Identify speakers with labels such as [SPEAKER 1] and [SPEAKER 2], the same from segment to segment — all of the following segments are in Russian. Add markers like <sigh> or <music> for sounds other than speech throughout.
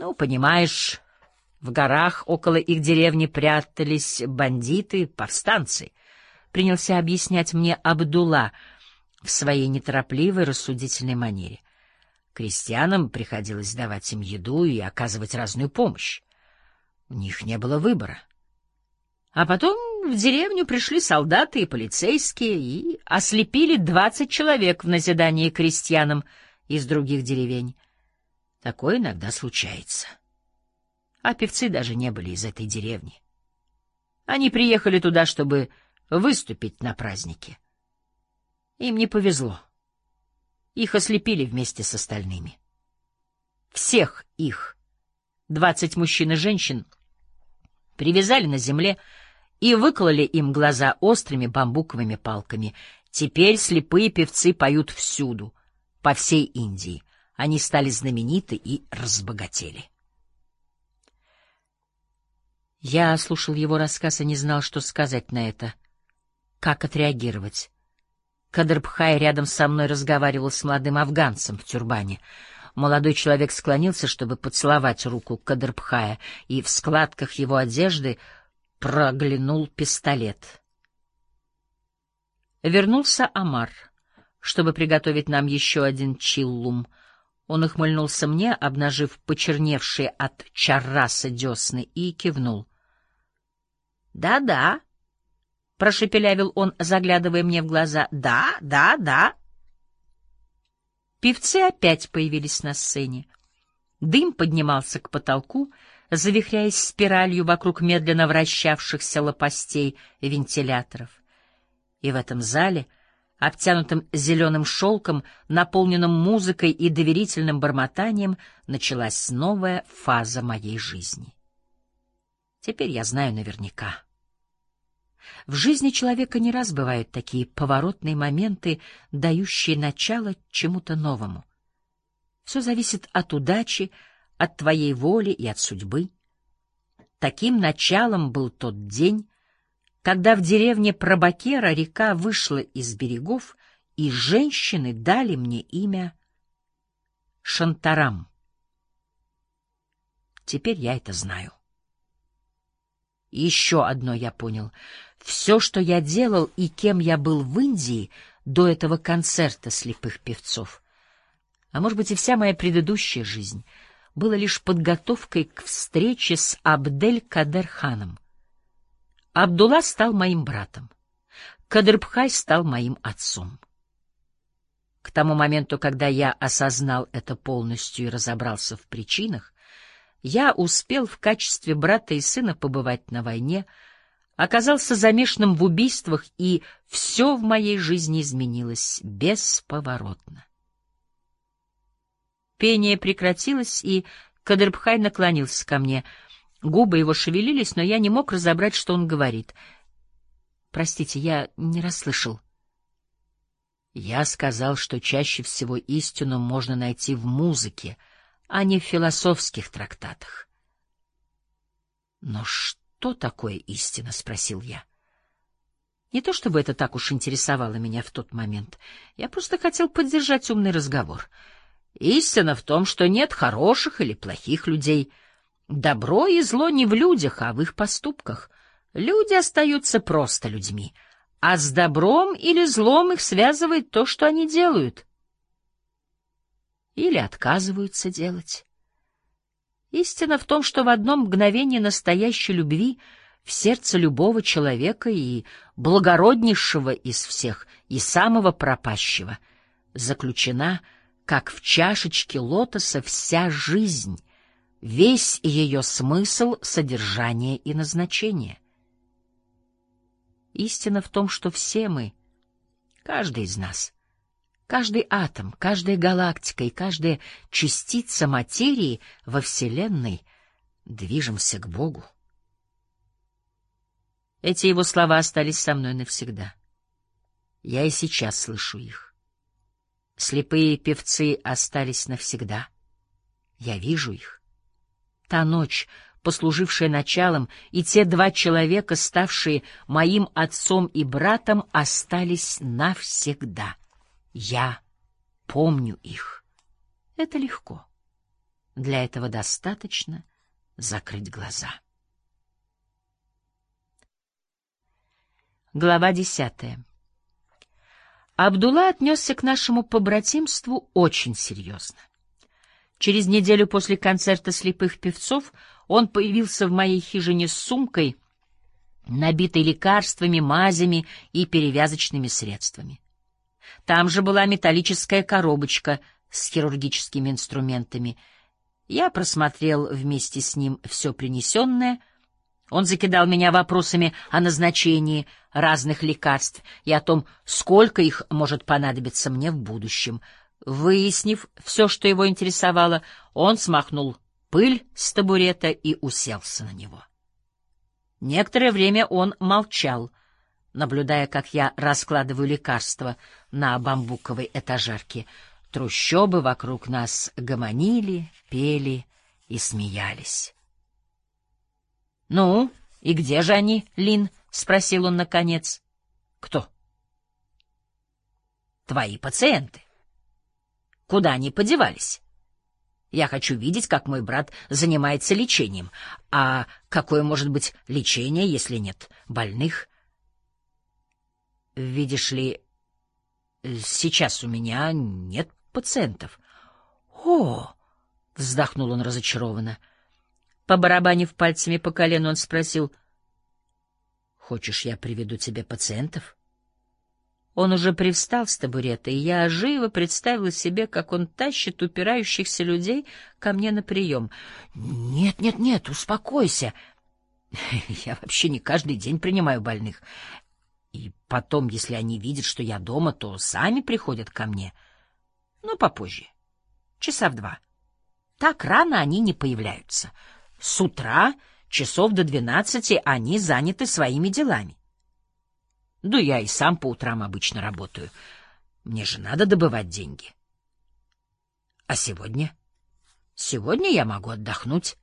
[SPEAKER 1] Ну, понимаешь, в горах около их деревни прятались бандиты, повстанцы. Принялся объяснять мне Абдулла в своей неторопливой рассудительной манере. Крестьянам приходилось давать им еду и оказывать разную помощь. У них не было выбора. А потом в деревню пришли солдаты и полицейские и ослепили двадцать человек в назидание крестьянам из других деревень. Такое иногда случается. А певцы даже не были из этой деревни. Они приехали туда, чтобы выступить на празднике. Им не повезло. Их ослепили вместе с остальными. Всех их, двадцать мужчин и женщин, привязали на земле и выкололи им глаза острыми бамбуковыми палками. Теперь слепые певцы поют всюду, по всей Индии. Они стали знамениты и разбогатели. Я слушал его рассказ и не знал, что сказать на это. Как отреагировать? Кадрбхай рядом со мной разговаривал с молодым афганцем в тюрбане. Молодой человек склонился, чтобы поцеловать руку Кадрбхая, и в складках его одежды проглянул пистолет. Вернулся Амар, чтобы приготовить нам еще один чиллум. Он ухмыльнулся мне, обнажив почерневшие от чарраса десны, и кивнул. «Да — прошепелявил он, заглядывая мне в глаза. Да, да, да. Певцы опять появились на сцене. Дым поднимался к потолку, завихряясь спиралью вокруг медленно вращавшихся лопастей вентиляторов. И в этом зале, обтянутом зеленым шелком, наполненном музыкой и доверительным бормотанием, началась новая фаза моей жизни. Теперь я знаю наверняка. В жизни человека не раз бывают такие поворотные моменты, дающие начало чему-то новому. Все зависит от удачи, от твоей воли и от судьбы. Таким началом был тот день, когда в деревне Пробакера река вышла из берегов, и женщины дали мне имя Шантарам. Теперь я это знаю. еще одно я понял — все, что я делал и кем я был в Индии до этого концерта слепых певцов, а может быть и вся моя предыдущая жизнь, было лишь подготовкой к встрече с Абдель-Кадер-ханом. Абдулла стал моим братом, Кадырбхай стал моим отцом. К тому моменту, когда я осознал это полностью и разобрался в причинах, я успел в качестве брата и сына побывать на войне, оказался замешанным в убийствах, и все в моей жизни изменилось бесповоротно. Пение прекратилось, и Кадрбхай наклонился ко мне. Губы его шевелились, но я не мог разобрать, что он говорит. Простите, я не расслышал. Я сказал, что чаще всего истину можно найти в музыке, а не в философских трактатах. Но что такое истина? — спросил я. Не то чтобы это так уж интересовало меня в тот момент. Я просто хотел поддержать умный разговор. Истина в том, что нет хороших или плохих людей. Добро и зло не в людях, а в их поступках. Люди остаются просто людьми, а с добром или злом их связывает то, что они делают. Или отказываются делать. Истина в том, что в одно мгновение настоящей любви в сердце любого человека и благороднейшего из всех, и самого пропащего, заключена, как в чашечке лотоса, вся жизнь, весь ее смысл, содержание и назначение. Истина в том, что все мы, каждый из нас — Каждый атом, каждая галактика и каждая частица материи во Вселенной движемся к Богу. Эти его слова остались со мной навсегда. Я и сейчас слышу их. Слепые певцы остались навсегда. Я вижу их. Та ночь, послужившая началом, и те два человека, ставшие моим отцом и братом, остались навсегда. Я помню их. Это легко. Для этого достаточно закрыть глаза. Глава десятая. Абдулла отнесся к нашему побратимству очень серьезно. Через неделю после концерта слепых певцов он появился в моей хижине с сумкой, набитой лекарствами, мазями и перевязочными средствами. Там же была металлическая коробочка с хирургическими инструментами. Я просмотрел вместе с ним все принесенное. Он закидал меня вопросами о назначении разных лекарств и о том, сколько их может понадобиться мне в будущем. Выяснив все, что его интересовало, он смахнул пыль с табурета и уселся на него. Некоторое время он молчал, наблюдая, как я раскладываю лекарства на бамбуковой этажерке. Трущобы вокруг нас гомонили, пели и смеялись. — Ну, и где же они, Лин? — спросил он наконец. — Кто? — Твои пациенты. Куда они подевались? Я хочу видеть, как мой брат занимается лечением. А какое может быть лечение, если нет больных? Видишь ли, сейчас у меня нет пациентов. О, вздохнул он разочарованно. Побарабанив пальцами по колену, он спросил: "Хочешь, я приведу тебе пациентов?" Он уже привстал с табурета, и я живо представила себе, как он тащит упирающихся людей ко мне на прием. «Нет, нет, нет, успокойся. <laughs> Я вообще не каждый день принимаю больных. И потом, если они видят, что я дома, то сами приходят ко мне. Но попозже, часа в два. Так рано они не появляются. С утра, часов до двенадцати, они заняты своими делами. Да я и сам по утрам обычно работаю. Мне же надо добывать деньги. А сегодня? Сегодня я могу отдохнуть.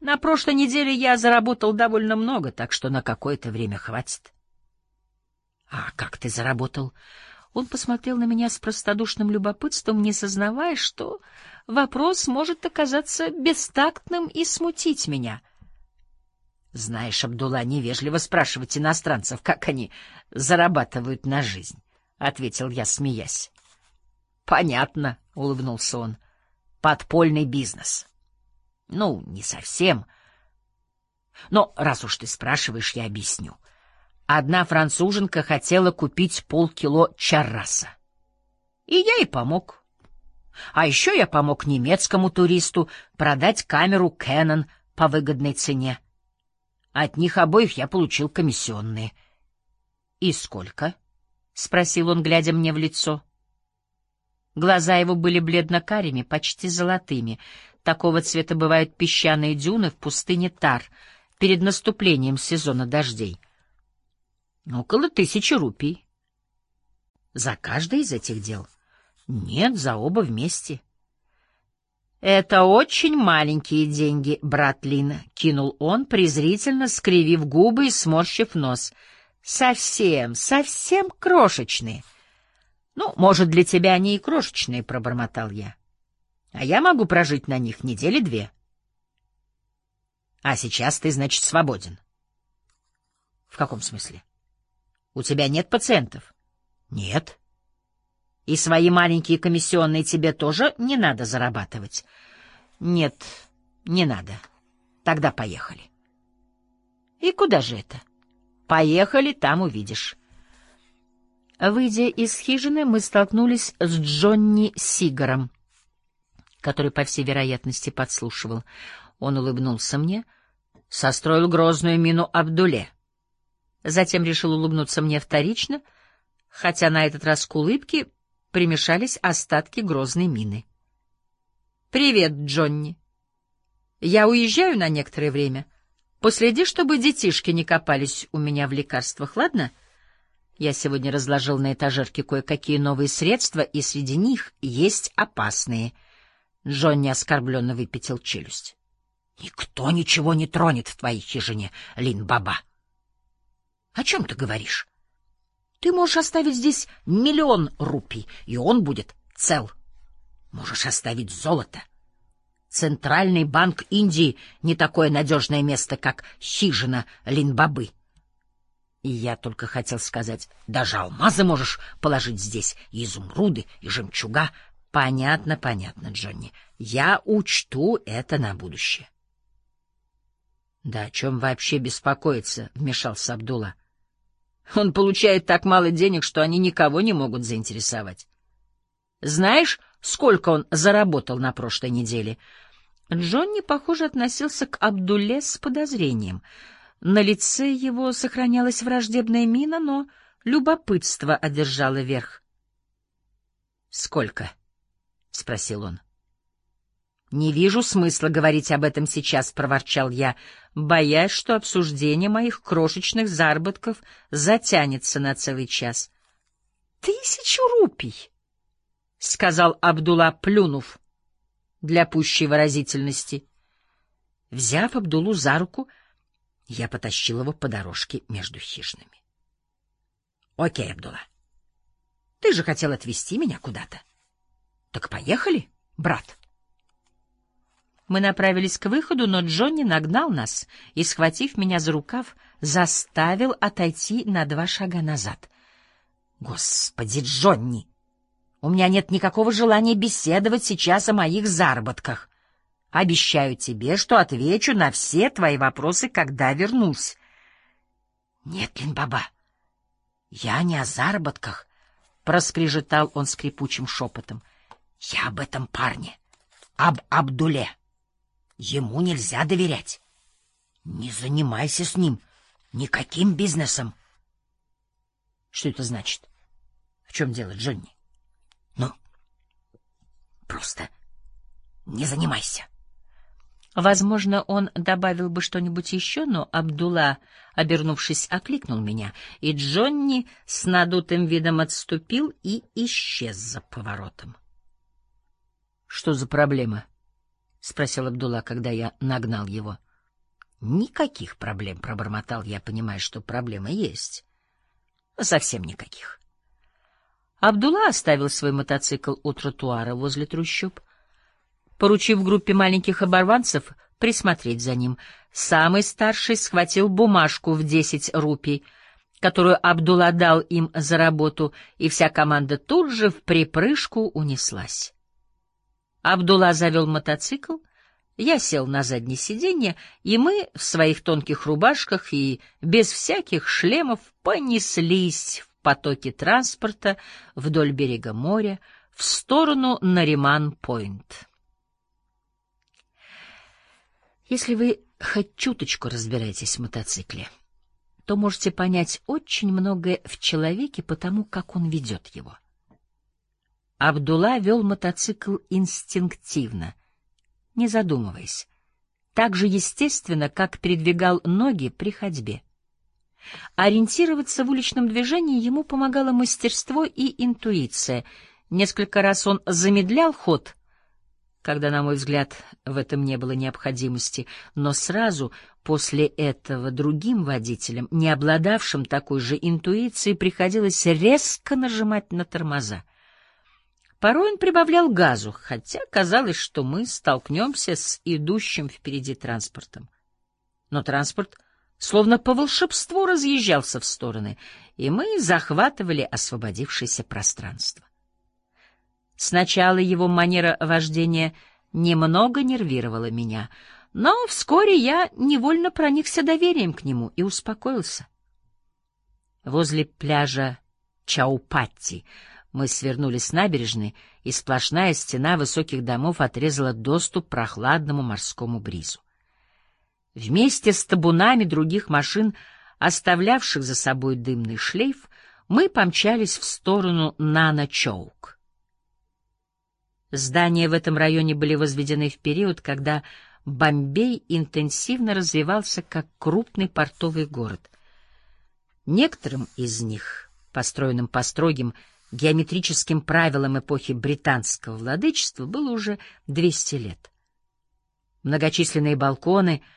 [SPEAKER 1] На прошлой неделе я заработал довольно много, так что на какое-то время хватит. А как ты заработал? Он посмотрел на меня с простодушным любопытством, не сознавая, что вопрос может оказаться бестактным и смутить меня — знаешь, Абдулла, невежливо спрашивать иностранцев, как они зарабатывают на жизнь, — ответил я, смеясь. — Понятно, — улыбнулся он. — Подпольный бизнес. — Ну, не совсем. Но раз уж ты спрашиваешь, я объясню. Одна француженка хотела купить полкило чарраса. И я ей помог. А еще я помог немецкому туристу продать камеру Canon по выгодной цене. От них обоих я получил комиссионные. — И сколько? — спросил он, глядя мне в лицо. Глаза его были бледно-карими, почти золотыми. Такого цвета бывают песчаные дюны в пустыне Тар перед наступлением сезона дождей. Около тысячи рупий. За каждое из этих дел? Нет, за оба вместе. — «Это очень маленькие деньги, брат Лин», — кинул он, презрительно скривив губы и сморщив нос. «Совсем, совсем крошечные». «Ну, может, для тебя они и крошечные», — пробормотал я. «А я могу прожить на них недели две». «А сейчас ты, значит, свободен». «В каком смысле?» «У тебя нет пациентов?» «Нет». И свои маленькие комиссионные тебе тоже не надо зарабатывать. Нет, не надо. Тогда поехали. И куда же это? Поехали, там увидишь. Выйдя из хижины, мы столкнулись с Джонни Сигаром, который, по всей вероятности, подслушивал. Он улыбнулся мне, состроил грозную мину Абдуле. Затем решил улыбнуться мне вторично, хотя на этот раз к улыбке примешались остатки грозной мины. «Привет, Джонни. Я уезжаю на некоторое время. Последи, чтобы детишки не копались у меня в лекарствах, ладно?» Я сегодня разложил на этажерке кое-какие новые средства, и среди них есть опасные. Джонни оскорбленно выпятил челюсть. — Никто ничего не тронет в твоей хижине, Лин-баба. — О чем ты говоришь? Ты можешь оставить здесь миллион рупий, и он будет цел. Можешь оставить золото. Центральный банк Индии не такое надежное место, как хижина Линбабы. И я только хотел сказать, даже алмазы можешь положить здесь, и изумруды, и жемчуга. Понятно, понятно, Джонни. Я учту это на будущее. Да о чем вообще беспокоиться, вмешался Абдулла. Он получает так мало денег, что они никого не могут заинтересовать. Знаешь, сколько он заработал на прошлой неделе? Джонни, похоже, относился к Абдулле с подозрением. На лице его сохранялась враждебная мина, но любопытство одержало верх. «Сколько?» — спросил он. «Не вижу смысла говорить об этом сейчас», — проворчал я, боясь, что обсуждение моих крошечных заработков затянется на целый час. «Тысячу рупий!» — сказал Абдулла, плюнув для пущей выразительности. Взяв Абдулу за руку, я потащил его по дорожке между хижинами. — Окей, Абдулла, ты же хотел отвезти меня куда-то. Так поехали, брат. Мы направились к выходу, но Джонни нагнал нас и, схватив меня за рукав, заставил отойти на два шага назад. — Господи, Джонни! У меня нет никакого желания беседовать сейчас о моих заработках. Обещаю тебе, что отвечу на все твои вопросы, когда вернусь. — Нет, Линбаба, я не о заработках, — проскрежетал он скрипучим шепотом. — Я об этом парне, об Абдуле. Ему нельзя доверять. Не занимайся с ним никаким бизнесом. — Что это значит? В чем дело, Джонни? Ну, просто не занимайся. Возможно, он добавил бы что-нибудь еще, но Абдулла, обернувшись, окликнул меня, и Джонни с надутым видом отступил и исчез за поворотом. — Что за проблема? — спросил Абдулла, когда я нагнал его. — Никаких проблем, — пробормотал я, понимая, что проблема есть. — Совсем никаких. Абдулла оставил свой мотоцикл у тротуара возле трущоб, поручив группе маленьких оборванцев присмотреть за ним. Самый старший схватил бумажку в десять рупий, которую Абдулла дал им за работу, и вся команда тут же в припрыжку унеслась. Абдулла завел мотоцикл, я сел на заднее сиденье, и мы в своих тонких рубашках и без всяких шлемов понеслись в потоки транспорта вдоль берега моря в сторону Нариман-Пойнт. Если вы хоть чуточку разбираетесь в мотоцикле, то можете понять очень многое в человеке по тому, как он ведет его. Абдулла вел мотоцикл инстинктивно, не задумываясь, так же естественно, как передвигал ноги при ходьбе. Ориентироваться в уличном движении ему помогало мастерство и интуиция. Несколько раз он замедлял ход, когда, на мой взгляд, в этом не было необходимости, но сразу после этого другим водителям, не обладавшим такой же интуицией, приходилось резко нажимать на тормоза. Порой он прибавлял газу, хотя казалось, что мы столкнемся с идущим впереди транспортом. Но транспорт словно по волшебству разъезжался в стороны, и мы захватывали освободившееся пространство. Сначала его манера вождения немного нервировала меня, но вскоре я невольно проникся доверием к нему и успокоился. Возле пляжа Чаупатти мы свернули с набережной, и сплошная стена высоких домов отрезала доступ прохладному морскому бризу. Вместе с табунами других машин, оставлявших за собой дымный шлейф, мы помчались в сторону Нана-Чоук. Здания в этом районе были возведены в период, когда Бомбей интенсивно развивался как крупный портовый город. Некоторым из них, построенным по строгим геометрическим правилам эпохи британского владычества, было уже 200 лет. Многочисленные балконы —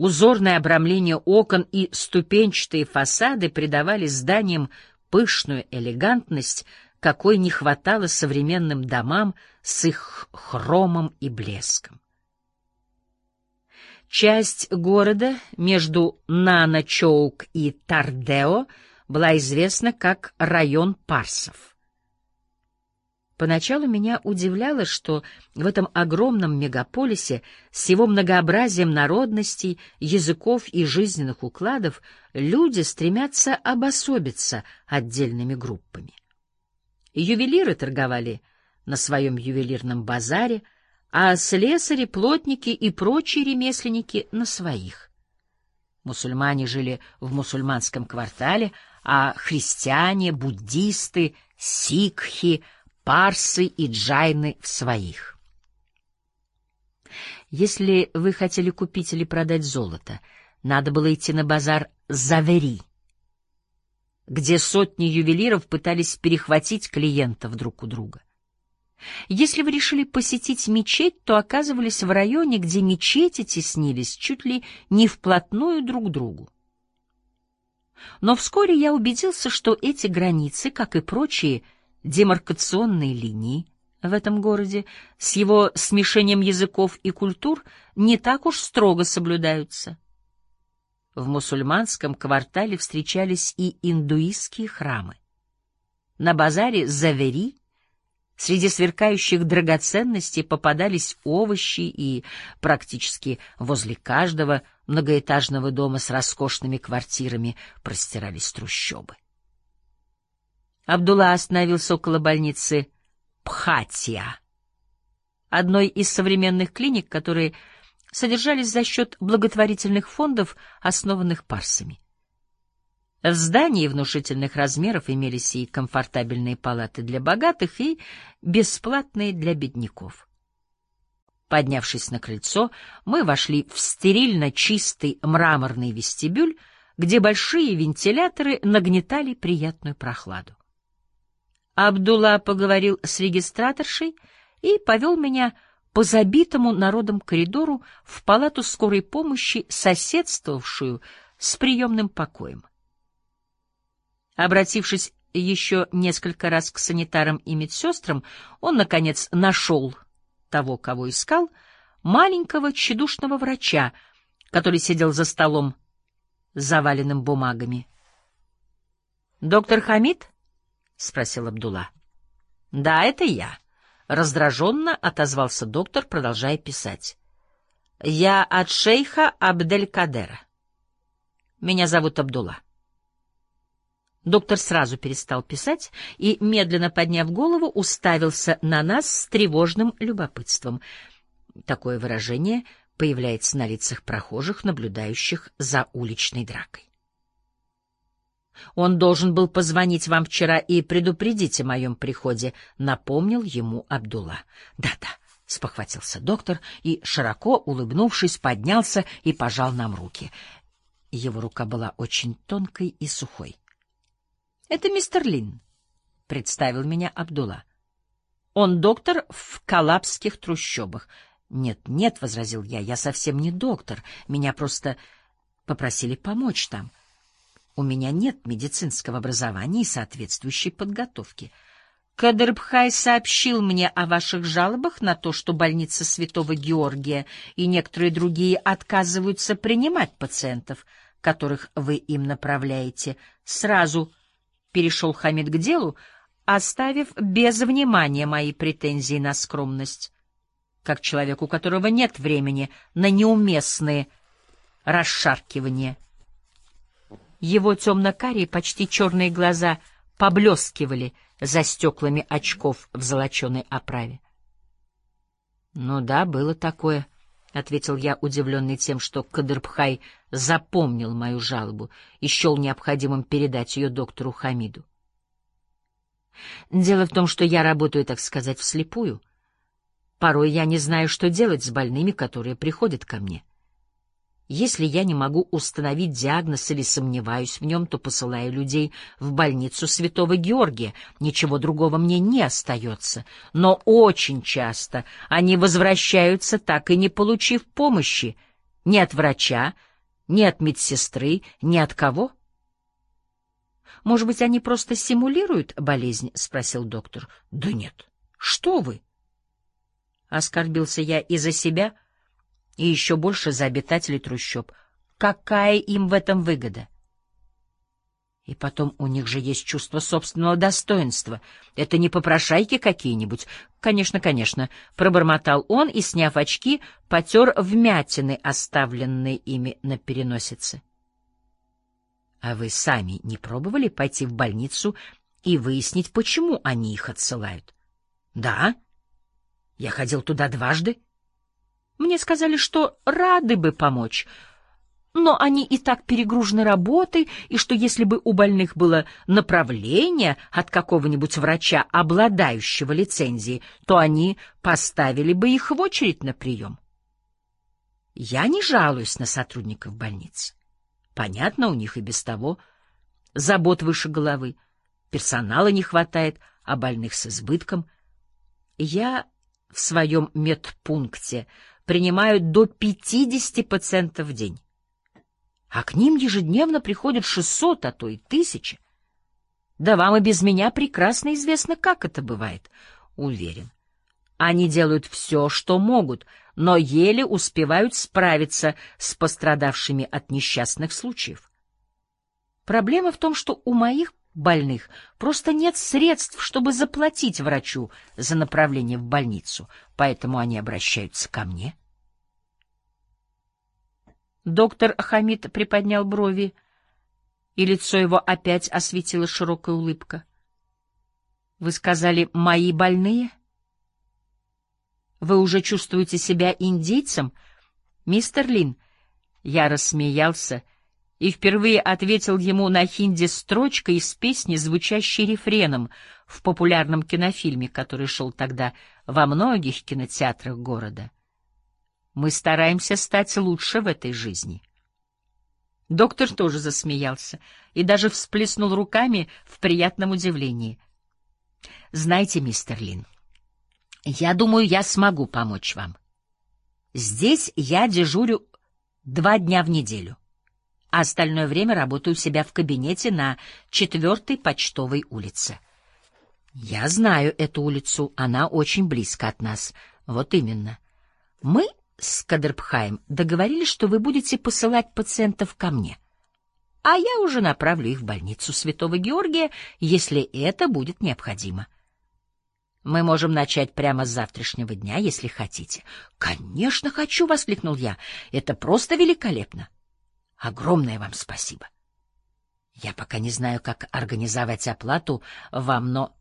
[SPEAKER 1] Узорное обрамление окон и ступенчатые фасады придавали зданиям пышную элегантность, какой не хватало современным домам с их хромом и блеском. Часть города между Наночоук и Тардео была известна как район парсов. Поначалу меня удивляло, что в этом огромном мегаполисе с его многообразием народностей, языков и жизненных укладов люди стремятся обособиться отдельными группами. Ювелиры торговали на своем ювелирном базаре, а слесари, плотники и прочие ремесленники — на своих. Мусульмане жили в мусульманском квартале, а христиане, буддисты, сикхи, парсы и джайны — в своих. Если вы хотели купить или продать золото, надо было идти на базар Завери, где сотни ювелиров пытались перехватить клиентов друг у друга. Если вы решили посетить мечеть, то оказывались в районе, где мечети теснились чуть ли не вплотную друг к другу. Но вскоре я убедился, что эти границы, как и прочие демаркационные линии в этом городе, с его смешением языков и культур, не так уж строго соблюдаются. В мусульманском квартале встречались и индуистские храмы. На базаре Завери Среди сверкающих драгоценностей попадались овощи, и практически возле каждого многоэтажного дома с роскошными квартирами простирались трущобы. Абдулла остановился около больницы Пхатия, одной из современных клиник, которые содержались за счет благотворительных фондов, основанных парсами. В здании внушительных размеров имелись и комфортабельные палаты для богатых, и бесплатные для бедняков. Поднявшись на крыльцо, мы вошли в стерильно чистый мраморный вестибюль, где большие вентиляторы нагнетали приятную прохладу. Абдулла поговорил с регистраторшей и повел меня по забитому народом коридору в палату скорой помощи, соседствовавшую с приемным покоем. Обратившись еще несколько раз к санитарам и медсестрам, он, наконец, нашел того, кого искал, маленького тщедушного врача, который сидел за столом, заваленным бумагами. — Доктор Хамид? — спросил Абдулла. — Да, это я. Раздраженно отозвался доктор, продолжая писать. — Я от шейха Абделькадера. Меня зовут Абдулла. Доктор сразу перестал писать и, медленно подняв голову, уставился на нас с тревожным любопытством. Такое выражение появляется на лицах прохожих, наблюдающих за уличной дракой. «Он должен был позвонить вам вчера и предупредить о моем приходе», — напомнил ему Абдулла. «Да-да», — спохватился доктор и, широко улыбнувшись, поднялся и пожал нам руки. Его рука была очень тонкой и сухой. Это мистер Лин, представил меня Абдулла. Он доктор в Калабских трущобах. Нет, нет, возразил я, я совсем не доктор. Меня просто попросили помочь там. У меня нет медицинского образования и соответствующей подготовки. Кадрбхай сообщил мне о ваших жалобах на то, что больница Святого Георгия и некоторые другие отказываются принимать пациентов, которых вы им направляете. Сразу перешел Хамид к делу, оставив без внимания мои претензии на скромность, как человек, у которого нет времени на неуместные расшаркивания. Его темно-карие, почти черные глаза поблескивали за стеклами очков в золоченой оправе. — Ну да, было такое, — ответил я, удивленный тем, что Кадырбхай запомнил мою жалобу и счел необходимым передать ее доктору Хамиду. Дело в том, что я работаю, так сказать, вслепую. Порой я не знаю, что делать с больными, которые приходят ко мне. Если я не могу установить диагноз или сомневаюсь в нем, то посылаю людей в больницу Святого Георгия. Ничего другого мне не остается. Но очень часто они возвращаются, так и не получив помощи ни от врача, ни от медсестры, ни от кого. Может быть, они просто симулируют болезнь? — спросил доктор. — Да нет. Что вы? Оскорбился я и за себя, — и еще больше за обитателей трущоб. Какая им в этом выгода? И потом у них же есть чувство собственного достоинства. Это не попрошайки какие-нибудь. Конечно, конечно, пробормотал он и, сняв очки, потер вмятины, оставленные ими на переносице. А вы сами не пробовали пойти в больницу и выяснить, почему они их отсылают? Да. Я ходил туда дважды. Мне сказали, что рады бы помочь, но они и так перегружены работой, и что если бы у больных было направление от какого-нибудь врача, обладающего лицензией, то они поставили бы их в очередь на прием. Я не жалуюсь на сотрудников больницы. Понятно, у них и без того забот выше головы, персонала не хватает, а больных с избытком. Я в своем медпункте принимаю до 50 пациентов в день. А к ним ежедневно приходят 600, а то и тысячи. Да вам и без меня прекрасно известно, как это бывает. Уверен. Они делают все, что могут, но еле успевают справиться с пострадавшими от несчастных случаев. Проблема в том, что у моих больных просто нет средств, чтобы заплатить врачу за направление в больницу, поэтому они обращаются ко мне. Доктор Хамид приподнял брови, и лицо его опять осветила широкая улыбка. — Вы сказали «мои больные»? Вы уже чувствуете себя индейцем, мистер Лин? Я рассмеялся и впервые ответил ему на хинди строчкой из песни, звучащей рефреном в популярном кинофильме, который шел тогда во многих кинотеатрах города. Мы стараемся стать лучше в этой жизни. Доктор тоже засмеялся и даже всплеснул руками в приятном удивлении. Знаете, мистер Лин, я думаю, я смогу помочь вам. Здесь я дежурю два дня в неделю, а остальное время работаю у себя в кабинете на четвертой почтовой улице. Я знаю эту улицу, она очень близко от нас. Вот именно. Мы с Кадрбхаем договорились, что вы будете посылать пациентов ко мне, а я уже направлю их в больницу Святого Георгия, если это будет необходимо. Мы можем начать прямо с завтрашнего дня, если хотите. Конечно, хочу, воскликнул я. Это просто великолепно. Огромное вам спасибо. Я пока не знаю, как организовать оплату вам, но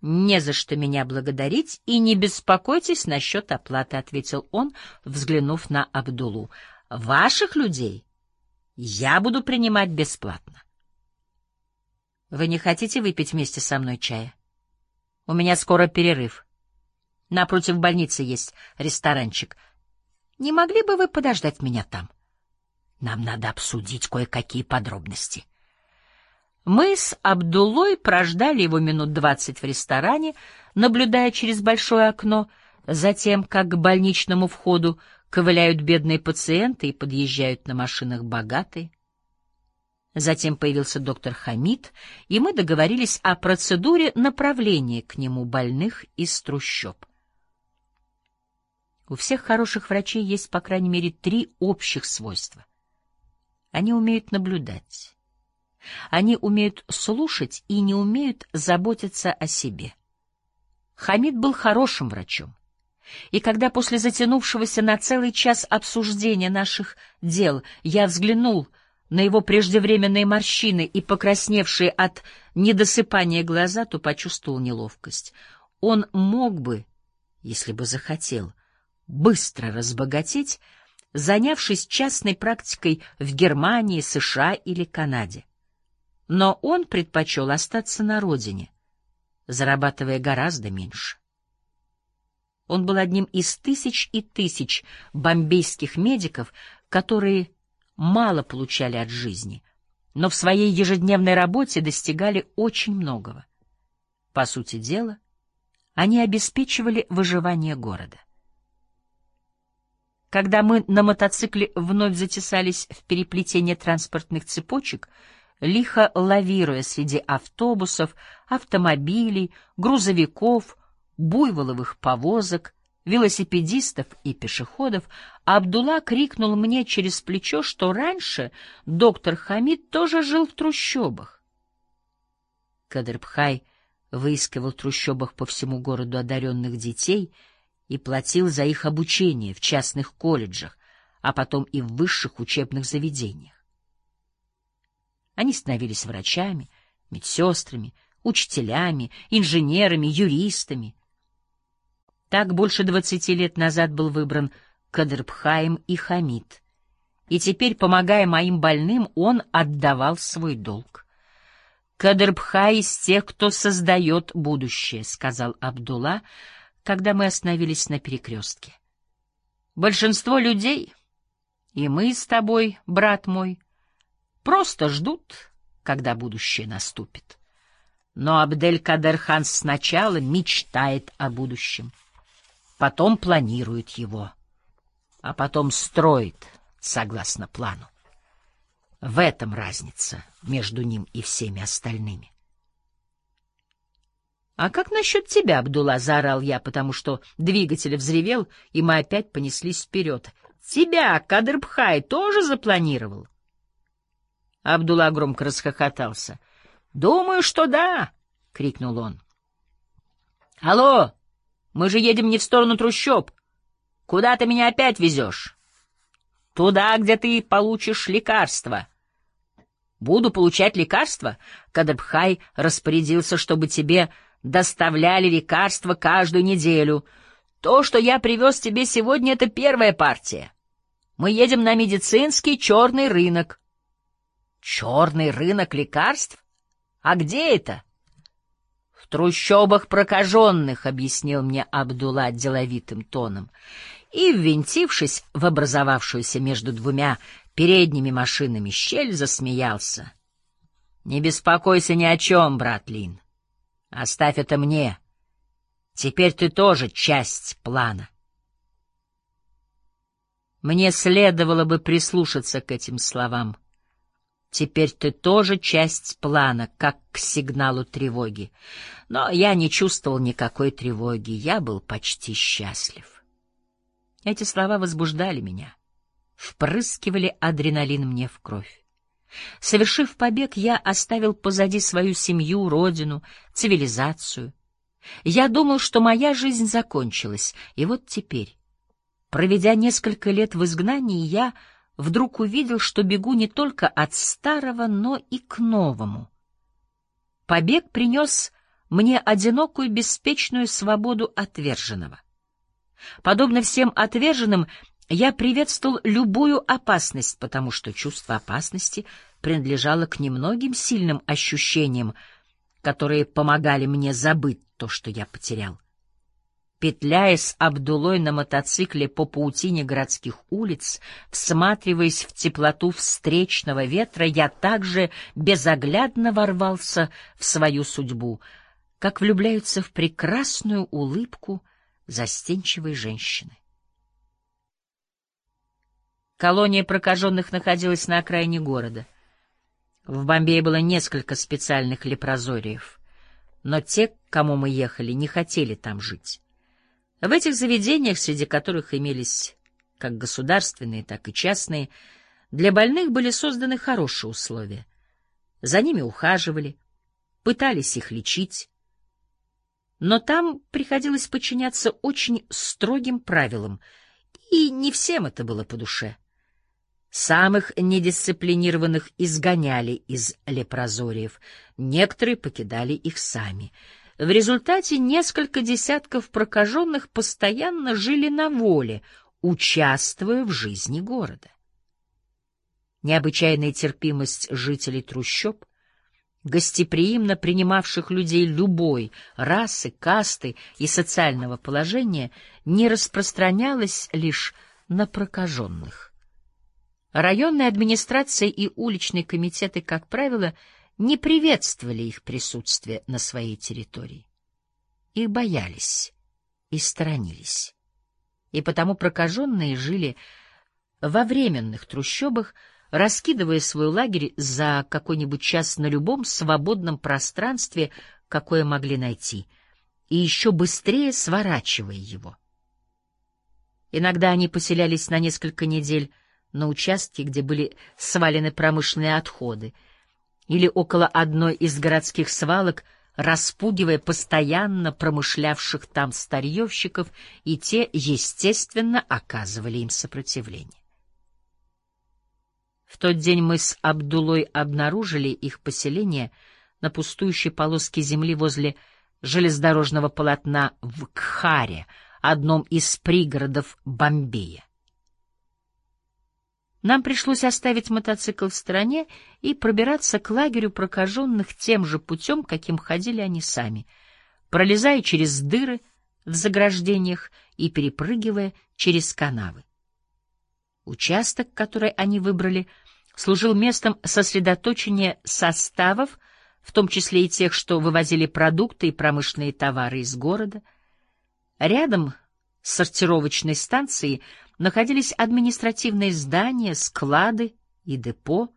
[SPEAKER 1] не за что меня благодарить и не беспокойтесь насчет оплаты, ответил он, взглянув на Абдулу. Ваших людей я буду принимать бесплатно. Вы не хотите выпить вместе со мной чая? У меня скоро перерыв. Напротив больницы есть ресторанчик. Не могли бы вы подождать меня там? Нам надо обсудить кое-какие подробности. Мы с Абдулой прождали его минут двадцать в ресторане, наблюдая через большое окно, затем, как к больничному входу ковыляют бедные пациенты и подъезжают на машинах богатые. Затем появился доктор Хамид, и мы договорились о процедуре направления к нему больных из трущоб. У всех хороших врачей есть, по крайней мере, три общих свойства. Они умеют наблюдать. Они умеют слушать и не умеют заботиться о себе. Хамид был хорошим врачом. И когда после затянувшегося на целый час обсуждения наших дел я взглянул на его преждевременные морщины и покрасневшие от недосыпания глаза, то почувствовал неловкость. Он мог бы, если бы захотел, быстро разбогатеть, занявшись частной практикой в Германии, США или Канаде. Но он предпочел остаться на родине, зарабатывая гораздо меньше. Он был одним из тысяч и тысяч бомбейских медиков, которые мало получали от жизни, но в своей ежедневной работе достигали очень многого. По сути дела, они обеспечивали выживание города. Когда мы на мотоцикле вновь затесались в переплетение транспортных цепочек, лихо лавируя среди автобусов, автомобилей, грузовиков, буйволовых повозок, велосипедистов и пешеходов, Абдулла крикнул мне через плечо, что раньше доктор Хамид тоже жил в трущобах. Кадрбхай выискивал в трущобах по всему городу одаренных детей и платил за их обучение в частных колледжах, а потом и в высших учебных заведениях. Они становились врачами, медсестрами, учителями, инженерами, юристами. Так больше двадцати лет назад был выбран Кадрбхаем и Хамид. И теперь, помогая моим больным, он отдавал свой долг. Кадрбхай из тех, кто создает будущее, — сказал Абдулла, когда мы остановились на перекрестке. Большинство людей, и мы с тобой, брат мой, просто ждут, когда будущее наступит. Но Абдель-Кадер-хан сначала мечтает о будущем, потом планирует его, а потом строит согласно плану. В этом разница между ним и всеми остальными. — А как насчет тебя, Абдулла? — заорал я, потому что двигатель взревел, и мы опять понеслись вперед. — Тебя Кадрбхай тоже запланировал? Абдулла громко расхохотался. — Думаю, что да! — крикнул он. — Алло! Мы же едем не в сторону трущоб. Куда ты меня опять везешь? — Туда, где ты получишь лекарства. — Буду получать лекарства? Кадрбхай распорядился, чтобы тебе доставляли лекарства каждую неделю. То, что я привез тебе сегодня, — это первая партия. Мы едем на медицинский черный рынок. Черный рынок лекарств? А где это? В трущобах прокаженных, — объяснил мне Абдулла деловитым тоном. И, ввинтившись в образовавшуюся между двумя передними машинами щель, засмеялся. — Не беспокойся ни о чем, брат Лин. Оставь это мне. Теперь ты тоже часть плана. Мне следовало бы прислушаться к этим словам. Теперь ты тоже часть плана, как к сигналу тревоги. Но я не чувствовал никакой тревоги, я был почти счастлив. Эти слова возбуждали меня, впрыскивали адреналин мне в кровь. Совершив побег, я оставил позади свою семью, родину, цивилизацию. Я думал, что моя жизнь закончилась, и вот теперь, проведя несколько лет в изгнании, я вдруг увидел, что бегу не только от старого, но и к новому. Побег принес мне одинокую беспечную свободу отверженного. Подобно всем отверженным, я приветствовал любую опасность, потому что чувство опасности принадлежало к немногим сильным ощущениям, которые помогали мне забыть то, что я потерял. Петляя с Абдулой на мотоцикле по паутине городских улиц, всматриваясь в теплоту встречного ветра, я также безоглядно ворвался в свою судьбу, как влюбляются в прекрасную улыбку застенчивой женщины. Колония прокаженных находилась на окраине города. В Бомбее было несколько специальных лепрозориев, но те, к кому мы ехали, не хотели там жить. В этих заведениях, среди которых имелись как государственные, так и частные, для больных были созданы хорошие условия. За ними ухаживали, пытались их лечить. Но там приходилось подчиняться очень строгим правилам, и не всем это было по душе. Самых недисциплинированных изгоняли из лепрозориев, некоторые покидали их сами. В результате несколько десятков прокаженных постоянно жили на воле, участвуя в жизни города. Необычайная терпимость жителей трущоб, гостеприимно принимавших людей любой расы, касты и социального положения, не распространялась лишь на прокаженных. Районные администрации и уличные комитеты, как правило, не приветствовали их присутствие на своей территории. Их боялись и сторонились. И потому прокаженные жили во временных трущобах, раскидывая свой лагерь за какой-нибудь час на любом свободном пространстве, какое могли найти, и еще быстрее сворачивая его. Иногда они поселялись на несколько недель на участке, где были свалены промышленные отходы, или около одной из городских свалок, распугивая постоянно промышлявших там старьевщиков, и те, естественно, оказывали им сопротивление. В тот день мы с Абдулой обнаружили их поселение на пустующей полоске земли возле железнодорожного полотна в Кхаре, одном из пригородов Бомбея. Нам пришлось оставить мотоцикл в стороне и пробираться к лагерю прокаженных тем же путем, каким ходили они сами, пролезая через дыры в заграждениях и перепрыгивая через канавы. Участок, который они выбрали, служил местом сосредоточения составов, в том числе и тех, что вывозили продукты и промышленные товары из города. Рядом с сортировочной станцией находились административные здания, склады и депо.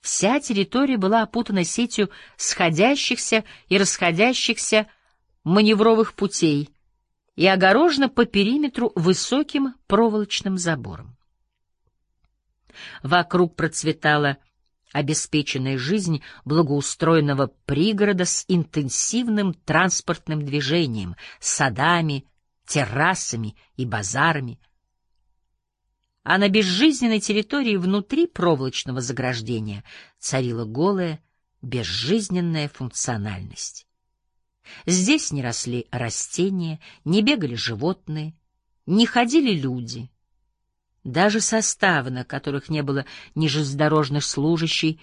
[SPEAKER 1] Вся территория была опутана сетью сходящихся и расходящихся маневровых путей и огорожена по периметру высоким проволочным забором. Вокруг процветала обеспеченная жизнь благоустроенного пригорода с интенсивным транспортным движением, садами, террасами и базарами. А на безжизненной территории внутри проволочного заграждения царила голая, безжизненная функциональность. Здесь не росли растения, не бегали животные, не ходили люди — даже составы, на которых не было ни железнодорожных служащих,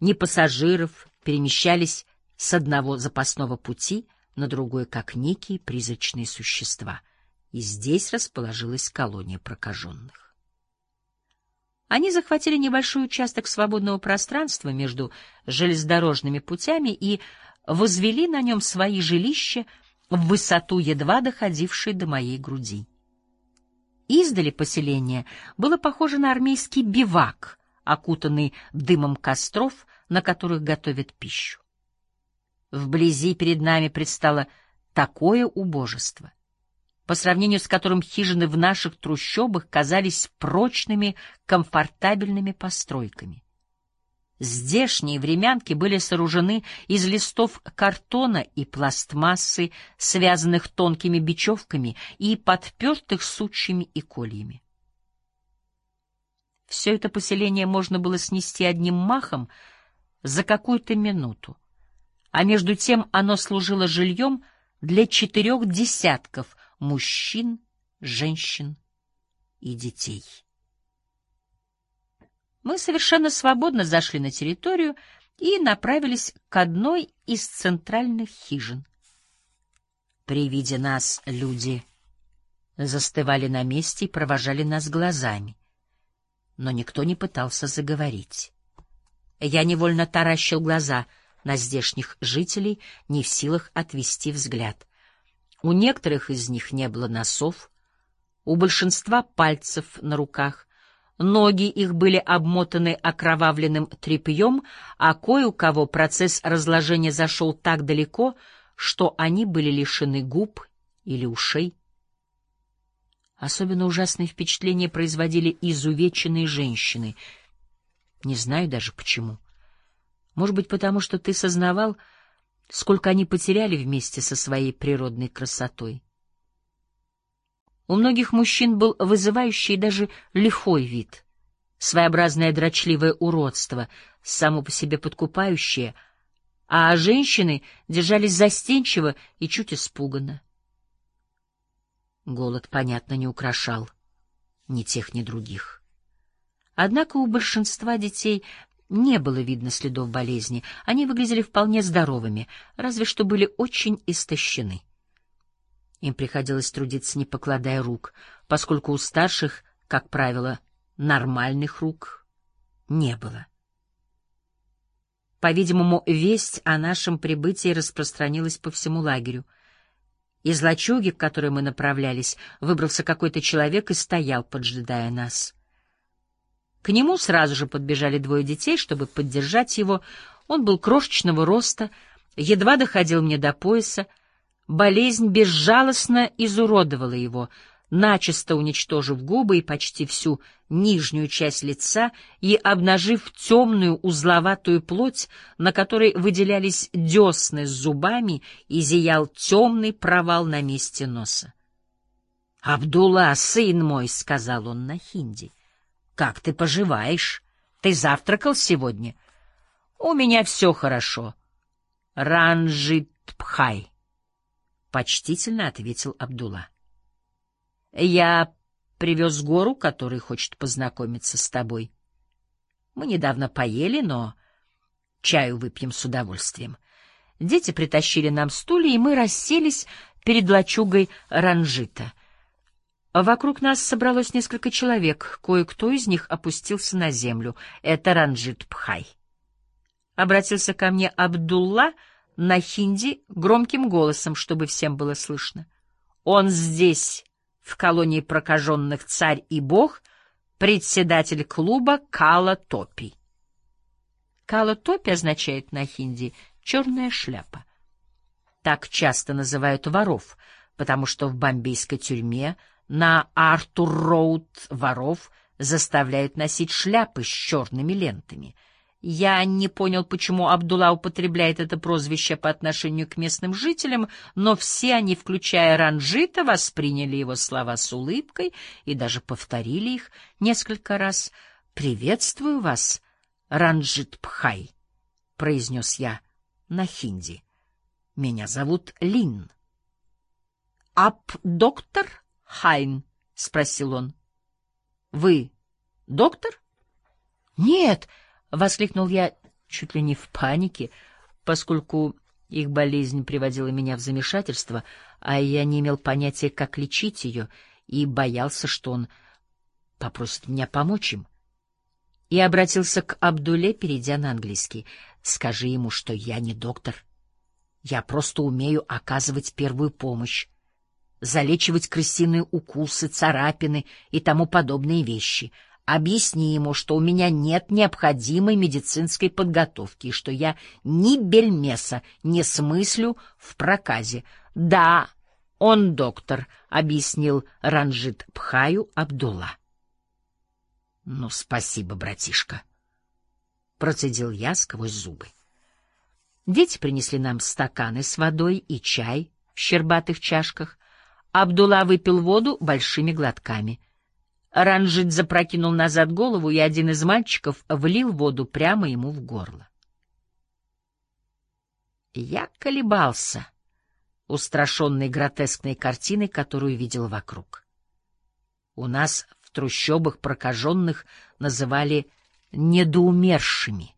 [SPEAKER 1] ни пассажиров, перемещались с одного запасного пути на другой, как некие призрачные существа. И здесь расположилась колония прокаженных. Они захватили небольшой участок свободного пространства между железнодорожными путями и возвели на нем свои жилища в высоту, едва доходившей до моей груди. Издали поселение было похоже на армейский бивак, окутанный дымом костров, на которых готовят пищу. Вблизи перед нами предстало такое убожество, по сравнению с которым хижины в наших трущобах казались прочными, комфортабельными постройками. Здешние времянки были сооружены из листов картона и пластмассы, связанных тонкими бечевками и подпертых сучьями и кольями. Все это поселение можно было снести одним махом за какую-то минуту, а между тем оно служило жильем для четырех десятков мужчин, женщин и детей. Мы совершенно свободно зашли на территорию и направились к одной из центральных хижин. При виде нас люди застывали на месте и провожали нас глазами, но никто не пытался заговорить. Я невольно таращил глаза на здешних жителей, не в силах отвести взгляд. У некоторых из них не было носов, у большинства пальцев на руках, Ноги их были обмотаны окровавленным тряпьем, а кое у кого процесс разложения зашел так далеко, что они были лишены губ или ушей. Особенно ужасные впечатления производили изувеченные женщины. Не знаю даже почему. Может быть, потому что ты сознавал, сколько они потеряли вместе со своей природной красотой. У многих мужчин был вызывающий даже лихой вид, своеобразное дрочливое уродство, само по себе подкупающее, а женщины держались застенчиво и чуть испуганно. Голод, понятно, не украшал ни тех, ни других. Однако у большинства детей не было видно следов болезни, они выглядели вполне здоровыми, разве что были очень истощены. Им приходилось трудиться, не покладая рук, поскольку у старших, как правило, нормальных рук не было. По-видимому, весть о нашем прибытии распространилась по всему лагерю. Из лачуги, в которой мы направлялись, выбрался какой-то человек и стоял, поджидая нас. К нему сразу же подбежали двое детей, чтобы поддержать его. Он был крошечного роста, едва доходил мне до пояса, Болезнь безжалостно изуродовала его, начисто уничтожив губы и почти всю нижнюю часть лица и обнажив темную узловатую плоть, на которой выделялись десны с зубами и зиял темный провал на месте носа. — Абдулла, сын мой, — сказал он на хинди, — как ты поживаешь? Ты завтракал сегодня? — У меня все хорошо. — Ранжит Пхай, — почтительно ответил Абдулла. — Я привез гору, который хочет познакомиться с тобой. Мы недавно поели, но чаю выпьем с удовольствием. Дети притащили нам стулья, и мы расселись перед лачугой ранжита. Вокруг нас собралось несколько человек, кое-кто из них опустился на землю. Это Ранжит Пхай. Обратился ко мне Абдулла на хинди громким голосом, чтобы всем было слышно. Он здесь, в колонии прокаженных царь и бог, председатель клуба Кала Топи. Кала Топи означает на хинди «черная шляпа». Так часто называют воров, потому что в бомбейской тюрьме на Артур-Роуд воров заставляют носить шляпы с черными лентами. Я не понял, почему Абдулла употребляет это прозвище по отношению к местным жителям, но все они, включая Ранжита, восприняли его слова с улыбкой и даже повторили их несколько раз. «Приветствую вас, Ранжит Пхай», — произнес я на хинди. «Меня зовут Лин». «Ап-доктор?» Хайн? — спросил он. — Вы доктор? — Нет, — воскликнул я чуть ли не в панике, поскольку их болезнь приводила меня в замешательство, а я не имел понятия, как лечить ее, и боялся, что он попросит меня помочь им. И обратился к Абдуле, перейдя на английский. «Скажи ему, что я не доктор. Я просто умею оказывать первую помощь залечивать крысиные укусы, царапины и тому подобные вещи. Объясни ему, что у меня нет необходимой медицинской подготовки и что я ни бельмеса не смыслю в проказе. Да, он доктор, — объяснил Ранжит Пхаю Абдулла. — Ну, спасибо, братишка, — процедил я сквозь зубы. Дети принесли нам стаканы с водой и чай в щербатых чашках, Абдулла выпил воду большими глотками. Ранжит запрокинул назад голову, и один из мальчиков влил воду прямо ему в горло. Я колебался, устрашенный гротескной картиной, которую видел вокруг. У нас в трущобах прокаженных называли недоумершими,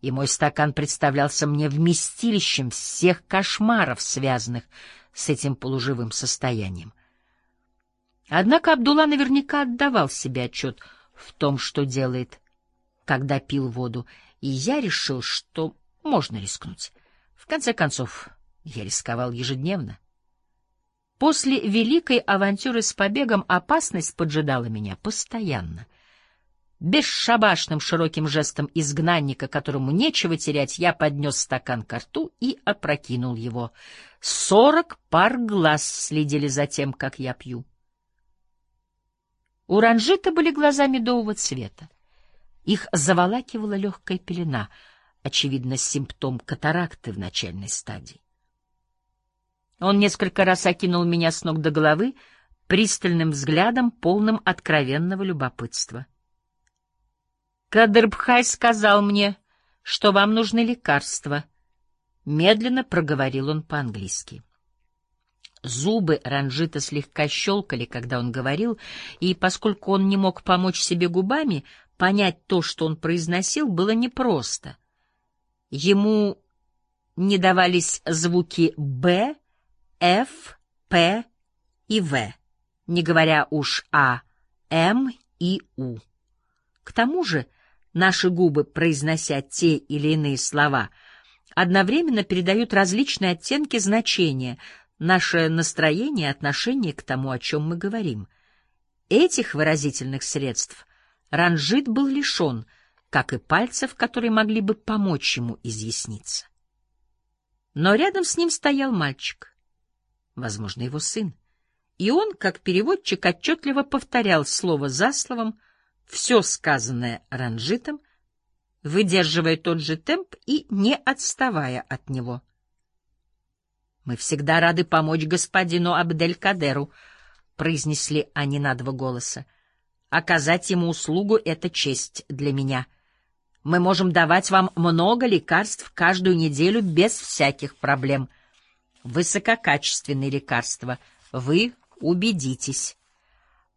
[SPEAKER 1] и мой стакан представлялся мне вместилищем всех кошмаров, связанных с этим полуживым состоянием. Однако Абдулла наверняка отдавал себе отчет в том, что делает, когда пил воду, и я решил, что можно рискнуть. В конце концов, я рисковал ежедневно. После великой авантюры с побегом опасность поджидала меня постоянно. Бесшабашным широким жестом изгнанника, которому нечего терять, я поднес стакан ко рту и опрокинул его. Сорок пар глаз следили за тем, как я пью. У Ранжита были глаза медового цвета. Их заволакивала легкая пелена, очевидно, симптом катаракты в начальной стадии. Он несколько раз окинул меня с ног до головы пристальным взглядом, полным откровенного любопытства. — Кадрбхай сказал мне, что вам нужны лекарства. Медленно проговорил он по-английски. Зубы Ранжита слегка щелкали, когда он говорил, и поскольку он не мог помочь себе губами, понять то, что он произносил, было непросто. Ему не давались звуки «Б», «Ф», «П» и «В», не говоря уж о «М» и «У». К тому же Наши губы, произнося те или иные слова, одновременно передают различные оттенки значения, наше настроение и отношение к тому, о чем мы говорим. Этих выразительных средств Ранжит был лишен, как и пальцев, которые могли бы помочь ему изъясниться. Но рядом с ним стоял мальчик, возможно, его сын, и он, как переводчик, отчетливо повторял слово за словом все сказанное ранжитом, выдерживая тот же темп и не отставая от него. «Мы всегда рады помочь господину Абделькадеру», — произнесли они на два голоса. «Оказать ему услугу — это честь для меня. Мы можем давать вам много лекарств каждую неделю без всяких проблем. Высококачественные лекарства. Вы убедитесь».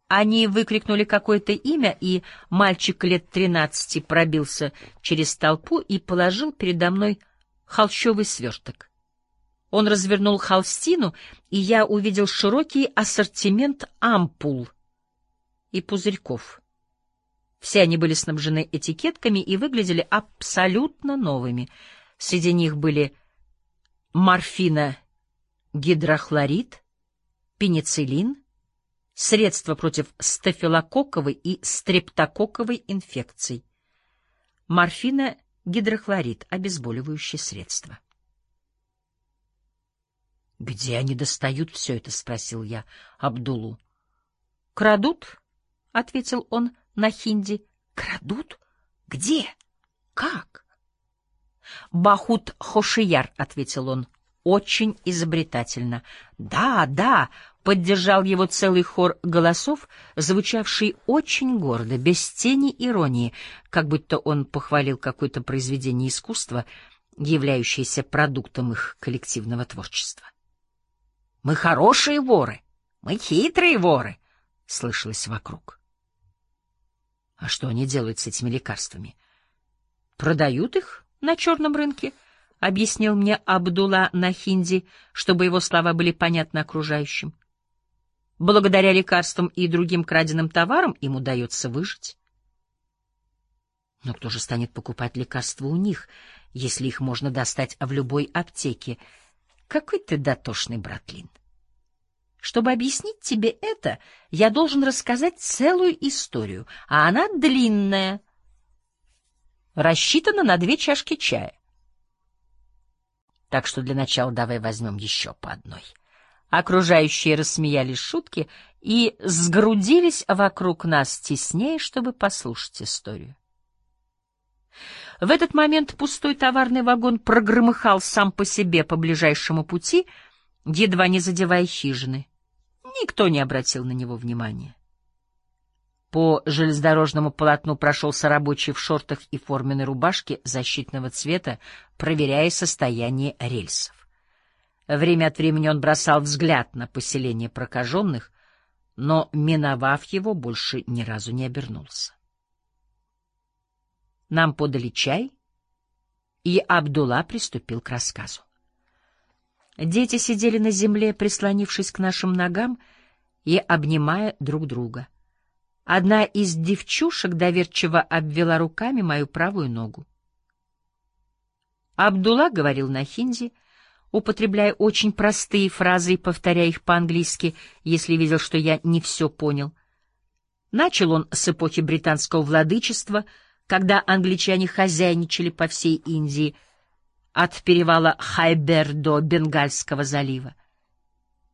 [SPEAKER 1] Они выкрикнули какое-то имя, и мальчик лет тринадцати пробился через толпу и положил передо мной холщовый сверток. Он развернул холстину, и я увидел широкий ассортимент ампул и пузырьков. Все они были снабжены этикетками и выглядели абсолютно новыми. Среди них были морфина, гидрохлорид, пенициллин, средства против стафилококковой и стрептококковой инфекций, морфина, гидрохлорид, обезболивающее средство. «Где они достают все это?» — спросил я Абдулу. «Крадут?» — ответил он на хинди. «Крадут? Где? Как?» «Бахут Хошияр», — ответил он, — «очень изобретательно». «Да, да», Поддержал его целый хор голосов, звучавший очень гордо, без тени иронии, как будто он похвалил какое-то произведение искусства, являющееся продуктом их коллективного творчества. «Мы хорошие воры! Мы хитрые воры!» — слышалось вокруг. «А что они делают с этими лекарствами? Продают их на черном рынке?» — объяснил мне Абдулла на хинди, чтобы его слова были понятны окружающим. Благодаря лекарствам и другим краденым товарам им удается выжить. Но кто же станет покупать лекарства у них, если их можно достать в любой аптеке? Какой ты дотошный, братлин! Чтобы объяснить тебе это, я должен рассказать целую историю, а она длинная, рассчитана на две чашки чая. Так что для начала давай возьмем еще по одной. Окружающие рассмеялись шутки и сгрудились вокруг нас теснее, чтобы послушать историю. В этот момент пустой товарный вагон прогромыхал сам по себе по ближайшему пути, едва не задевая хижины. Никто не обратил на него внимания. По железнодорожному полотну прошелся рабочий в шортах и форменной рубашке защитного цвета, проверяя состояние рельсов. Время от времени он бросал взгляд на поселение прокаженных, но, миновав его, больше ни разу не обернулся. Нам подали чай, и Абдулла приступил к рассказу. Дети сидели на земле, прислонившись к нашим ногам и обнимая друг друга. Одна из девчушек доверчиво обвела руками мою правую ногу. Абдулла говорил на хинди — употребляя очень простые фразы и повторяя их по-английски, если видел, что я не все понял. Начал он с эпохи британского владычества, когда англичане хозяйничали по всей Индии, от перевала Хайбер до Бенгальского залива.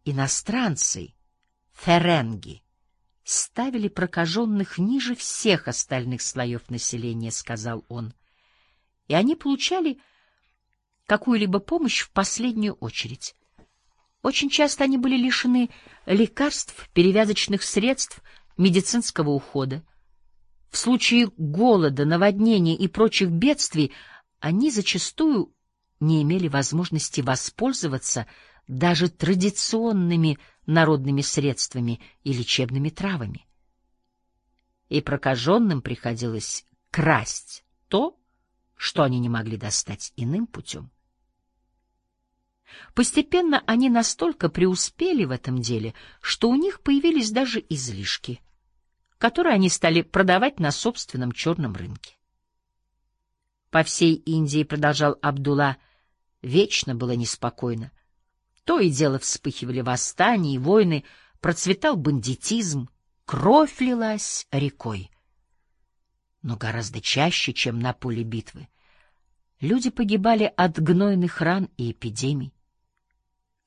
[SPEAKER 1] Иностранцы, ференги, ставили прокаженных ниже всех остальных слоев населения, — сказал он, — и они получали какую-либо помощь в последнюю очередь. Очень часто они были лишены лекарств, перевязочных средств, медицинского ухода. В случае голода, наводнения и прочих бедствий они зачастую не имели возможности воспользоваться даже традиционными народными средствами и лечебными травами. И прокаженным приходилось красть то, что они не могли достать иным путем. Постепенно они настолько преуспели в этом деле, что у них появились даже излишки, которые они стали продавать на собственном черном рынке. По всей Индии, продолжал Абдулла, вечно было неспокойно. То и дело вспыхивали восстания и войны, процветал бандитизм, кровь лилась рекой. Но гораздо чаще, чем на поле битвы, люди погибали от гнойных ран и эпидемий.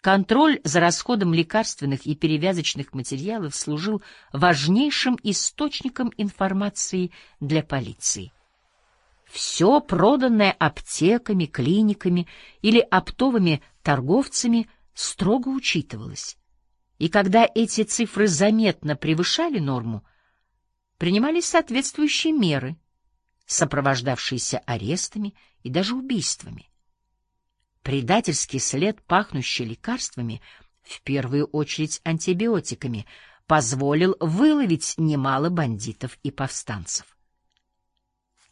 [SPEAKER 1] Контроль за расходом лекарственных и перевязочных материалов служил важнейшим источником информации для полиции. Все проданное аптеками, клиниками или оптовыми торговцами строго учитывалось. И когда эти цифры заметно превышали норму, принимались соответствующие меры, сопровождавшиеся арестами и даже убийствами. Предательский след, пахнущий лекарствами, в первую очередь антибиотиками, позволил выловить немало бандитов и повстанцев.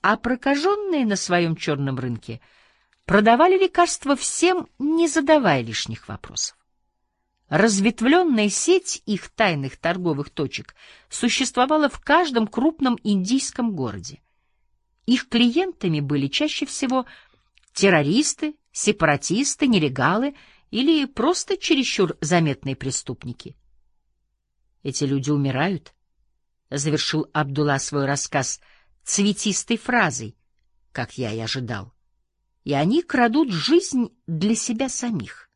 [SPEAKER 1] А прокаженные на своем черном рынке продавали лекарства всем, не задавая лишних вопросов. Разветвленная сеть их тайных торговых точек существовала в каждом крупном индийском городе. Их клиентами были чаще всего террористы, сепаратисты, нелегалы или просто чересчур заметные преступники. Эти люди умирают, — завершил Абдулла свой рассказ цветистой фразой, как я и ожидал, и они крадут жизнь для себя самих,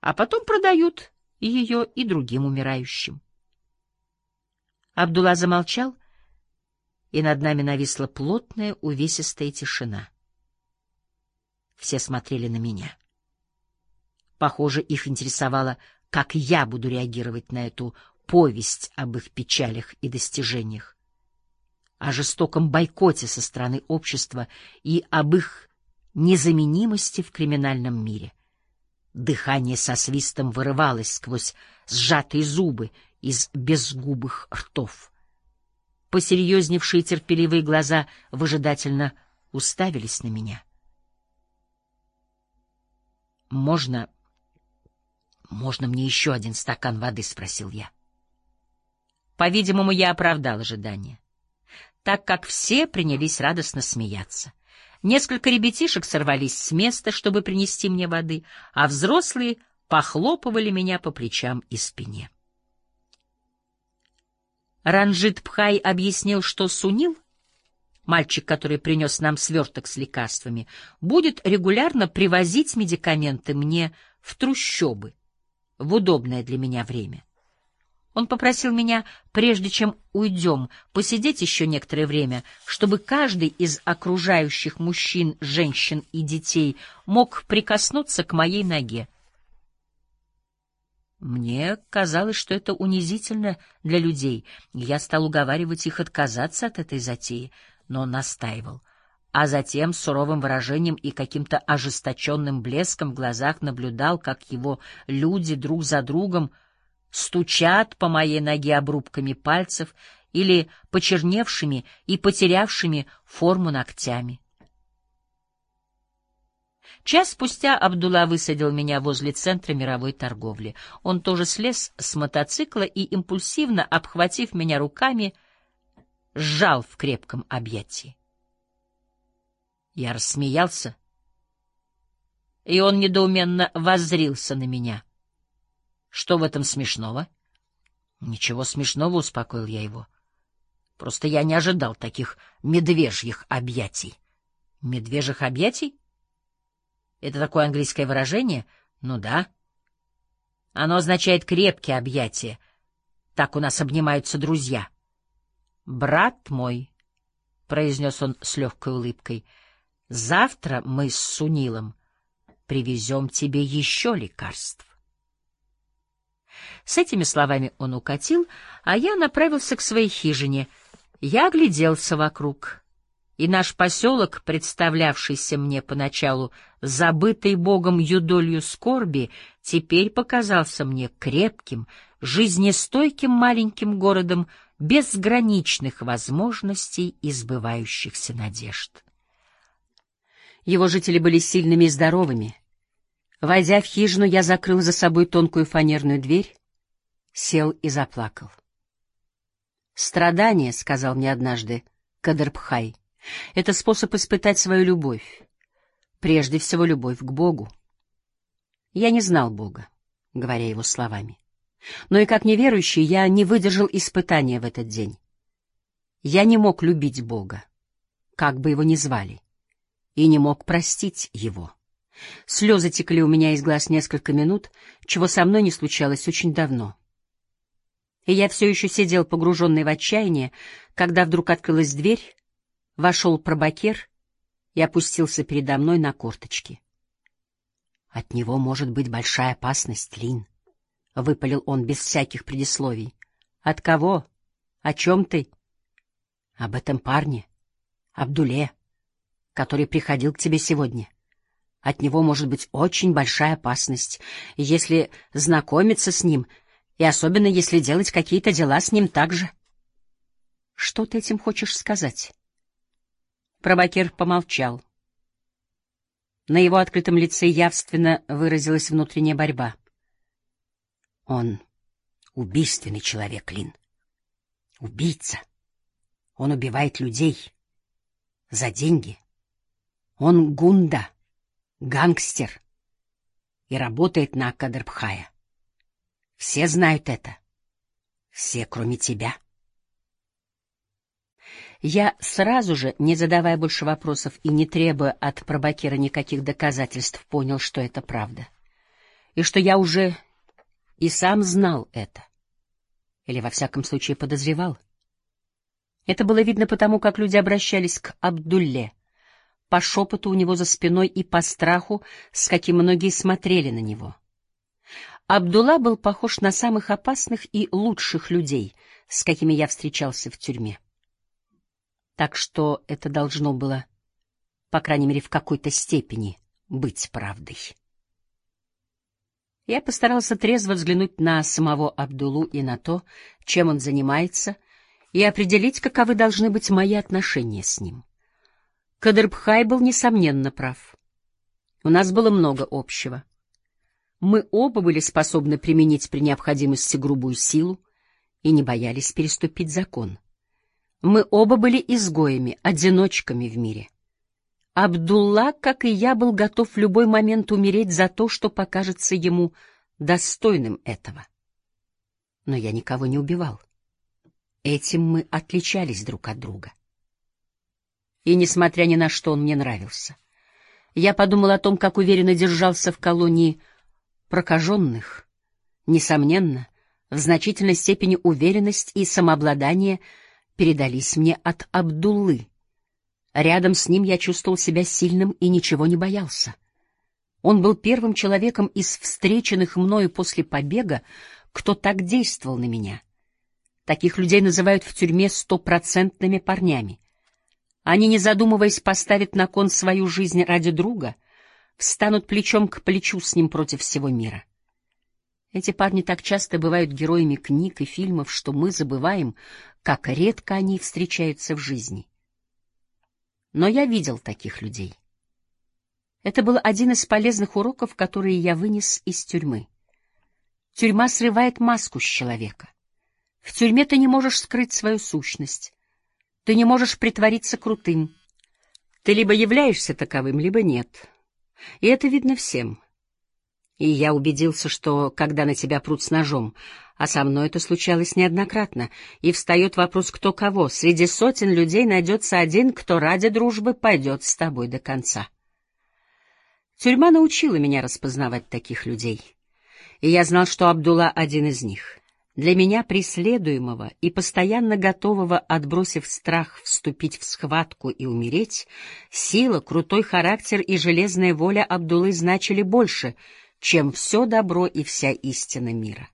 [SPEAKER 1] а потом продают ее и другим умирающим. Абдулла замолчал, и над нами нависла плотная увесистая тишина. Все смотрели на меня. Похоже, их интересовало, как я буду реагировать на эту повесть об их печалях и достижениях, о жестоком бойкоте со стороны общества и об их незаменимости в криминальном мире. Дыхание со свистом вырывалось сквозь сжатые зубы из безгубых ртов. Посерьезневшие терпеливые глаза выжидательно уставились на меня. «Можно... можно мне еще один стакан воды?» — спросил я. По-видимому, я оправдал ожидания, так как все принялись радостно смеяться. Несколько ребятишек сорвались с места, чтобы принести мне воды, а взрослые похлопывали меня по плечам и спине. Ранжит Пхай объяснил, что Сунил — мальчик, который принес нам сверток с лекарствами, будет регулярно привозить медикаменты мне в трущобы в удобное для меня время. Он попросил меня, прежде чем уйдем, посидеть еще некоторое время, чтобы каждый из окружающих мужчин, женщин и детей мог прикоснуться к моей ноге. Мне казалось, что это унизительно для людей, я стал уговаривать их отказаться от этой затеи — но настаивал. А затем с суровым выражением и каким-то ожесточенным блеском в глазах наблюдал, как его люди друг за другом стучат по моей ноге обрубками пальцев или почерневшими и потерявшими форму ногтями. Час спустя Абдулла высадил меня возле центра мировой торговли. Он тоже слез с мотоцикла и, импульсивно обхватив меня руками, — сжал в крепком объятии. Я рассмеялся, и он недоуменно воззрился на меня. Что в этом смешного? Ничего смешного, успокоил я его. Просто я не ожидал таких медвежьих объятий. Медвежьих объятий? Это такое английское выражение? Ну да. Оно означает крепкие объятия. Так у нас обнимаются друзья. «Брат мой», — произнес он с легкой улыбкой, — «завтра мы с Сунилом привезем тебе еще лекарств». С этими словами он укатил, а я направился к своей хижине. Я огляделся вокруг, и наш поселок, представлявшийся мне поначалу забытой богом юдолью скорби, теперь показался мне крепким, жизнестойким маленьким городом, безграничных возможностей и сбывающихся надежд. Его жители были сильными и здоровыми. Войдя в хижину, я закрыл за собой тонкую фанерную дверь, сел и заплакал. «Страдание», — сказал мне однажды Кадрбхай, — «это способ испытать свою любовь, прежде всего любовь к Богу». Я не знал Бога, говоря его словами. Но и как неверующий я не выдержал испытания в этот день. Я не мог любить Бога, как бы его ни звали, и не мог простить его. Слезы текли у меня из глаз несколько минут, чего со мной не случалось очень давно. И я все еще сидел погруженный в отчаяние, когда вдруг открылась дверь, вошел пробакер и опустился передо мной на корточки. От него может быть большая опасность, Лин, — выпалил он без всяких предисловий. — От кого? О чем ты? — Об этом парне, Абдуле, который приходил к тебе сегодня. От него может быть очень большая опасность, если знакомиться с ним, и особенно если делать какие-то дела с ним так же. — Что ты этим хочешь сказать? Пробакер помолчал. На его открытом лице явственно выразилась внутренняя борьба. Он убийственный человек, Лин. Убийца. Он убивает людей. За деньги. Он гунда, гангстер. И работает на Кадрбхая. Все знают это. Все, кроме тебя. Я сразу же, не задавая больше вопросов и не требуя от пробакера никаких доказательств, понял, что это правда. И что я уже и сам знал это. Или, во всяком случае, подозревал. Это было видно потому, как люди обращались к Абдулле, по шепоту у него за спиной и по страху, с каким многие смотрели на него. Абдулла был похож на самых опасных и лучших людей, с какими я встречался в тюрьме так что это должно было, по крайней мере, в какой-то степени быть правдой. Я постарался трезво взглянуть на самого Абдулу и на то, чем он занимается, и определить, каковы должны быть мои отношения с ним. Кадрбхай был, несомненно, прав. У нас было много общего. Мы оба были способны применить при необходимости грубую силу и не боялись переступить закон. Мы оба были изгоями, одиночками в мире. Абдулла, как и я, был готов в любой момент умереть за то, что покажется ему достойным этого. Но я никого не убивал. Этим мы отличались друг от друга. И, несмотря ни на что, он мне нравился. Я подумал о том, как уверенно держался в колонии прокаженных. Несомненно, в значительной степени уверенность и самообладание — передались мне от Абдуллы. Рядом с ним я чувствовал себя сильным и ничего не боялся. Он был первым человеком из встреченных мною после побега, кто так действовал на меня. Таких людей называют в тюрьме стопроцентными парнями. Они, не задумываясь, поставят на кон свою жизнь ради друга, встанут плечом к плечу с ним против всего мира. Эти парни так часто бывают героями книг и фильмов, что мы забываем, как редко они встречаются в жизни. Но я видел таких людей. Это был один из полезных уроков, которые я вынес из тюрьмы. Тюрьма срывает маску с человека. В тюрьме ты не можешь скрыть свою сущность. Ты не можешь притвориться крутым. Ты либо являешься таковым, либо нет. И это видно всем. И я убедился, что когда на тебя прут с ножом, а со мной это случалось неоднократно, и встает вопрос, кто кого, среди сотен людей найдется один, кто ради дружбы пойдет с тобой до конца. Тюрьма научила меня распознавать таких людей, и я знал, что Абдулла один из них. Для меня, преследуемого и постоянно готового, отбросив страх, вступить в схватку и умереть, сила, крутой характер и железная воля Абдуллы значили больше — чем все добро и вся истина мира.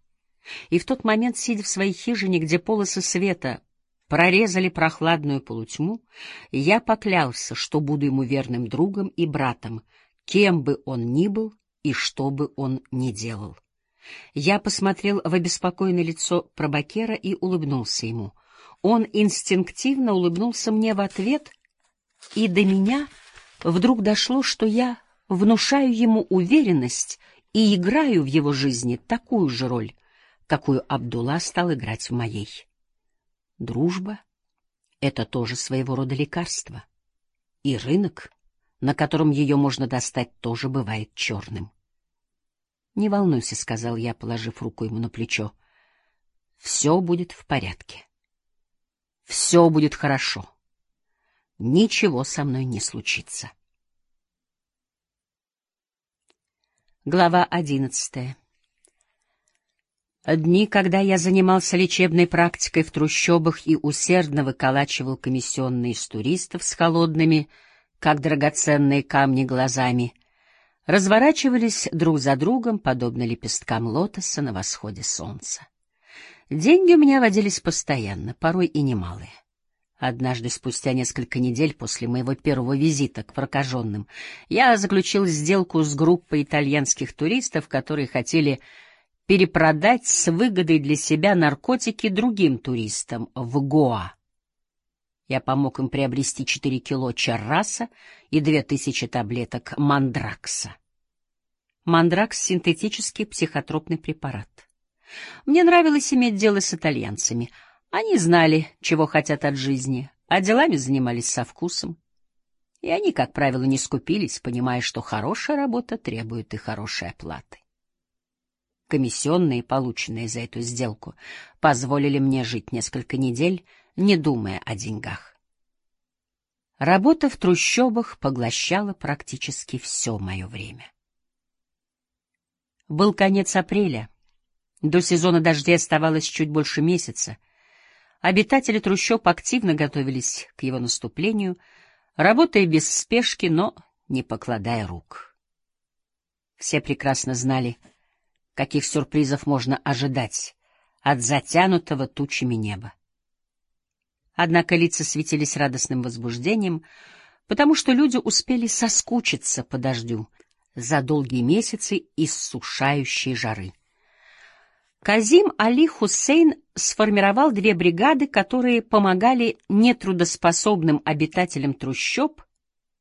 [SPEAKER 1] И в тот момент, сидя в своей хижине, где полосы света прорезали прохладную полутьму, я поклялся, что буду ему верным другом и братом, кем бы он ни был и что бы он ни делал. Я посмотрел в обеспокоенное лицо пробакера и улыбнулся ему. Он инстинктивно улыбнулся мне в ответ, и до меня вдруг дошло, что я внушаю ему уверенность и играю в его жизни такую же роль, какую Абдулла стал играть в моей. Дружба — это тоже своего рода лекарство. И рынок, на котором ее можно достать, тоже бывает черным. — Не волнуйся, — сказал я, положив руку ему на плечо. — Все будет в порядке. Все будет хорошо. Ничего со мной не случится. — Глава одиннадцатая. Дни, когда я занимался лечебной практикой в трущобах и усердно выколачивал комиссионные из туристов с холодными, как драгоценные камни, глазами, разворачивались друг за другом, подобно лепесткам лотоса на восходе солнца. Деньги у меня водились постоянно, порой и немалые. Однажды, спустя несколько недель после моего первого визита к прокаженным, я заключил сделку с группой итальянских туристов, которые хотели перепродать с выгодой для себя наркотики другим туристам в Гоа. Я помог им приобрести 4 кило чарраса и 2000 таблеток мандракса. Мандракс — синтетический психотропный препарат. Мне нравилось иметь дело с итальянцами — они знали, чего хотят от жизни, а делами занимались со вкусом. И они, как правило, не скупились, понимая, что хорошая работа требует и хорошей оплаты. Комиссионные, полученные за эту сделку, позволили мне жить несколько недель, не думая о деньгах. Работа в трущобах поглощала практически все мое время. Был конец апреля. До сезона дождей оставалось чуть больше месяца — Обитатели трущоб активно готовились к его наступлению, работая без спешки, но не покладая рук. Все прекрасно знали, каких сюрпризов можно ожидать от затянутого тучами неба. Однако лица светились радостным возбуждением, потому что люди успели соскучиться по дождю за долгие месяцы иссушающей жары. Казим Али Хусейн сформировал две бригады, которые помогали нетрудоспособным обитателям трущоб,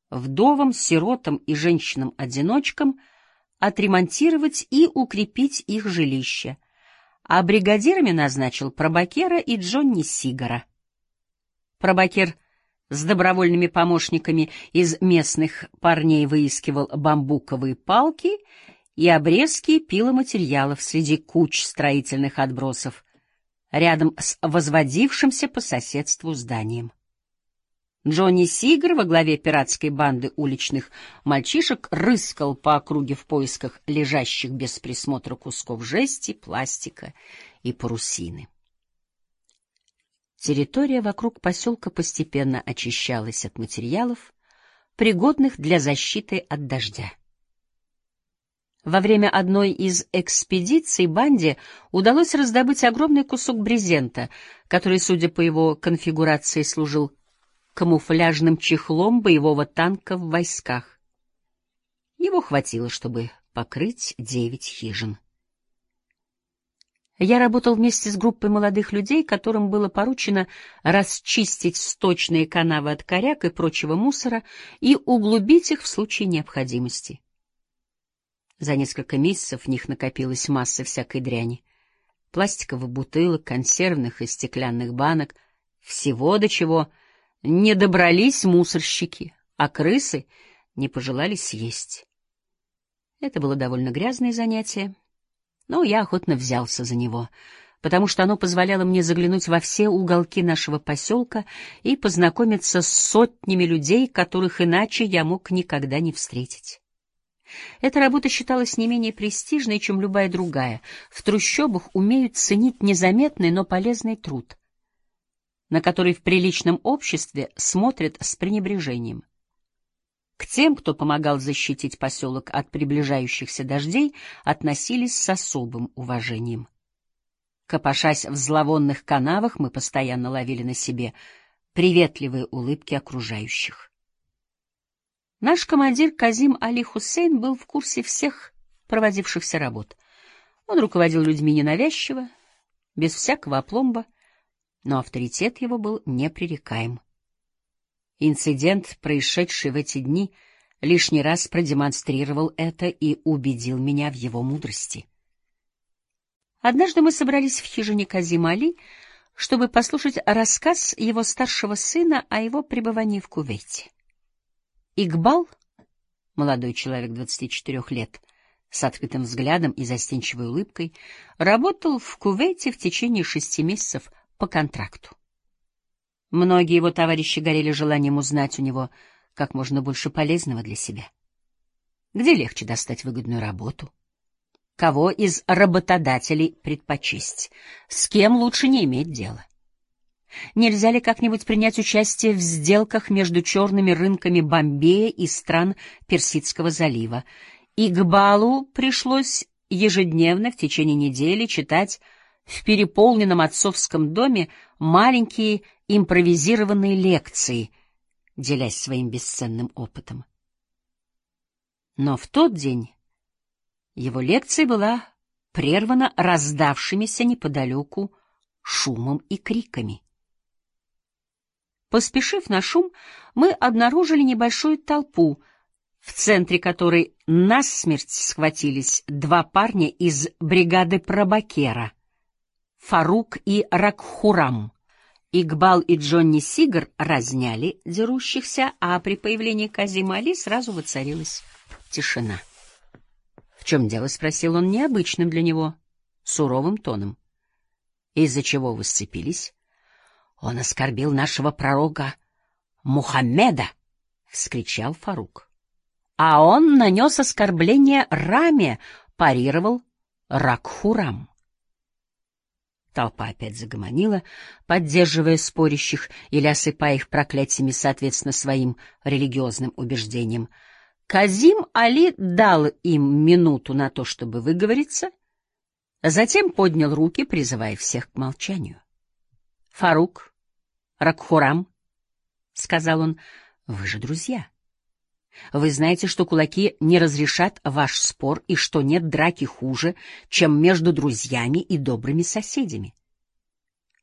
[SPEAKER 1] вдовам, сиротам и женщинам-одиночкам отремонтировать и укрепить их жилища, а бригадирами назначил Пробакера и Джонни Сигара. Пробакер с добровольными помощниками из местных парней выискивал бамбуковые палки и обрезки пиломатериалов среди куч строительных отбросов, рядом с возводившимся по соседству зданием. Джонни Сигар во главе пиратской банды уличных мальчишек рыскал по округе в поисках лежащих без присмотра кусков жести, пластика и парусины. Территория вокруг поселка постепенно очищалась от материалов, пригодных для защиты от дождя. Во время одной из экспедиций банде удалось раздобыть огромный кусок брезента, который, судя по его конфигурации, служил камуфляжным чехлом боевого танка в войсках. Его хватило, чтобы покрыть девять хижин. Я работал вместе с группой молодых людей, которым было поручено расчистить сточные канавы от коряк и прочего мусора и углубить их в случае необходимости. За несколько месяцев в них накопилась масса всякой дряни. Пластиковых бутылок, консервных и стеклянных банок, всего до чего не добрались мусорщики, а крысы не пожелали съесть. Это было довольно грязное занятие, но я охотно взялся за него, потому что оно позволяло мне заглянуть во все уголки нашего поселка и познакомиться с сотнями людей, которых иначе я мог никогда не встретить. Эта работа считалась не менее престижной, чем любая другая. В трущобах умеют ценить незаметный, но полезный труд, на который в приличном обществе смотрят с пренебрежением. К тем, кто помогал защитить поселок от приближающихся дождей, относились с особым уважением. Копошась в зловонных канавах, мы постоянно ловили на себе приветливые улыбки окружающих. Наш командир Казим Али Хусейн был в курсе всех проводившихся работ. Он руководил людьми ненавязчиво, без всякого опломба, но авторитет его был непререкаем. Инцидент, происшедший в эти дни, лишний раз продемонстрировал это и убедил меня в его мудрости. Однажды мы собрались в хижине Казима Али, чтобы послушать рассказ его старшего сына о его пребывании в Кувейте. Игбал, молодой человек 24 лет, с открытым взглядом и застенчивой улыбкой, работал в Кувейте в течение шести месяцев по контракту. Многие его товарищи горели желанием узнать у него как можно больше полезного для себя. Где легче достать выгодную работу? Кого из работодателей предпочесть? С кем лучше не иметь дела? Нельзя ли как-нибудь принять участие в сделках между черными рынками Бомбея и стран Персидского залива? Игбалу пришлось ежедневно в течение недели читать в переполненном отцовском доме маленькие импровизированные лекции, делясь своим бесценным опытом. Но в тот день его лекция была прервана раздавшимися неподалеку шумом и криками. Поспешив на шум, мы обнаружили небольшую толпу, в центре которой насмерть схватились два парня из бригады Пробакера — Фарук и Ракхурам. Игбал и Джонни Сигар разняли дерущихся, а при появлении Казима Али сразу воцарилась тишина. — В чем дело? — спросил он необычным для него, суровым тоном. — Из-за чего вы сцепились? Он оскорбил нашего пророка Мухаммеда, вскричал Фарук. А он нанес оскорбление Раме, парировал Ракхурам. Толпа опять загомонила, поддерживая спорящих или осыпая их проклятиями соответственно своим религиозным убеждениям. Казим Али дал им минуту на то, чтобы выговориться, затем поднял руки, призывая всех к молчанию. Фарук Ракхурам, — сказал он, — вы же друзья. Вы знаете, что кулаки не разрешат ваш спор и что нет драки хуже, чем между друзьями и добрыми соседями.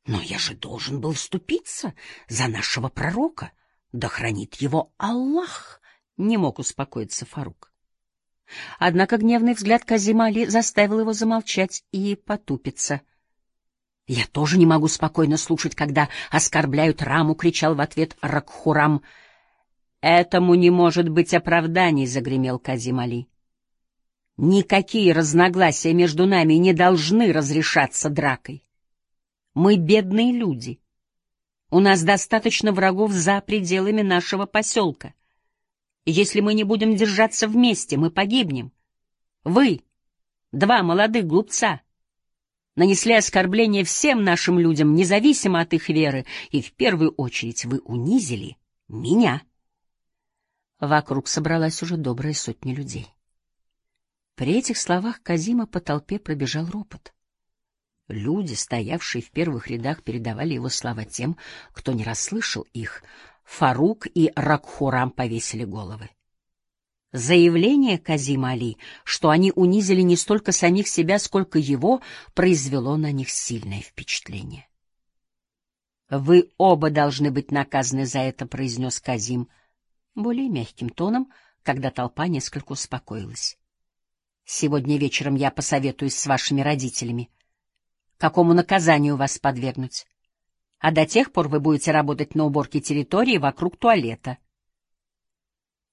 [SPEAKER 1] Но я же должен был вступиться за нашего пророка, да хранит его Аллах, — не мог успокоиться Фарук. Однако гневный взгляд Казимали заставил его замолчать и потупиться — я тоже не могу спокойно слушать, когда оскорбляют Раму, кричал в ответ Ракхурам. Этому не может быть оправданий, загремел Казим Али. Никакие разногласия между нами не должны разрешаться дракой. Мы бедные люди. У нас достаточно врагов за пределами нашего поселка. Если мы не будем держаться вместе, мы погибнем. Вы, два молодых глупца, нанесли оскорбление всем нашим людям, независимо от их веры, и в первую очередь вы унизили меня. Вокруг собралась уже добрая сотня людей. При этих словах Казима по толпе пробежал ропот. Люди, стоявшие в первых рядах, передавали его слова тем, кто не расслышал их. Фарук и Ракхурам повесили головы. Заявление Казима Али, что они унизили не столько самих себя, сколько его, произвело на них сильное впечатление. «Вы оба должны быть наказаны за это», — произнес Казим, более мягким тоном, когда толпа несколько успокоилась. «Сегодня вечером я посоветуюсь с вашими родителями. Какому наказанию вас подвергнуть? А до тех пор вы будете работать на уборке территории вокруг туалета».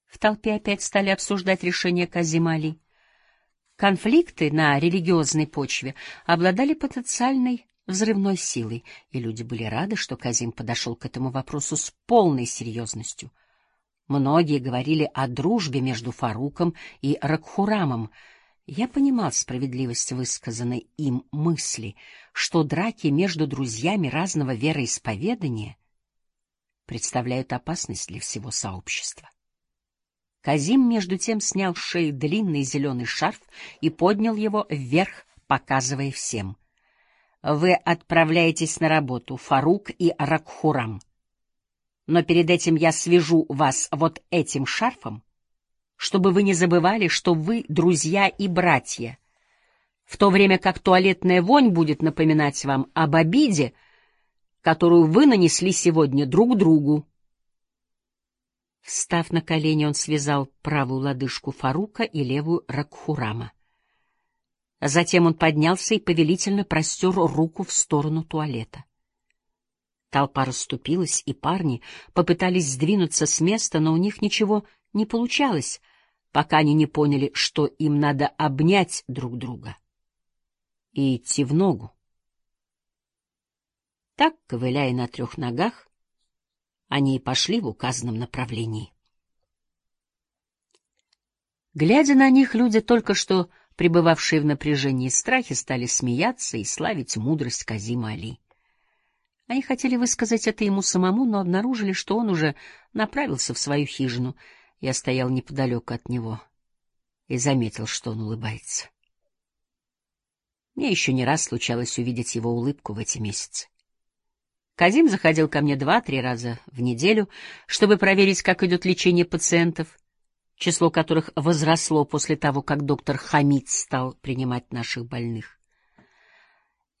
[SPEAKER 1] В толпе опять стали обсуждать решение Казимали. Конфликты на религиозной почве обладали потенциальной взрывной силой, и люди были рады, что Казим подошел к этому вопросу с полной серьезностью. Многие говорили о дружбе между Фаруком и Ракхурамом. Я понимал справедливость высказанной им мысли, что драки между друзьями разного вероисповедания представляют опасность для всего сообщества. Казим, между тем, снял с шеи длинный зеленый шарф и поднял его вверх, показывая всем. «Вы отправляетесь на работу, Фарук и Ракхурам. Но перед этим я свяжу вас вот этим шарфом, чтобы вы не забывали, что вы друзья и братья, в то время как туалетная вонь будет напоминать вам об обиде, которую вы нанесли сегодня друг другу. Встав на колени, он связал правую лодыжку Фарука и левую Ракхурама. Затем он поднялся и повелительно простер руку в сторону туалета. Толпа расступилась, и парни попытались сдвинуться с места, но у них ничего не получалось, пока они не поняли, что им надо обнять друг друга и идти в ногу. Так, ковыляя на трех ногах, они и пошли в указанном направлении. Глядя на них, люди, только что пребывавшие в напряжении и страхе, стали смеяться и славить мудрость Казима Али. Они хотели высказать это ему самому, но обнаружили, что он уже направился в свою хижину. Я стоял неподалеку от него и заметил, что он улыбается. Мне еще не раз случалось увидеть его улыбку в эти месяцы. Казим заходил ко мне два-три раза в неделю, чтобы проверить, как идет лечение пациентов, число которых возросло после того, как доктор Хамид стал принимать наших больных.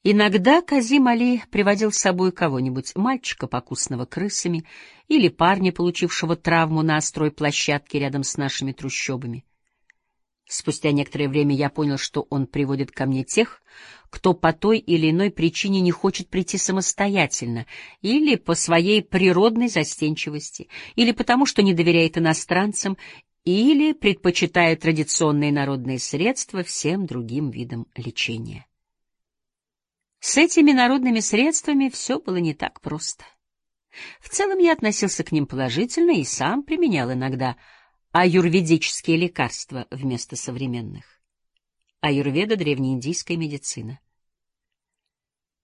[SPEAKER 1] Иногда Казим Али приводил с собой кого-нибудь, мальчика, покусного крысами, или парня, получившего травму на острой площадке рядом с нашими трущобами. Спустя некоторое время я понял, что он приводит ко мне тех, кто по той или иной причине не хочет прийти самостоятельно, или по своей природной застенчивости, или потому, что не доверяет иностранцам, или предпочитает традиционные народные средства всем другим видам лечения. С этими народными средствами все было не так просто. В целом я относился к ним положительно и сам применял иногда – аюрведические лекарства вместо современных. Аюрведа — древнеиндийская медицина.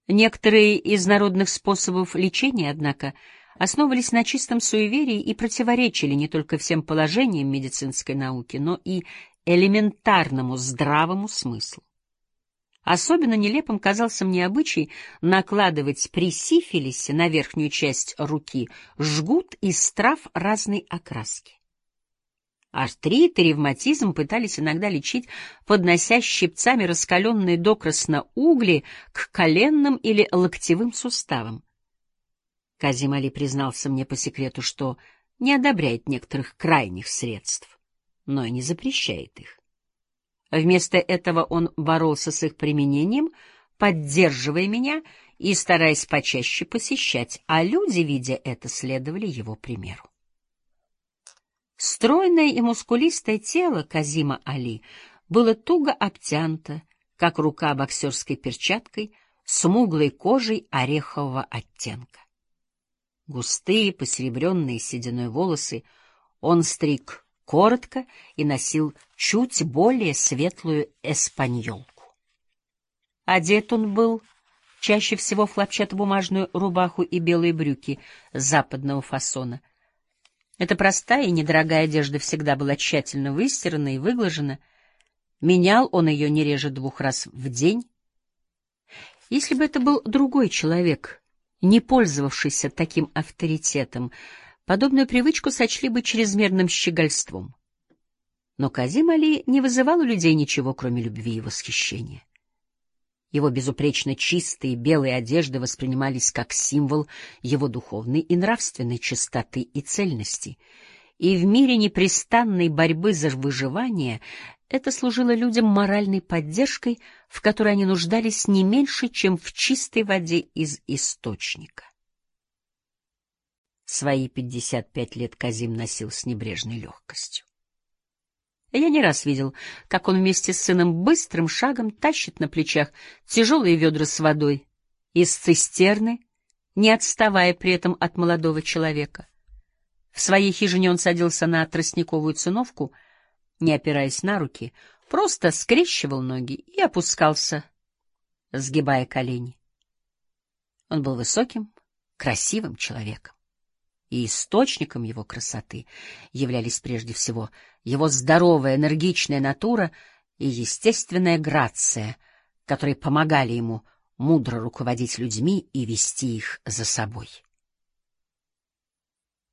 [SPEAKER 1] Некоторые из народных способов лечения, однако, основывались на чистом суеверии и противоречили не только всем положениям медицинской науки, но и элементарному здравому смыслу. Особенно нелепым казался мне обычай накладывать при сифилисе на верхнюю часть руки жгут из трав разной окраски. Артрит и ревматизм пытались иногда лечить, поднося щипцами раскаленные докрасно угли к коленным или локтевым суставам. Казим признался мне по секрету, что не одобряет некоторых крайних средств, но и не запрещает их. Вместо этого он боролся с их применением, поддерживая меня и стараясь почаще посещать, а люди, видя это, следовали его примеру. Стройное и мускулистое тело Казима Али было туго обтянуто, как рука боксерской перчаткой, смуглой кожей орехового оттенка. Густые, посеребренные сединой волосы он стриг коротко и носил чуть более светлую эспаньолку. Одет он был чаще всего в хлопчатобумажную рубаху и белые брюки западного фасона — эта простая и недорогая одежда всегда была тщательно выстирана и выглажена. Менял он ее не реже двух раз в день. Если бы это был другой человек, не пользовавшийся таким авторитетом, подобную привычку сочли бы чрезмерным щегольством. Но Казим Али не вызывал у людей ничего, кроме любви и восхищения. Его безупречно чистые белые одежды воспринимались как символ его духовной и нравственной чистоты и цельности. И в мире непрестанной борьбы за выживание это служило людям моральной поддержкой, в которой они нуждались не меньше, чем в чистой воде из источника. Свои пятьдесят пять лет Казим носил с небрежной легкостью. Я не раз видел, как он вместе с сыном быстрым шагом тащит на плечах тяжелые ведра с водой из цистерны, не отставая при этом от молодого человека. В своей хижине он садился на тростниковую циновку, не опираясь на руки, просто скрещивал ноги и опускался, сгибая колени. Он был высоким, красивым человеком и источником его красоты являлись прежде всего его здоровая, энергичная натура и естественная грация, которые помогали ему мудро руководить людьми и вести их за собой.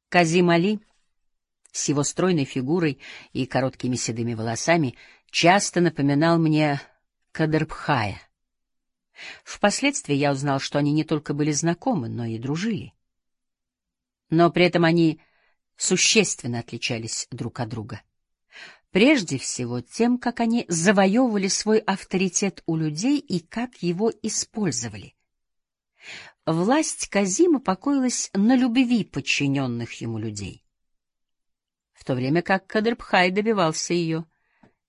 [SPEAKER 1] Казим Али с его стройной фигурой и короткими седыми волосами часто напоминал мне Кадрбхая. Впоследствии я узнал, что они не только были знакомы, но и дружили но при этом они существенно отличались друг от друга. Прежде всего тем, как они завоевывали свой авторитет у людей и как его использовали. Власть Казима покоилась на любви подчиненных ему людей, в то время как Кадрбхай добивался ее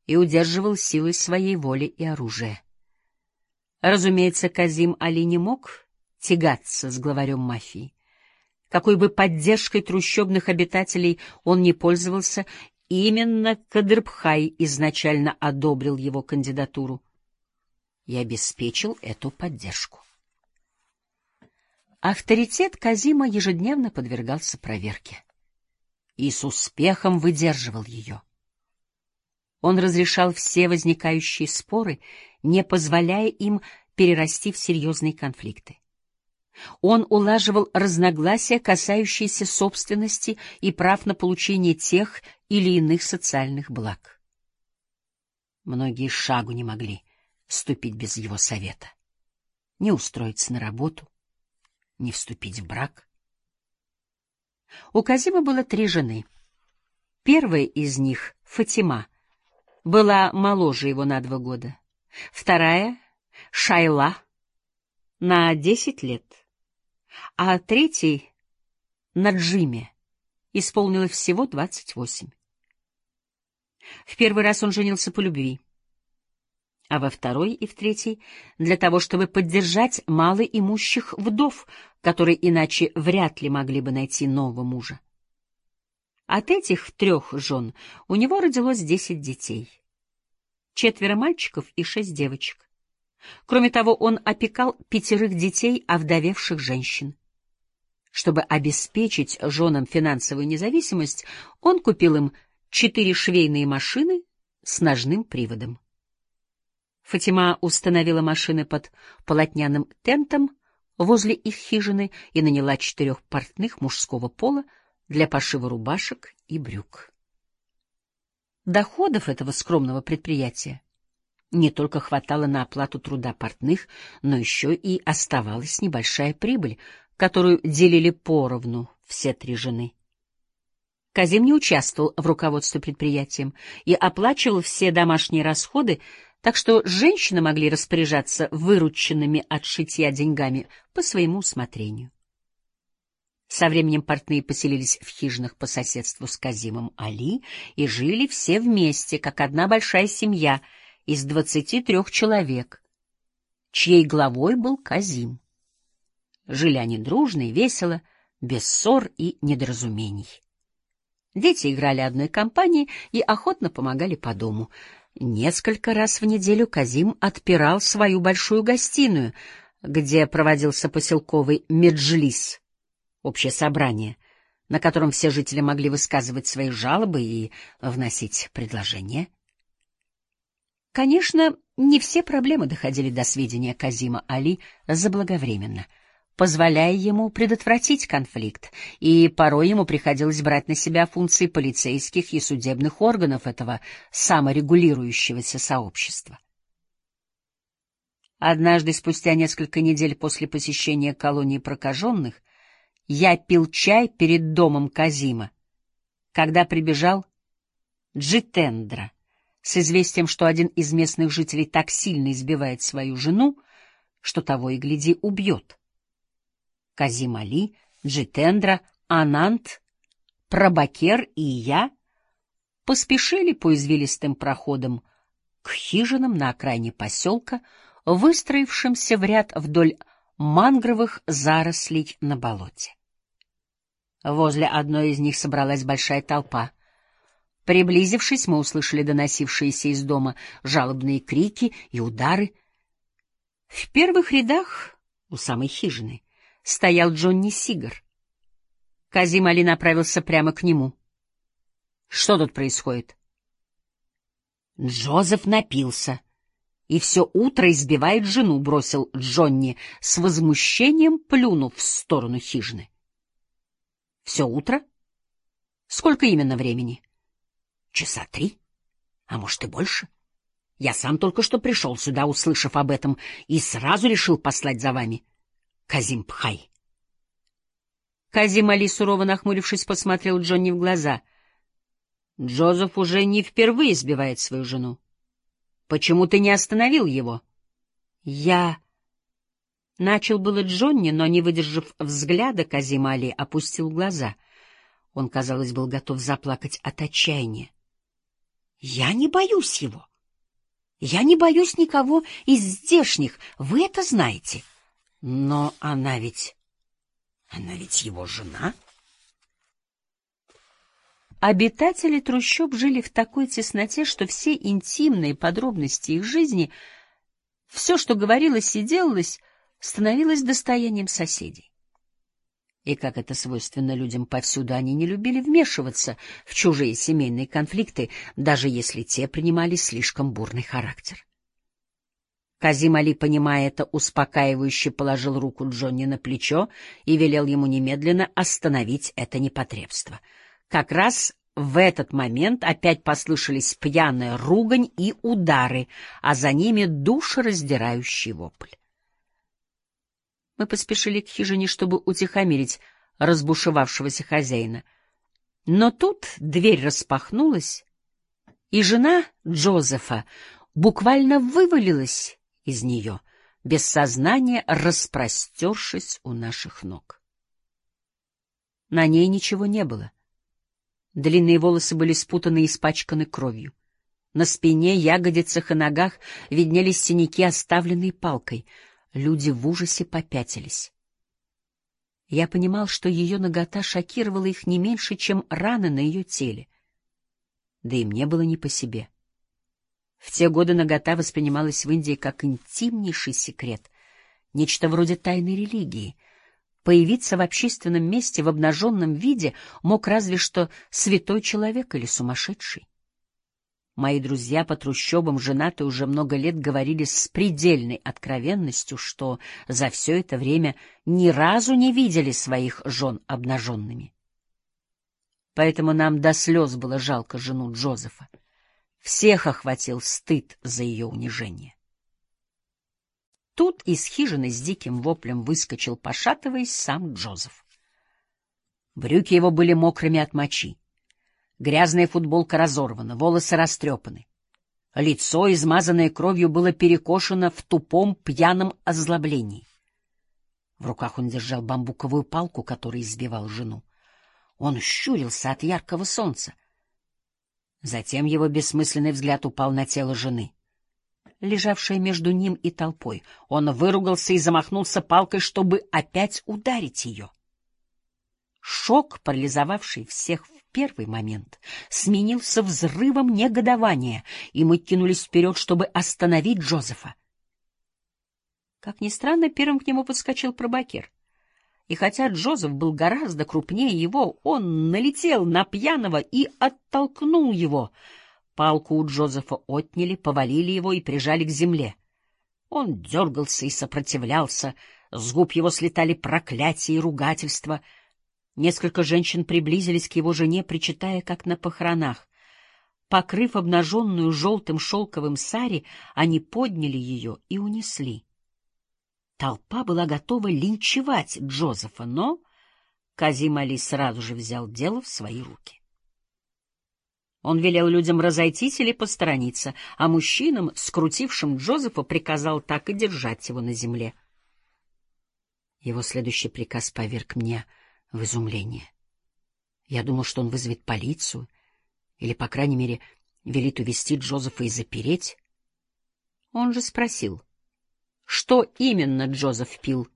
[SPEAKER 1] и удерживал силой своей воли и оружия. Разумеется, Казим Али не мог тягаться с главарем мафии какой бы поддержкой трущобных обитателей он не пользовался, именно Кадырбхай изначально одобрил его кандидатуру и обеспечил эту поддержку. Авторитет Казима ежедневно подвергался проверке и с успехом выдерживал ее. Он разрешал все возникающие споры, не позволяя им перерасти в серьезные конфликты. Он улаживал разногласия, касающиеся собственности и прав на получение тех или иных социальных благ. Многие шагу не могли ступить без его совета, не устроиться на работу, не вступить в брак. У Казима было три жены. Первая из них, Фатима, была моложе его на два года. Вторая — Шайла, на десять лет. А третий — Наджиме, исполнилось всего двадцать восемь. В первый раз он женился по любви, а во второй и в третий — для того, чтобы поддержать малоимущих вдов, которые иначе вряд ли могли бы найти нового мужа. От этих трех жен у него родилось десять детей. Четверо мальчиков и шесть девочек. Кроме того, он опекал пятерых детей овдовевших женщин. Чтобы обеспечить женам финансовую независимость, он купил им четыре швейные машины с ножным приводом. Фатима установила машины под полотняным тентом возле их хижины и наняла четырех портных мужского пола для пошива рубашек и брюк. Доходов этого скромного предприятия не только хватало на оплату труда портных, но еще и оставалась небольшая прибыль, которую делили поровну все три жены. Казим не участвовал в руководстве предприятием и оплачивал все домашние расходы, так что женщины могли распоряжаться вырученными от шитья деньгами по своему усмотрению. Со временем портные поселились в хижинах по соседству с Казимом Али и жили все вместе, как одна большая семья из двадцати трех человек, чьей главой был Казим. Жили они дружно и весело, без ссор и недоразумений. Дети играли одной компанией и охотно помогали по дому. Несколько раз в неделю Казим отпирал свою большую гостиную, где проводился поселковый меджлис — общее собрание, на котором все жители могли высказывать свои жалобы и вносить предложения. Конечно, не все проблемы доходили до сведения Казима Али заблаговременно, позволяя ему предотвратить конфликт, и порой ему приходилось брать на себя функции полицейских и судебных органов этого саморегулирующегося сообщества. Однажды, спустя несколько недель после посещения колонии прокаженных, я пил чай перед домом Казима, когда прибежал Джитендра с известием, что один из местных жителей так сильно избивает свою жену, что того и гляди убьет. Казим Али, Джитендра, Анант, Прабакер и я поспешили по извилистым проходам к хижинам на окраине поселка, выстроившимся в ряд вдоль мангровых зарослей на болоте. Возле одной из них собралась большая толпа. Приблизившись, мы услышали доносившиеся из дома жалобные крики и удары. В первых рядах, у самой хижины, стоял Джонни Сигар. Казим Али направился прямо к нему. — Что тут происходит? — Джозеф напился и все утро избивает жену, — бросил Джонни с возмущением, плюнув в сторону хижины. — Все утро? Сколько именно времени? — Часа три, а может и больше. Я сам только что пришел сюда, услышав об этом, и сразу решил послать за вами. Казим Пхай. Казим Али, сурово нахмурившись, посмотрел Джонни в глаза. Джозеф уже не впервые избивает свою жену. Почему ты не остановил его? Я... Начал было Джонни, но, не выдержав взгляда, Казима Али опустил глаза. Он, казалось, был готов заплакать от отчаяния. — Я не боюсь его. Я не боюсь никого из здешних, вы это знаете. Но она ведь... Она ведь его жена. Обитатели трущоб жили в такой тесноте, что все интимные подробности их жизни, все, что говорилось и делалось, становилось достоянием соседей. И как это свойственно людям повсюду, они не любили вмешиваться в чужие семейные конфликты, даже если те принимали слишком бурный характер. Казим Али, понимая это, успокаивающе положил руку Джонни на плечо и велел ему немедленно остановить это непотребство. Как раз в этот момент опять послышались пьяная ругань и удары, а за ними душераздирающий вопль. Мы поспешили к хижине, чтобы утихомирить разбушевавшегося хозяина. Но тут дверь распахнулась, и жена Джозефа буквально вывалилась из нее, без сознания распростершись у наших ног. На ней ничего не было. Длинные волосы были спутаны и испачканы кровью. На спине, ягодицах и ногах виднелись синяки, оставленные палкой. Люди в ужасе попятились. Я понимал, что ее нагота шокировала их не меньше, чем раны на ее теле. Да и мне было не по себе. В те годы нагота воспринималась в Индии как интимнейший секрет, нечто вроде тайной религии. Появиться в общественном месте в обнаженном виде мог разве что святой человек или сумасшедший. Мои друзья по трущобам, женатые уже много лет, говорили с предельной откровенностью, что за все это время ни разу не видели своих жен обнаженными. Поэтому нам до слез было жалко жену Джозефа. Всех охватил стыд за ее унижение. Тут из хижины с диким воплем выскочил, пошатываясь, сам Джозеф. Брюки его были мокрыми от мочи. Грязная футболка разорвана, волосы растрепаны. Лицо, измазанное кровью, было перекошено в тупом пьяном озлоблении. В руках он держал бамбуковую палку, которой избивал жену. Он щурился от яркого солнца. Затем его бессмысленный взгляд упал на тело жены, лежавшее между ним и толпой. Он выругался и замахнулся палкой, чтобы опять ударить ее. Шок, парализовавший всех в первый момент, сменился взрывом негодования, и мы кинулись вперед, чтобы остановить Джозефа. Как ни странно, первым к нему подскочил пробакер — и хотя Джозеф был гораздо крупнее его, он налетел на пьяного и оттолкнул его. Палку у Джозефа отняли, повалили его и прижали к земле. Он дергался и сопротивлялся, с губ его слетали проклятия и ругательства. Несколько женщин приблизились к его жене, причитая, как на похоронах. Покрыв обнаженную желтым шелковым сари, они подняли ее и унесли. Толпа была готова линчевать Джозефа, но Казим Али сразу же взял дело в свои руки. Он велел людям разойтись или посторониться, а мужчинам, скрутившим Джозефа, приказал так и держать его на земле. Его следующий приказ поверг меня в изумление. Я думал, что он вызовет полицию или, по крайней мере, велит увести Джозефа и запереть. Он же спросил — что именно Джозеф пил,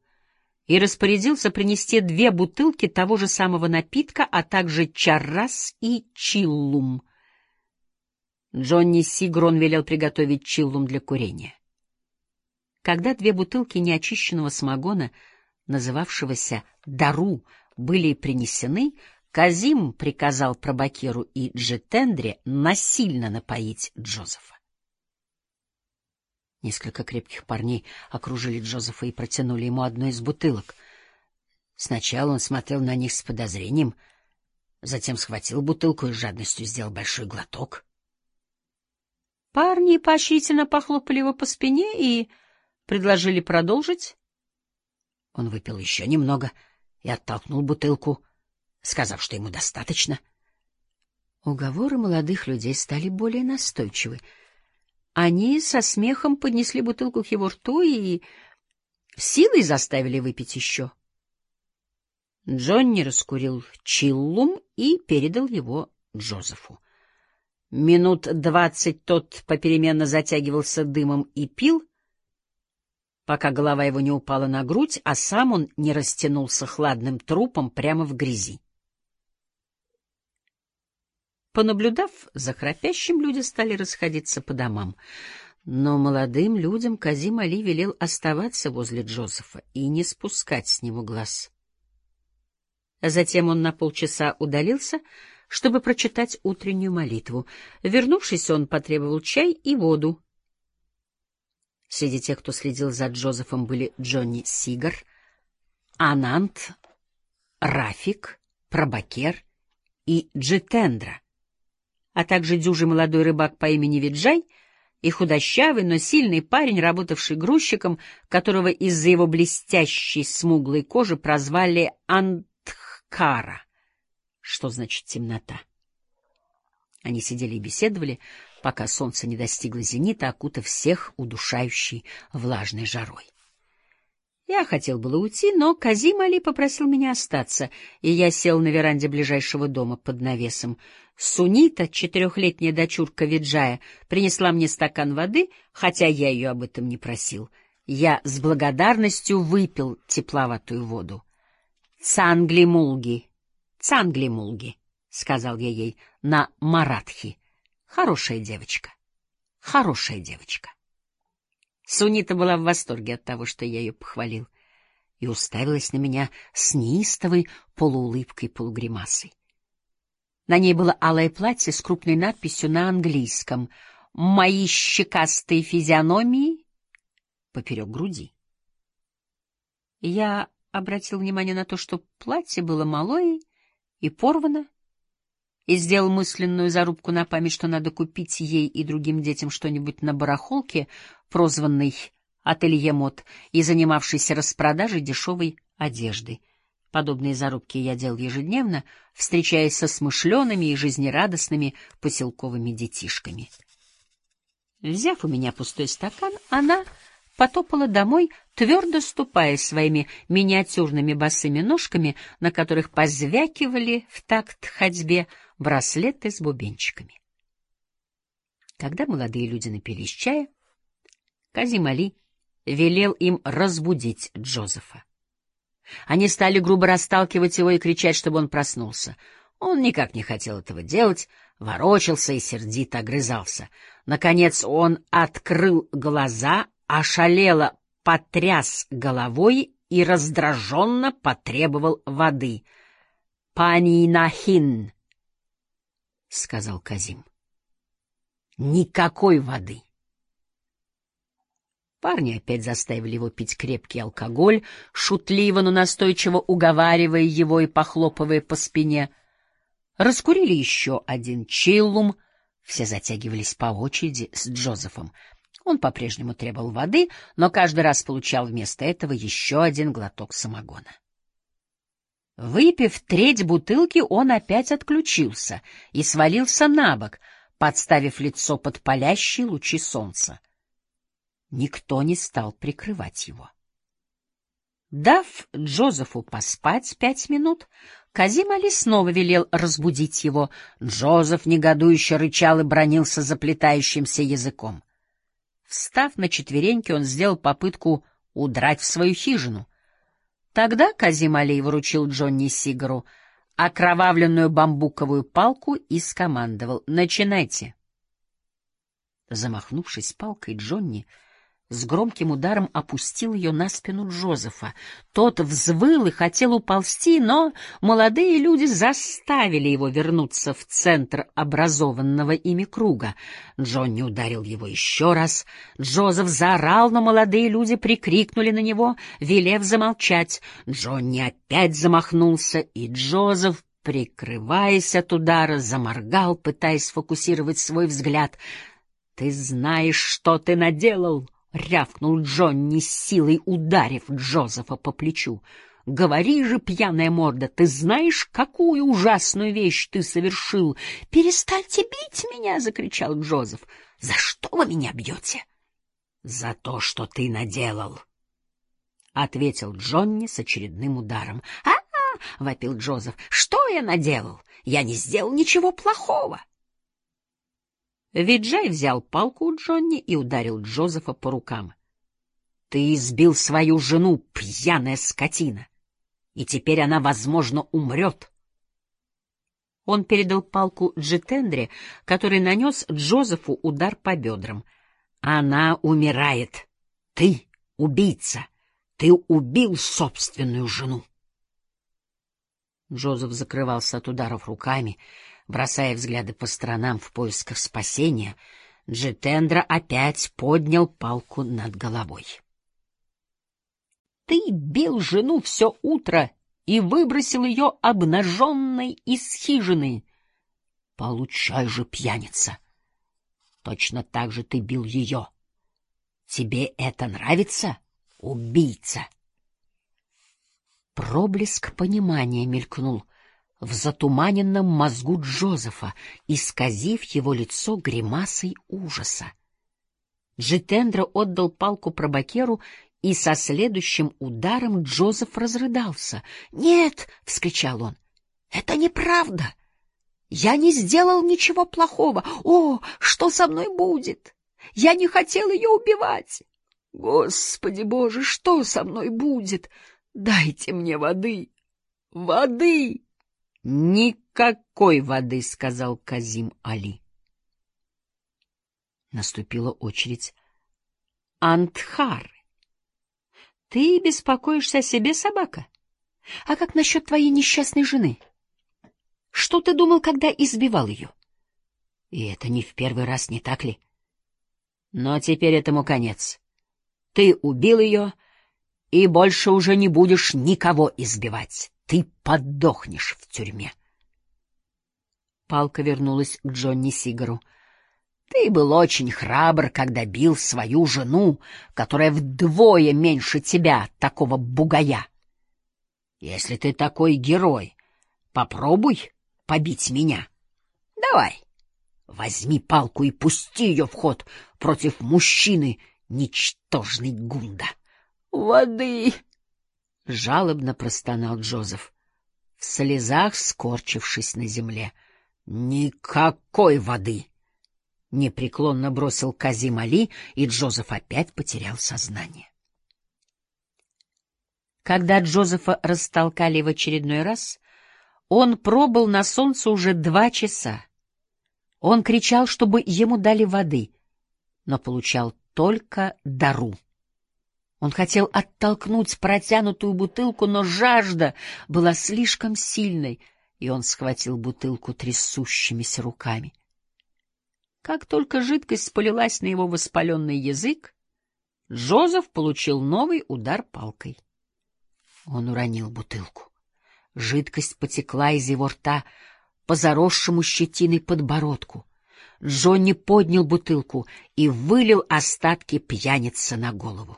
[SPEAKER 1] и распорядился принести две бутылки того же самого напитка, а также чаррас и чиллум. Джонни Сигрон велел приготовить чиллум для курения. Когда две бутылки неочищенного самогона, называвшегося «дару», были принесены, Казим приказал Пробакеру и Джетендре насильно напоить Джозефа. Несколько крепких парней окружили Джозефа и протянули ему одну из бутылок. Сначала он смотрел на них с подозрением, затем схватил бутылку и с жадностью сделал большой глоток. Парни поощрительно похлопали его по спине и предложили продолжить. Он выпил еще немного и оттолкнул бутылку, сказав, что ему достаточно. Уговоры молодых людей стали более настойчивы — они со смехом поднесли бутылку к его рту и силой заставили выпить еще. Джонни раскурил чиллум и передал его Джозефу. Минут двадцать тот попеременно затягивался дымом и пил, пока голова его не упала на грудь, а сам он не растянулся хладным трупом прямо в грязи. Понаблюдав за храпящим, люди стали расходиться по домам. Но молодым людям Казим Али велел оставаться возле Джозефа и не спускать с него глаз. Затем он на полчаса удалился, чтобы прочитать утреннюю молитву. Вернувшись, он потребовал чай и воду. Среди тех, кто следил за Джозефом, были Джонни Сигар, Анант, Рафик, Прабакер и Джитендра, а также дюжий молодой рыбак по имени Виджай и худощавый, но сильный парень, работавший грузчиком, которого из-за его блестящей смуглой кожи прозвали Антхкара, что значит темнота. Они сидели и беседовали, пока солнце не достигло зенита, окутав всех удушающей влажной жарой. Я хотел было уйти, но Казим Али попросил меня остаться, и я сел на веранде ближайшего дома под навесом. Сунита, четырехлетняя дочурка Виджая, принесла мне стакан воды, хотя я ее об этом не просил. Я с благодарностью выпил тепловатую воду. «Цангли-мулги, цангли-мулги», — сказал я ей на маратхи. «Хорошая девочка, хорошая девочка». Сунита была в восторге от того, что я ее похвалил, и уставилась на меня с неистовой полуулыбкой-полугримасой. На ней было алое платье с крупной надписью на английском «Мои щекастые физиономии» поперек груди. Я обратил внимание на то, что платье было малое и порвано, и сделал мысленную зарубку на память, что надо купить ей и другим детям что-нибудь на барахолке, прозванной «Ателье мод», и занимавшейся распродажей дешевой одежды. Подобные зарубки я делал ежедневно, встречаясь со смышленными и жизнерадостными поселковыми детишками. Взяв у меня пустой стакан, она потопала домой, твердо ступая своими миниатюрными босыми ножками, на которых позвякивали в такт ходьбе браслеты с бубенчиками. Когда молодые люди напились чая, Казим Али велел им разбудить Джозефа. Они стали грубо расталкивать его и кричать, чтобы он проснулся. Он никак не хотел этого делать, ворочался и сердито огрызался. Наконец он открыл глаза, ошалело потряс головой и раздраженно потребовал воды. «Пани Нахин!» — сказал Казим. «Никакой воды!» Парни опять заставили его пить крепкий алкоголь, шутливо, но настойчиво уговаривая его и похлопывая по спине. Раскурили еще один чиллум, все затягивались по очереди с Джозефом. Он по-прежнему требовал воды, но каждый раз получал вместо этого еще один глоток самогона. Выпив треть бутылки, он опять отключился и свалился на бок, подставив лицо под палящие лучи солнца. Никто не стал прикрывать его. Дав Джозефу поспать пять минут, Казим Али снова велел разбудить его. Джозеф негодующе рычал и бронился заплетающимся языком. Встав на четвереньки, он сделал попытку удрать в свою хижину. Тогда Казим Али выручил Джонни Сигару окровавленную бамбуковую палку и скомандовал «Начинайте». Замахнувшись палкой, Джонни с громким ударом опустил ее на спину Джозефа. Тот взвыл и хотел уползти, но молодые люди заставили его вернуться в центр образованного ими круга. Джонни ударил его еще раз. Джозеф заорал, но молодые люди прикрикнули на него, велев замолчать. Джонни опять замахнулся, и Джозеф прикрываясь от удара, заморгал, пытаясь сфокусировать свой взгляд. «Ты знаешь, что ты наделал!» — рявкнул Джонни силой, ударив Джозефа по плечу. — Говори же, пьяная морда, ты знаешь, какую ужасную вещь ты совершил? — Перестаньте бить меня! — закричал Джозеф. — За что вы меня бьете? — За то, что ты наделал, — ответил Джонни с очередным ударом. «А — вопил Джозеф. — Что я наделал? Я не сделал ничего плохого. — Виджай взял палку у Джонни и ударил Джозефа по рукам. — Ты избил свою жену, пьяная скотина, и теперь она, возможно, умрет. Он передал палку Джитендре, который нанес Джозефу удар по бедрам. «Она умирает. Ты — убийца. Ты убил собственную жену». Джозеф закрывался от ударов руками, бросая взгляды по сторонам в поисках спасения. Джитендра опять поднял палку над головой. Ты бил жену все утро и выбросил ее обнаженной из хижины. Получай же, пьяница! Точно так же ты бил ее. Тебе это нравится, убийца? Проблеск понимания мелькнул в затуманенном мозгу Джозефа, исказив его лицо гримасой ужаса. Джитендра отдал палку пробакеру и со следующим ударом Джозеф разрыдался. «Нет!» — вскричал он. «Это неправда! Я не сделал ничего плохого! О, что со мной будет? Я не хотел ее убивать! Господи Боже, что со мной будет? Дайте мне воды! Воды!» «Никакой воды!» — сказал Казим Али. Наступила очередь Антхары. Ты беспокоишься о себе, собака? А как насчет твоей несчастной жены? Что ты думал, когда избивал ее? И это не в первый раз, не так ли? Но теперь этому конец. Ты убил ее, и больше уже не будешь никого избивать. Ты подохнешь в тюрьме. Палка вернулась к Джонни Сигару. Ты был очень храбр, когда бил свою жену, которая вдвое меньше тебя, такого бугая. Если ты такой герой, попробуй побить меня. Давай, возьми палку и пусти ее в ход против мужчины, ничтожный гунда. Воды! — жалобно простонал Джозеф, в слезах скорчившись на земле. — Никакой воды! — непреклонно бросил Казим Али, и Джозеф опять потерял сознание. Когда Джозефа растолкали в очередной раз, он пробыл на солнце уже два часа. Он кричал, чтобы ему дали воды, но получал только дару. Он хотел оттолкнуть протянутую бутылку, но жажда была слишком сильной, и он схватил бутылку трясущимися руками. Как только жидкость полилась на его воспаленный язык, Жозеф получил новый удар палкой. Он уронил бутылку. Жидкость потекла из его рта по заросшему щетиной подбородку. Джонни поднял бутылку и вылил остатки пьяницы на голову.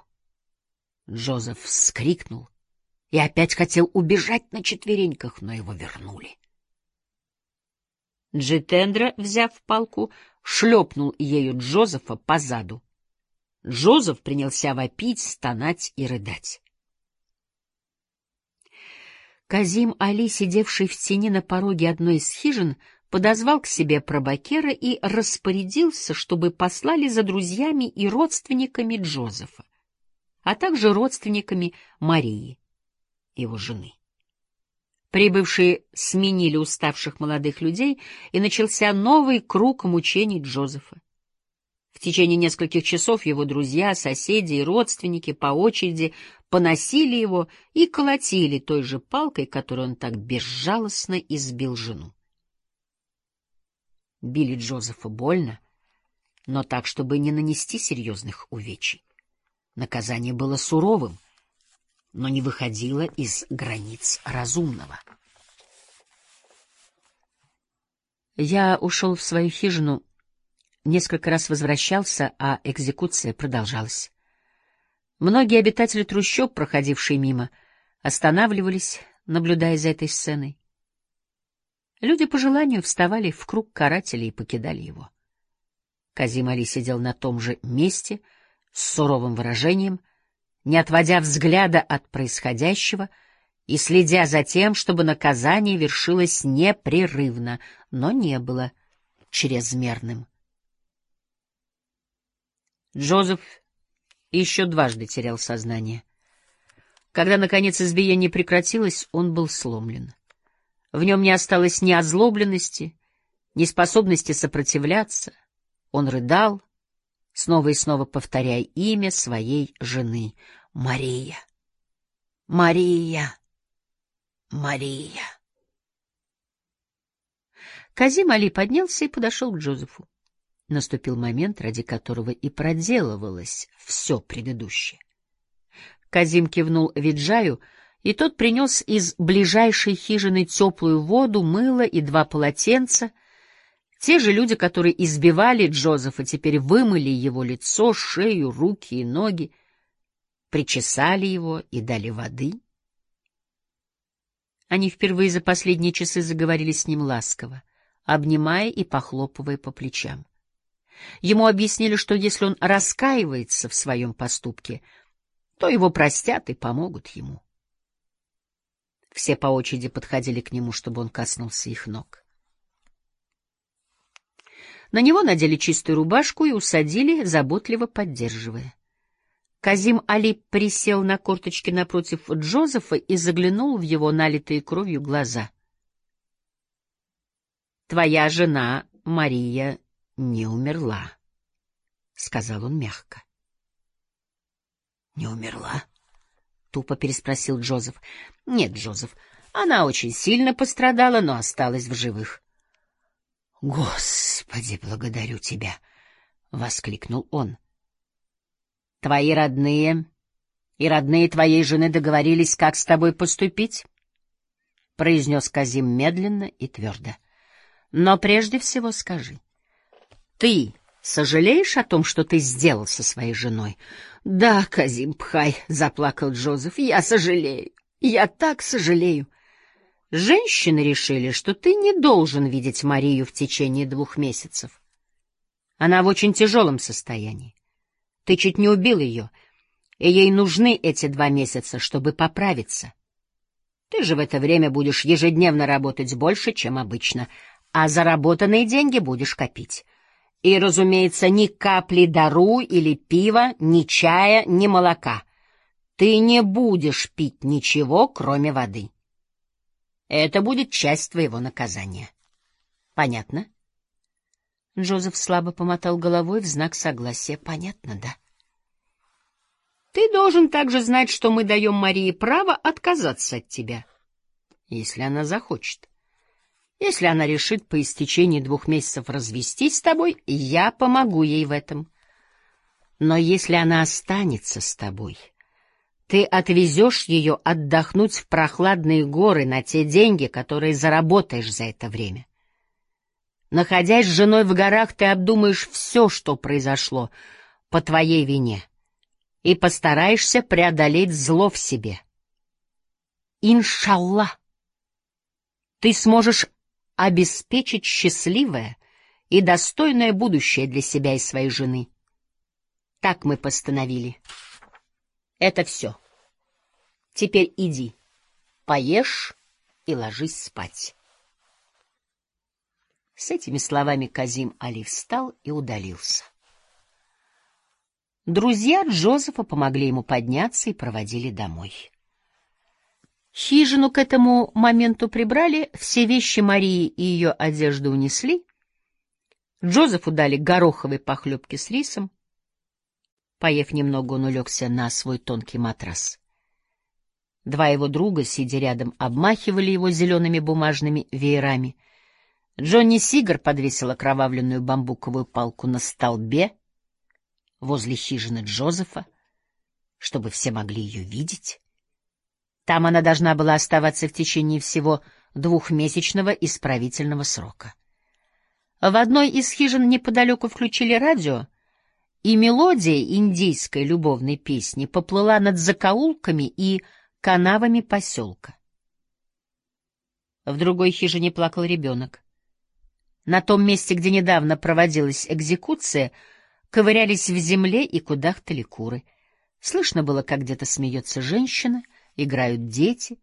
[SPEAKER 1] Джозеф вскрикнул и опять хотел убежать на четвереньках, но его вернули. Джитендра, взяв палку, шлепнул ею Джозефа по заду. Джозеф принялся вопить, стонать и рыдать. Казим Али, сидевший в тени на пороге одной из хижин, подозвал к себе пробакера и распорядился, чтобы послали за друзьями и родственниками Джозефа, а также родственниками Марии, его жены. Прибывшие сменили уставших молодых людей, и начался новый круг мучений Джозефа. В течение нескольких часов его друзья, соседи и родственники по очереди поносили его и колотили той же палкой, которой он так безжалостно избил жену. Били Джозефа больно, но так, чтобы не нанести серьезных увечий. Наказание было суровым — но не выходила из границ разумного. Я ушел в свою хижину, несколько раз возвращался, а экзекуция продолжалась. Многие обитатели трущоб, проходившие мимо, останавливались, наблюдая за этой сценой. Люди по желанию вставали в круг карателей и покидали его. Казим Али сидел на том же месте с суровым выражением, не отводя взгляда от происходящего и следя за тем, чтобы наказание вершилось непрерывно, но не было чрезмерным. Джозеф еще дважды терял сознание. Когда, наконец, избиение прекратилось, он был сломлен. В нем не осталось ни озлобленности, ни способности сопротивляться. Он рыдал, снова и снова повторяя имя своей жены — Мария. Мария! Мария! Казим Али поднялся и подошел к Джозефу. Наступил момент, ради которого и проделывалось все предыдущее. Казим кивнул Виджаю, и тот принес из ближайшей хижины теплую воду, мыло и два полотенца. Те же люди, которые избивали Джозефа, теперь вымыли его лицо, шею, руки и ноги, причесали его и дали воды. Они впервые за последние часы заговорили с ним ласково, обнимая и похлопывая по плечам. Ему объяснили, что если он раскаивается в своем поступке, то его простят и помогут ему. Все по очереди подходили к нему, чтобы он коснулся их ног. На него надели чистую рубашку и усадили, заботливо поддерживая. Казим Али присел на корточки напротив Джозефа и заглянул в его налитые кровью глаза. «Твоя жена, Мария, не умерла», — сказал он мягко. «Не умерла?» — тупо переспросил Джозеф. «Нет, Джозеф, она очень сильно пострадала, но осталась в живых». «Господи, благодарю тебя!» — воскликнул он. «Твои родные и родные твоей жены договорились, как с тобой поступить?» — произнес Казим медленно и твердо. «Но прежде всего скажи, ты сожалеешь о том, что ты сделал со своей женой?» Да, Казим Пхай, заплакал Джозеф, я сожалею. Я так сожалею. Женщины решили, что ты не должен видеть Марию в течение двух месяцев. Она в очень тяжелом состоянии. Ты чуть не убил ее, и ей нужны эти два месяца, чтобы поправиться. Ты же в это время будешь ежедневно работать больше, чем обычно, а заработанные деньги будешь копить. И, разумеется, ни капли дару или пива, ни чая, ни молока. Ты не будешь пить ничего, кроме воды. Это будет часть твоего наказания. Понятно? Джозеф слабо помотал головой в знак согласия. Понятно, да. Ты должен также знать, что мы даем Марии право отказаться от тебя, если она захочет. Если она решит по истечении двух месяцев развестись с тобой, я помогу ей в этом. Но если она останется с тобой, ты отвезешь ее отдохнуть в прохладные горы на те деньги, которые заработаешь за это время. Находясь с женой в горах, ты обдумаешь все, что произошло по твоей вине, и постараешься преодолеть зло в себе. Иншаллах! Ты сможешь обеспечить счастливое и достойное будущее для себя и своей жены. Так мы постановили. Это все. Теперь иди, поешь и ложись спать. С этими словами Казим Али встал и удалился. Друзья Джозефа помогли ему подняться и проводили домой. Хижину к этому моменту прибрали, все вещи Марии и ее одежду унесли. Джозефу дали гороховой похлебки с рисом. Поев немного, он улегся на свой тонкий матрас. Два его друга, сидя рядом, обмахивали его зелеными бумажными веерами. Джонни Сигар подвесил окровавленную бамбуковую палку на столбе возле хижины Джозефа, чтобы все могли ее видеть. Там она должна была оставаться в течение всего двухмесячного исправительного срока. В одной из хижин неподалеку включили радио, и мелодия индийской любовной песни поплыла над закоулками и канавами поселка. В другой хижине плакал ребенок. На том месте, где недавно проводилась экзекуция, ковырялись в земле и кудахтали куры. Слышно было, как где-то смеется женщина — играют дети,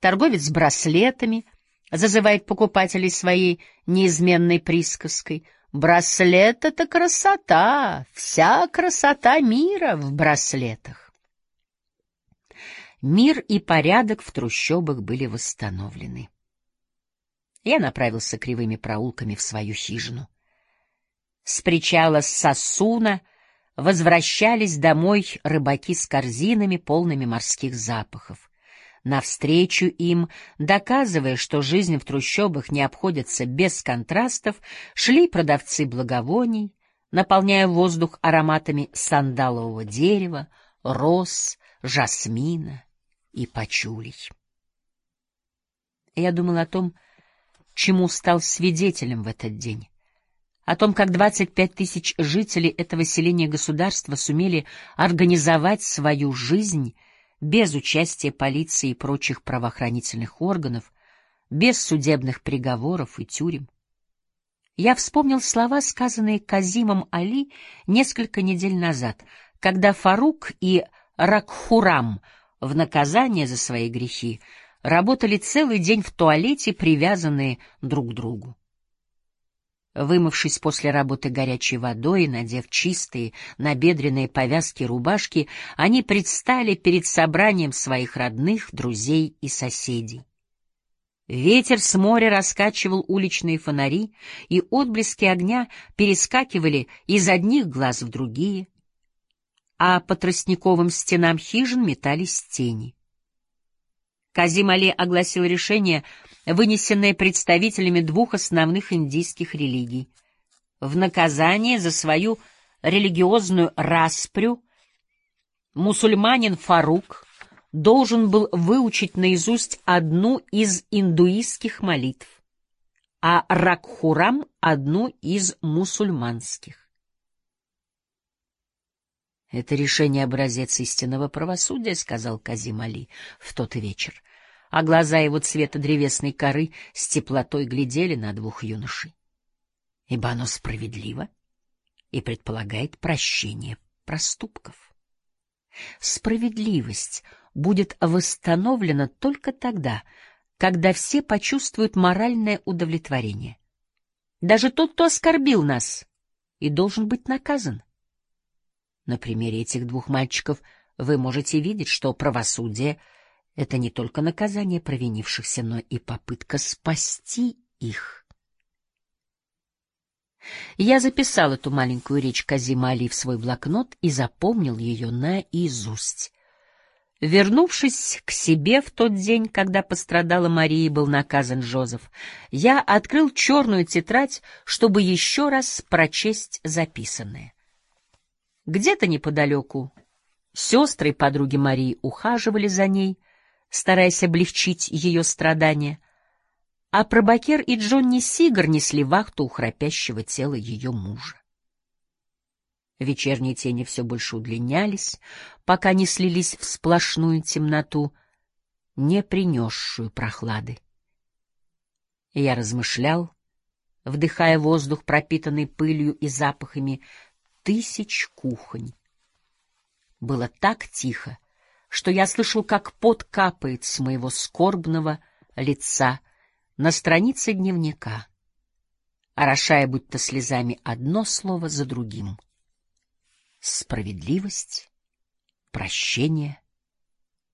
[SPEAKER 1] торговец браслетами зазывает покупателей своей неизменной присказкой. Браслет — это красота, вся красота мира в браслетах. Мир и порядок в трущобах были восстановлены. Я направился кривыми проулками в свою хижину. С причала Сосуна возвращались домой рыбаки с корзинами, полными морских запахов. Навстречу им, доказывая, что жизнь в трущобах не обходится без контрастов, шли продавцы благовоний, наполняя воздух ароматами сандалового дерева, роз, жасмина и пачулей. Я думал о том, чему стал свидетелем в этот день о том, как 25 тысяч жителей этого селения государства сумели организовать свою жизнь без участия полиции и прочих правоохранительных органов, без судебных приговоров и тюрем. Я вспомнил слова, сказанные Казимом Али несколько недель назад, когда Фарук и Ракхурам в наказание за свои грехи работали целый день в туалете, привязанные друг к другу. Вымывшись после работы горячей водой и надев чистые набедренные повязки рубашки, они предстали перед собранием своих родных, друзей и соседей. Ветер с моря раскачивал уличные фонари, и отблески огня перескакивали из одних глаз в другие, а по тростниковым стенам хижин метались тени. Казим Али огласил решение, вынесенное представителями двух основных индийских религий. В наказание за свою религиозную распрю мусульманин Фарук должен был выучить наизусть одну из индуистских молитв, а Ракхурам — одну из мусульманских. Это решение образец истинного правосудия, сказал Казим Али в тот вечер, а глаза его цвета древесной коры с теплотой глядели на двух юношей. Ибо оно справедливо и предполагает прощение проступков. Справедливость будет восстановлена только тогда, когда все почувствуют моральное удовлетворение. Даже тот, кто оскорбил нас, и должен быть наказан. На примере этих двух мальчиков вы можете видеть, что правосудие — это не только наказание провинившихся, но и попытка спасти их. Я записал эту маленькую речь Казима Али в свой блокнот и запомнил ее наизусть. Вернувшись к себе в тот день, когда пострадала Мария и был наказан Жозеф, я открыл черную тетрадь, чтобы еще раз прочесть записанное. Где-то неподалеку сестры и подруги Марии ухаживали за ней, стараясь облегчить ее страдания, а Пробакер и Джонни Сигар несли вахту у храпящего тела ее мужа. Вечерние тени все больше удлинялись, пока не слились в сплошную темноту, не принесшую прохлады. Я размышлял, вдыхая воздух, пропитанный пылью и запахами тысяч кухонь. Было так тихо, что я слышал, как пот капает с моего скорбного лица на странице дневника, орошая будто слезами одно слово за другим. Справедливость, прощение,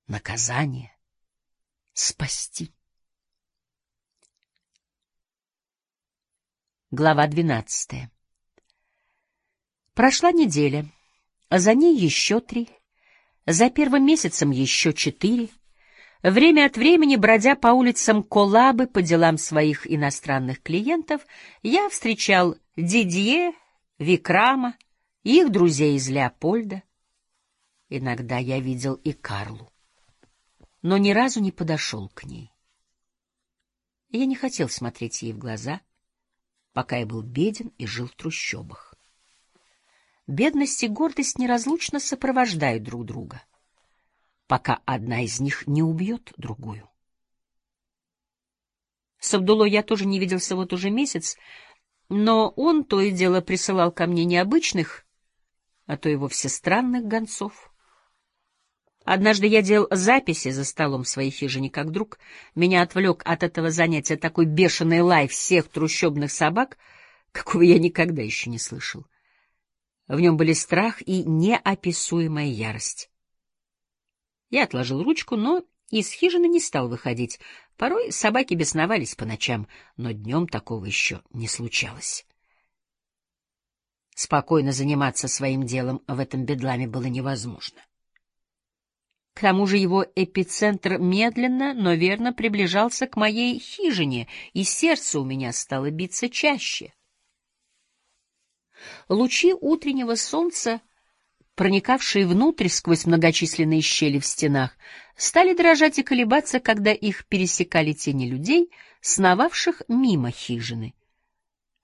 [SPEAKER 1] наказание, спасти. Глава двенадцатая Прошла неделя, а за ней еще три, за первым месяцем еще четыре. Время от времени, бродя по улицам Колабы по делам своих иностранных клиентов, я встречал Дидье, Викрама, их друзей из Леопольда. Иногда я видел и Карлу, но ни разу не подошел к ней. Я не хотел смотреть ей в глаза, пока я был беден и жил в трущобах. Бедность и гордость неразлучно сопровождают друг друга, пока одна из них не убьет другую. С Абдулой я тоже не виделся вот уже месяц, но он то и дело присылал ко мне необычных, а то и вовсе странных гонцов. Однажды я делал записи за столом своей хижине, как вдруг меня отвлек от этого занятия такой бешеный лай всех трущобных собак, какого я никогда еще не слышал. В нем были страх и неописуемая ярость. Я отложил ручку, но Из хижины не стал выходить. Порой собаки бесновались по ночам, но днем такого еще не случалось. Спокойно заниматься своим делом в этом бедламе было невозможно. К тому же его эпицентр медленно, но верно приближался к моей хижине, и сердце у меня стало биться чаще. Лучи утреннего солнца, проникавшие внутрь сквозь многочисленные щели в стенах, стали дрожать и колебаться, когда их пересекали тени людей, сновавших мимо хижины.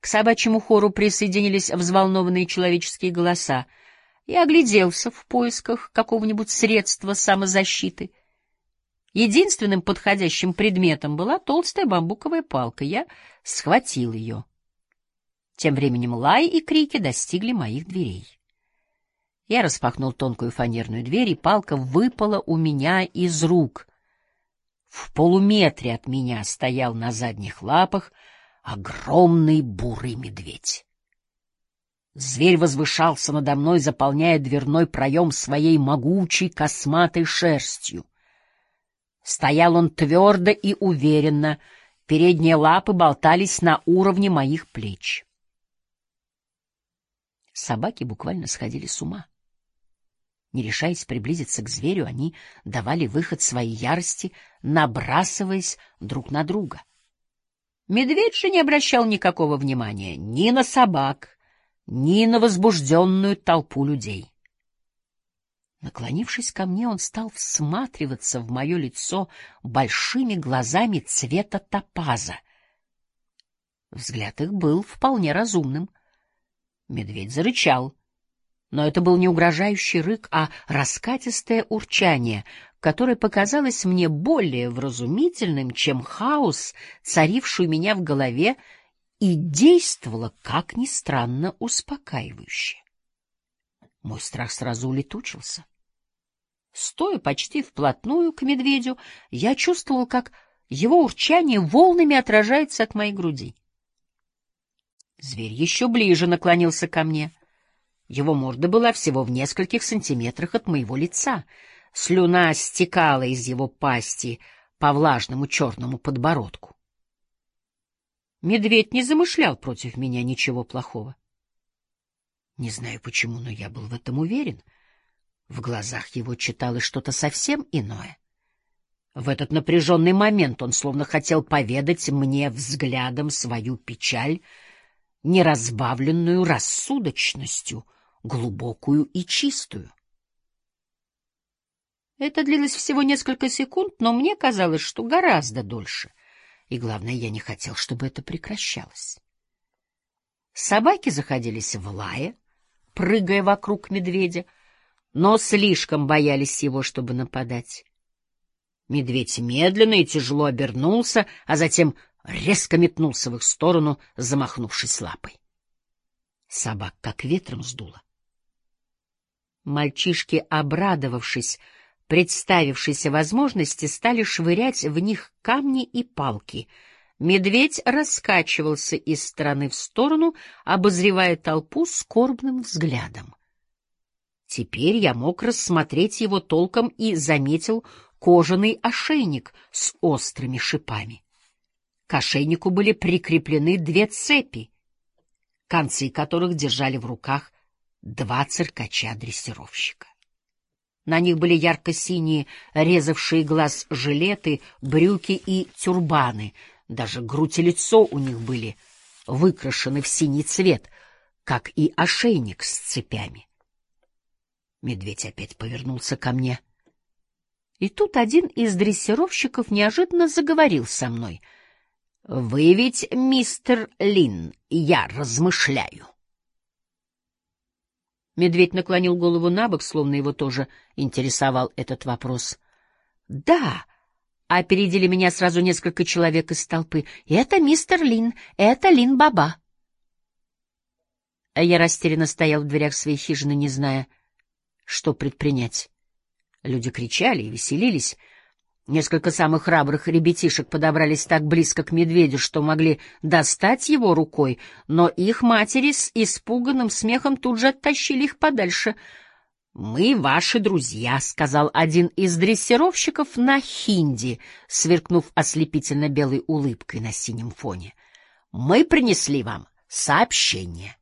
[SPEAKER 1] К собачьему хору присоединились взволнованные человеческие голоса. Я огляделся в поисках какого-нибудь средства самозащиты. Единственным подходящим предметом была толстая бамбуковая палка. Я схватил ее. Тем временем лай и крики достигли моих дверей. Я распахнул тонкую фанерную дверь, и палка выпала у меня из рук. В полуметре от меня стоял на задних лапах — огромный бурый медведь. Зверь возвышался надо мной, заполняя дверной проем своей могучей косматой шерстью. Стоял он твердо и уверенно, передние лапы болтались на уровне моих плеч. Собаки буквально сходили с ума. Не решаясь приблизиться к зверю, они давали выход своей ярости, набрасываясь друг на друга — Медведь же не обращал никакого внимания ни на собак, ни на возбужденную толпу людей. Наклонившись ко мне, он стал всматриваться в мое лицо большими глазами цвета топаза. Взгляд их был вполне разумным. Медведь зарычал, но это был не угрожающий рык, а раскатистое урчание, которое показалось мне более вразумительным, чем хаос, царивший у меня в голове, и действовало, как ни странно, успокаивающе. Мой страх сразу улетучился. Стоя почти вплотную к медведю, я чувствовал, как его урчание волнами отражается от моей груди. Зверь еще ближе наклонился ко мне. Его морда была всего в нескольких сантиметрах от моего лица — Слюна стекала из его пасти по влажному черному подбородку. Медведь не замышлял против меня ничего плохого. Не знаю почему, но я был в этом уверен. В глазах его читалось что-то совсем иное. В этот напряженный момент он словно хотел поведать мне взглядом свою печаль, неразбавленную рассудочностью, глубокую и чистую. Это длилось всего несколько секунд, но мне казалось, что гораздо дольше. И главное, я не хотел, чтобы это прекращалось. Собаки заходились в лае, прыгая вокруг медведя, но слишком боялись его, чтобы нападать. Медведь медленно и тяжело обернулся, а затем резко метнулся в их сторону, замахнувшись лапой. Собак как ветром сдуло. Мальчишки, обрадовавшись, представившейся возможности стали швырять в них камни и палки. Медведь раскачивался из стороны в сторону, обозревая толпу скорбным взглядом. Теперь я мог рассмотреть его толком и заметил кожаный ошейник с острыми шипами. К ошейнику были прикреплены две цепи, концы которых держали в руках два циркача-дрессировщика. На них были ярко-синие, резавшие глаз жилеты, брюки и тюрбаны. Даже грудь и лицо у них были выкрашены в синий цвет, как и ошейник с цепями. Медведь опять повернулся ко мне. И тут один из дрессировщиков неожиданно заговорил со мной. — Вы ведь мистер Лин, я размышляю. Медведь наклонил голову на бок, словно его тоже интересовал этот вопрос. «Да!» — опередили меня сразу несколько человек из толпы. «Это мистер Лин, это Лин Баба». А я растерянно стоял в дверях своей хижины, не зная, что предпринять. Люди кричали и веселились — Несколько самых храбрых ребятишек подобрались так близко к медведю, что могли достать его рукой, но их матери с испуганным смехом тут же оттащили их подальше. Мы ваши друзья, сказал один из дрессировщиков на хинди, сверкнув ослепительно белой улыбкой на синем фоне. Мы принесли вам сообщение.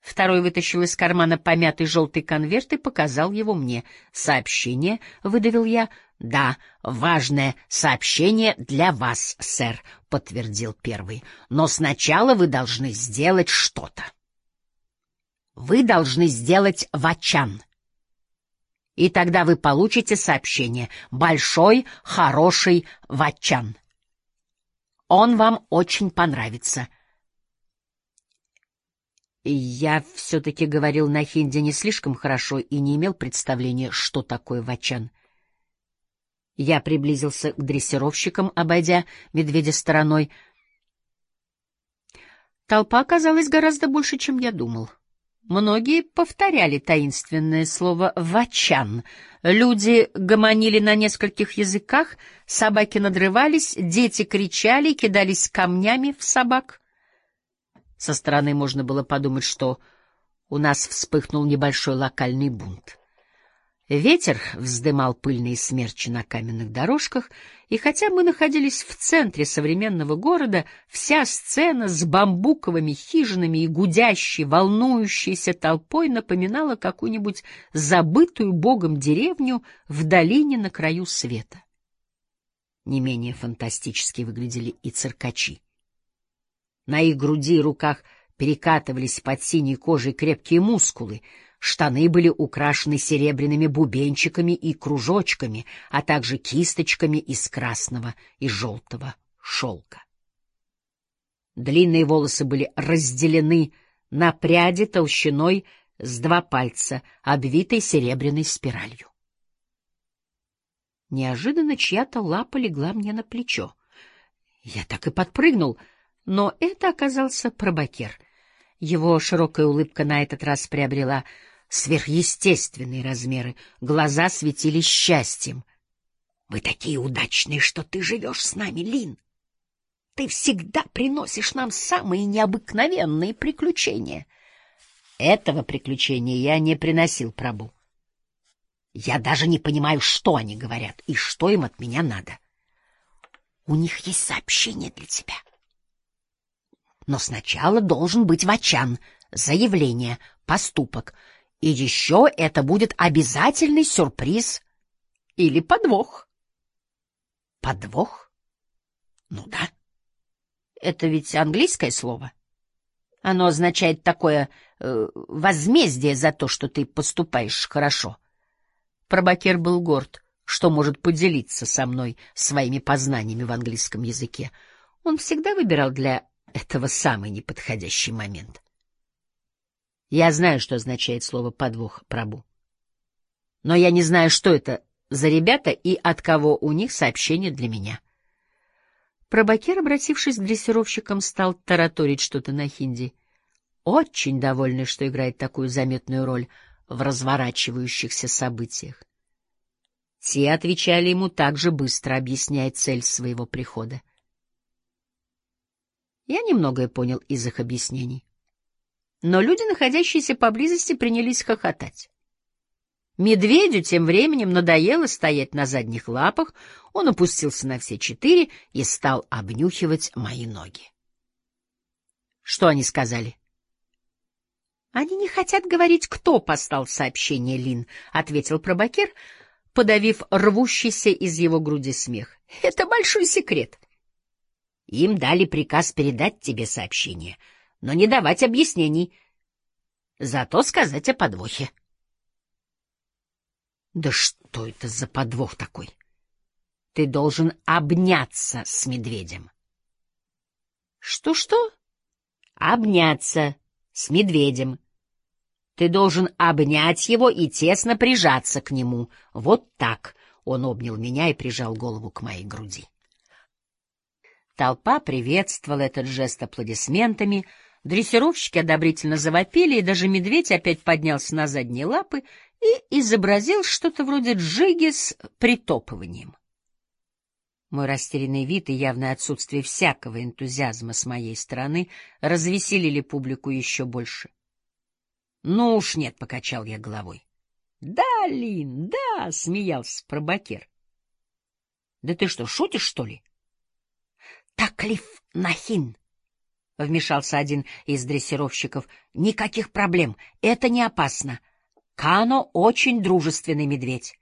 [SPEAKER 1] Второй вытащил из кармана помятый желтый конверт и показал его мне. Сообщение, выдавил я. Да, важное сообщение для вас, сэр, подтвердил первый. Но сначала вы должны сделать что-то. Вы должны сделать вачан. И тогда вы получите сообщение: большой, хороший вачан. Он вам очень понравится. Я все-таки говорил на хинди не слишком хорошо и не имел представления, что такое вачан. Я приблизился к дрессировщикам, обойдя медведя стороной. Толпа оказалась гораздо больше, чем я думал. Многие повторяли таинственное слово «вачан». Люди гомонили на нескольких языках, собаки надрывались, дети кричали, кидались камнями в собак. Со стороны можно было подумать, что у нас вспыхнул небольшой локальный бунт. Ветер вздымал пыльные смерчи на каменных дорожках, и хотя мы находились в центре современного города, вся сцена с бамбуковыми хижинами и гудящей, волнующейся толпой напоминала какую-нибудь забытую богом деревню в долине на краю света. Не менее фантастически выглядели и циркачи. На их груди и руках перекатывались под синей кожей крепкие мускулы, штаны были украшены серебряными бубенчиками и кружочками, а также кисточками из красного и желтого шелка. Длинные волосы были разделены на пряди толщиной с два пальца, обвитой серебряной спиралью. Неожиданно чья-то лапа легла мне на плечо. Я так и подпрыгнул — но это оказался пробакер. Его широкая улыбка на этот раз приобрела сверхъестественные размеры, глаза светились счастьем. — Вы такие удачные, что ты живешь с нами, Лин. Ты всегда приносишь нам самые необыкновенные приключения. Этого приключения я не приносил Прабу. Я даже не понимаю, что они говорят и что им от меня надо. У них есть сообщение для тебя. — но сначала должен быть вачан, заявление, поступок. И еще это будет обязательный сюрприз или подвох. Подвох? Ну да. Это ведь английское слово. Оно означает такое э, возмездие за то, что ты поступаешь хорошо. Пробакер был горд, что может поделиться со мной своими познаниями в английском языке. Он всегда выбирал для этого самый неподходящий момент. Я знаю, что означает слово «подвох», Прабу. Но я не знаю, что это за ребята и от кого у них сообщение для меня. Прабакер, обратившись к дрессировщикам, стал тараторить что-то на хинди. Очень довольный, что играет такую заметную роль в разворачивающихся событиях. Те отвечали ему так же быстро, объясняя цель своего прихода. Я немногое понял из их объяснений. Но люди, находящиеся поблизости, принялись хохотать. Медведю тем временем надоело стоять на задних лапах, он опустился на все четыре и стал обнюхивать мои ноги. Что они сказали? Они не хотят говорить, кто послал сообщение, Лин, ответил пробакер, подавив рвущийся из его груди смех. Это большой секрет. Им дали приказ передать тебе сообщение, но не давать объяснений, зато сказать о подвохе. Да что это за подвох такой? Ты должен обняться с медведем. Что-что? Обняться с медведем. Ты должен обнять его и тесно прижаться к нему. Вот так. Он обнял меня и прижал голову к моей груди. Толпа приветствовала этот жест аплодисментами, дрессировщики одобрительно завопили, и даже медведь опять поднялся на задние лапы и изобразил что-то вроде джиги с притопыванием. Мой растерянный вид и явное отсутствие всякого энтузиазма с моей стороны развеселили публику еще больше. — Ну уж нет, — покачал я головой. Да, Лин, да, смеялся пробакер. Да ты что, шутишь, что ли? Таклиф Нахин, вмешался один из дрессировщиков. Никаких проблем, это не опасно. Кано очень дружественный медведь.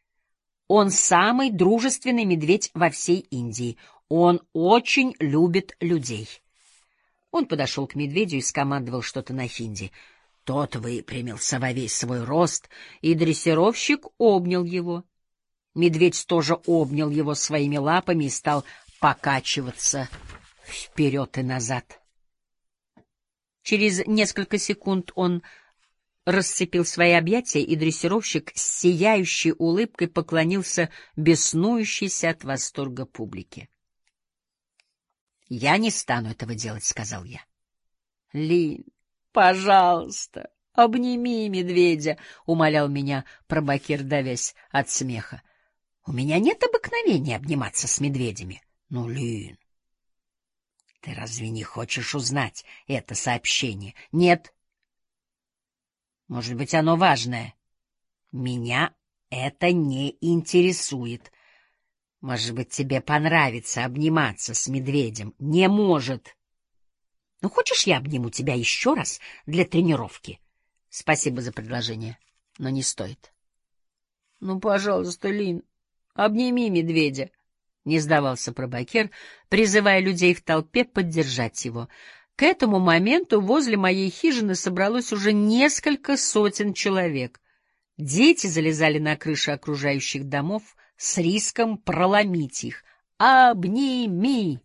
[SPEAKER 1] Он самый дружественный медведь во всей Индии. Он очень любит людей. Он подошел к медведю и скомандовал что-то на хинди. Тот выпрямился во весь свой рост, и дрессировщик обнял его. Медведь тоже обнял его своими лапами и стал покачиваться вперед и назад. Через несколько секунд он расцепил свои объятия, и дрессировщик с сияющей улыбкой поклонился беснующейся от восторга публике. — Я не стану этого делать, — сказал я. — Лин, Пожалуйста, обними медведя, умолял меня пробакир, давясь от смеха. У меня нет обыкновения обниматься с медведями. Ну, Лин, ты разве не хочешь узнать это сообщение? Нет. Может быть, оно важное. Меня это не интересует. Может быть, тебе понравится обниматься с медведем? Не может. Ну, хочешь, я обниму тебя еще раз для тренировки? Спасибо за предложение, но не стоит. Ну, пожалуйста, Лин, обними медведя. Не сдавался пробакер, призывая людей в толпе поддержать его. К этому моменту возле моей хижины собралось уже несколько сотен человек. Дети залезали на крыши окружающих домов с риском проломить их. «Обними!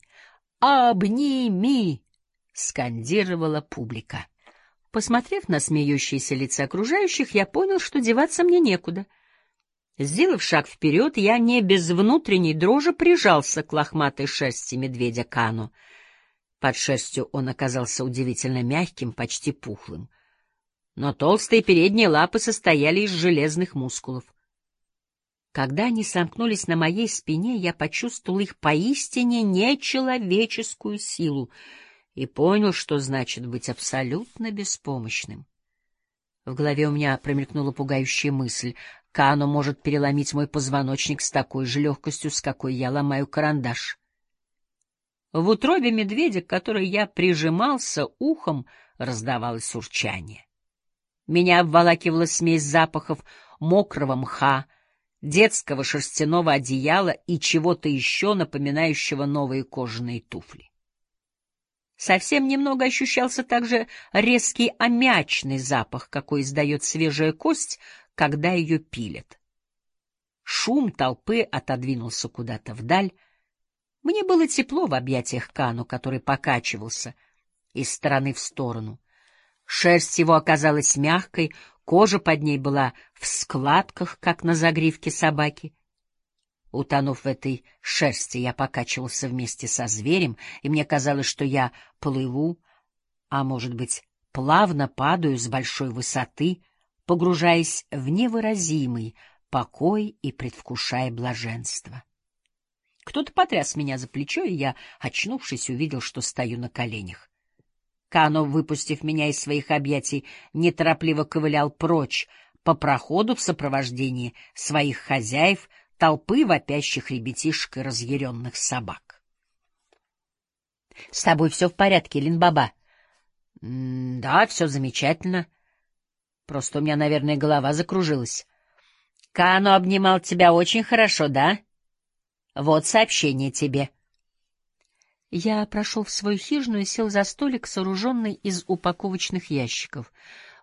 [SPEAKER 1] Обними!» — скандировала публика. Посмотрев на смеющиеся лица окружающих, я понял, что деваться мне некуда. Сделав шаг вперед, я не без внутренней дрожи прижался к лохматой шерсти медведя Кану. Под шерстью он оказался удивительно мягким, почти пухлым. Но толстые передние лапы состояли из железных мускулов. Когда они сомкнулись на моей спине, я почувствовал их поистине нечеловеческую силу — и понял, что значит быть абсолютно беспомощным. В голове у меня промелькнула пугающая мысль. Кано может переломить мой позвоночник с такой же легкостью, с какой я ломаю карандаш. В утробе медведя, к которой я прижимался ухом, раздавалось урчание. Меня обволакивала смесь запахов мокрого мха, детского шерстяного одеяла и чего-то еще напоминающего новые кожаные туфли. Совсем немного ощущался также резкий аммиачный запах, какой издает свежая кость, когда ее пилят. Шум толпы отодвинулся куда-то вдаль. Мне было тепло в объятиях Кану, который покачивался из стороны в сторону. Шерсть его оказалась мягкой, кожа под ней была в складках, как на загривке собаки. Утонув в этой шерсти, я покачивался вместе со зверем, и мне казалось, что я плыву, а, может быть, плавно падаю с большой высоты, погружаясь в невыразимый покой и предвкушая блаженство. Кто-то потряс меня за плечо, и я, очнувшись, увидел, что стою на коленях. Кано, выпустив меня из своих объятий, неторопливо ковылял прочь по проходу в сопровождении своих хозяев — толпы вопящих ребятишек и разъяренных собак. — С тобой все в порядке, Линбаба? — Да, все замечательно. Просто у меня, наверное, голова закружилась. — Кано обнимал тебя очень хорошо, да? Вот сообщение тебе. Я прошел в свою хижину и сел за столик, сооруженный из упаковочных ящиков.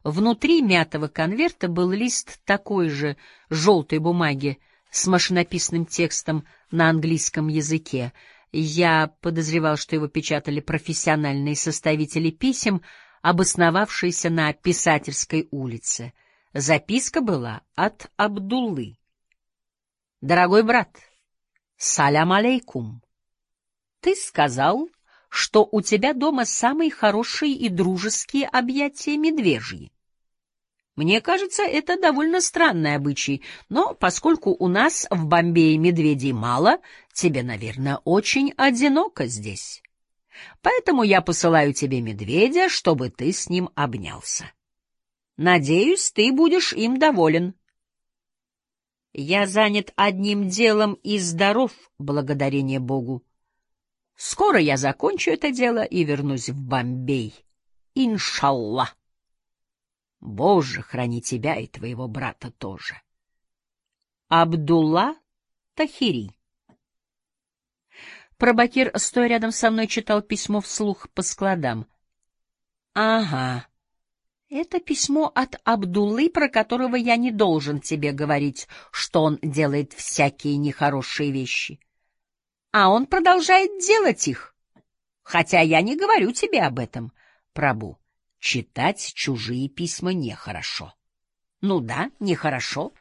[SPEAKER 1] Внутри мятого конверта был лист такой же желтой бумаги, с машинописным текстом на английском языке. Я подозревал, что его печатали профессиональные составители писем, обосновавшиеся на Писательской улице. Записка была от Абдуллы. «Дорогой брат, салям алейкум. Ты сказал, что у тебя дома самые хорошие и дружеские объятия медвежьи. Мне кажется, это довольно странный обычай, но поскольку у нас в Бомбее медведей мало, тебе, наверное, очень одиноко здесь. Поэтому я посылаю тебе медведя, чтобы ты с ним обнялся. Надеюсь, ты будешь им доволен. Я занят одним делом и здоров, благодарение Богу. Скоро я закончу это дело и вернусь в Бомбей. Иншаллах. Боже, храни тебя и твоего брата тоже. Абдулла Тахири Пробакир, стоя рядом со мной, читал письмо вслух по складам. — Ага. Это письмо от Абдуллы, про которого я не должен тебе говорить, что он делает всякие нехорошие вещи. А он продолжает делать их. Хотя я не говорю тебе об этом, Прабу. Читать чужие письма нехорошо. Ну да, нехорошо.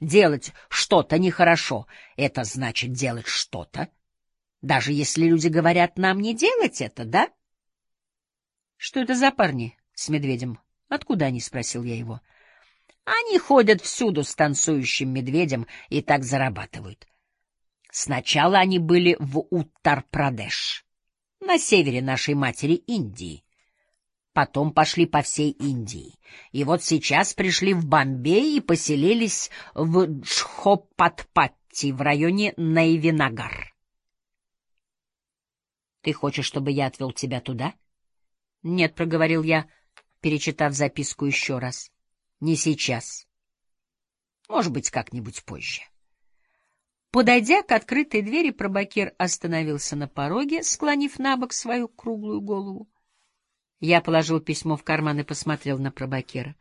[SPEAKER 1] Делать что-то нехорошо — это значит делать что-то, даже если люди говорят нам не делать это, да? — Что это за парни с медведем? Откуда они? — спросил я его. — Они ходят всюду с танцующим медведем и так зарабатывают. Сначала они были в Уттар-Прадеш, на севере нашей матери Индии. Потом пошли по всей Индии. И вот сейчас пришли в Бомбей и поселились в Джхопатпатти в районе Найвинагар. Ты хочешь, чтобы я отвел тебя туда? — Нет, — проговорил я, перечитав записку еще раз. — Не сейчас. Может быть, как-нибудь позже. Подойдя к открытой двери, Пробакир остановился на пороге, склонив на бок свою круглую голову. Я положил письмо в карман и посмотрел на Пробакира.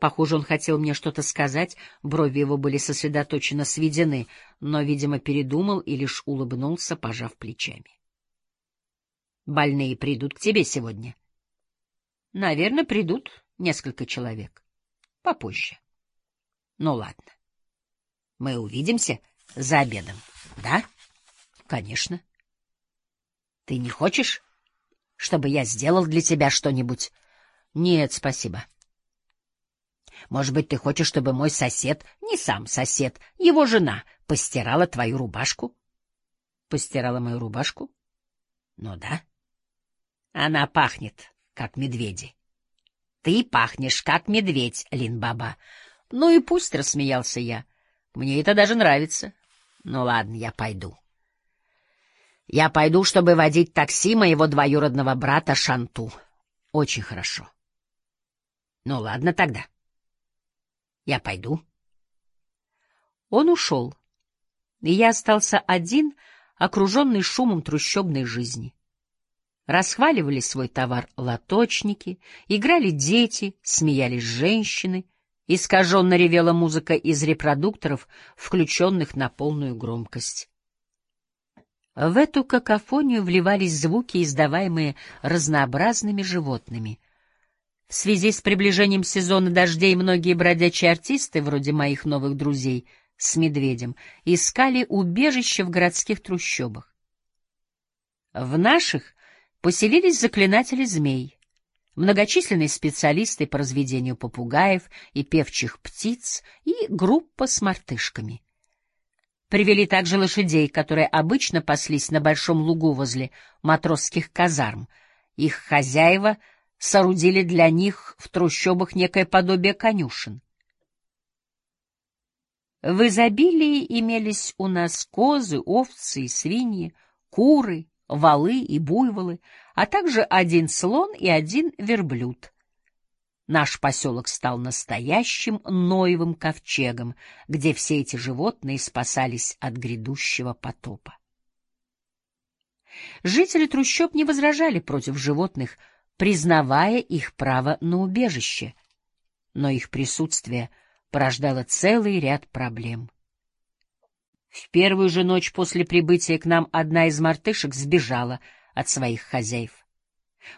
[SPEAKER 1] Похоже, он хотел мне что-то сказать, брови его были сосредоточенно сведены, но, видимо, передумал и лишь улыбнулся, пожав плечами. Больные придут к тебе сегодня? — Наверное, придут несколько человек. Попозже. — Ну, ладно. Мы увидимся за обедом, да? — Конечно. — Ты не хочешь, чтобы я сделал для тебя что-нибудь? — Нет, спасибо. — Может быть, ты хочешь, чтобы мой сосед, не сам сосед, его жена, постирала твою рубашку? — Постирала мою рубашку? — Ну да. — она пахнет, как медведи. Ты пахнешь, как медведь, Линбаба. Ну и пусть, — рассмеялся я. Мне это даже нравится. Ну ладно, я пойду. Я пойду, чтобы водить такси моего двоюродного брата Шанту. Очень хорошо. Ну ладно тогда. Я пойду. Он ушел, и я остался один, окруженный шумом трущобной жизни. Расхваливали свой товар лоточники, играли дети, смеялись женщины, искаженно ревела музыка из репродукторов, включенных на полную громкость. В эту какофонию вливались звуки, издаваемые разнообразными животными. В связи с приближением сезона дождей многие бродячие артисты, вроде моих новых друзей с медведем, искали убежище в городских трущобах. В наших поселились заклинатели змей, многочисленные специалисты по разведению попугаев и певчих птиц и группа с мартышками. Привели также лошадей, которые обычно паслись на большом лугу возле матросских казарм. Их хозяева соорудили для них в трущобах некое подобие конюшен. В изобилии имелись у нас козы, овцы и свиньи, куры, валы и буйволы, а также один слон и один верблюд. Наш поселок стал настоящим Ноевым ковчегом, где все эти животные спасались от грядущего потопа. Жители трущоб не возражали против животных, признавая их право на убежище, но их присутствие порождало целый ряд проблем. В первую же ночь после прибытия к нам одна из мартышек сбежала от своих хозяев.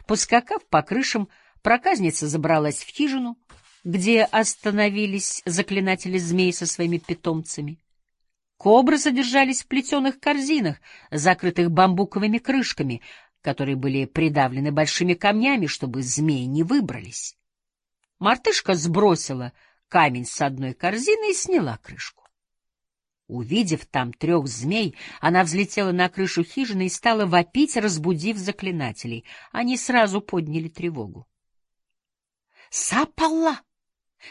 [SPEAKER 1] Поскакав по крышам, проказница забралась в хижину, где остановились заклинатели змей со своими питомцами. Кобры содержались в плетеных корзинах, закрытых бамбуковыми крышками, которые были придавлены большими камнями, чтобы змеи не выбрались. Мартышка сбросила камень с одной корзины и сняла крышку. Увидев там трех змей, она взлетела на крышу хижины и стала вопить, разбудив заклинателей. Они сразу подняли тревогу. «Сапалла!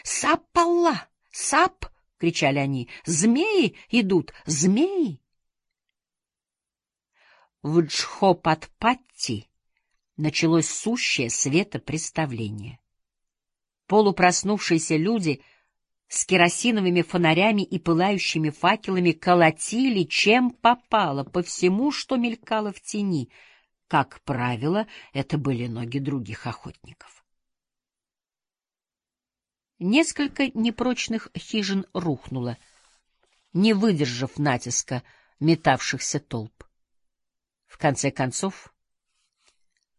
[SPEAKER 1] Сапалла! Сап!» — кричали они. «Змеи идут! Змеи!» В Джхопатпатти началось сущее светопреставление. Полупроснувшиеся люди с керосиновыми фонарями и пылающими факелами колотили, чем попало, по всему, что мелькало в тени. Как правило, это были ноги других охотников. Несколько непрочных хижин рухнуло, не выдержав натиска метавшихся толп. В конце концов,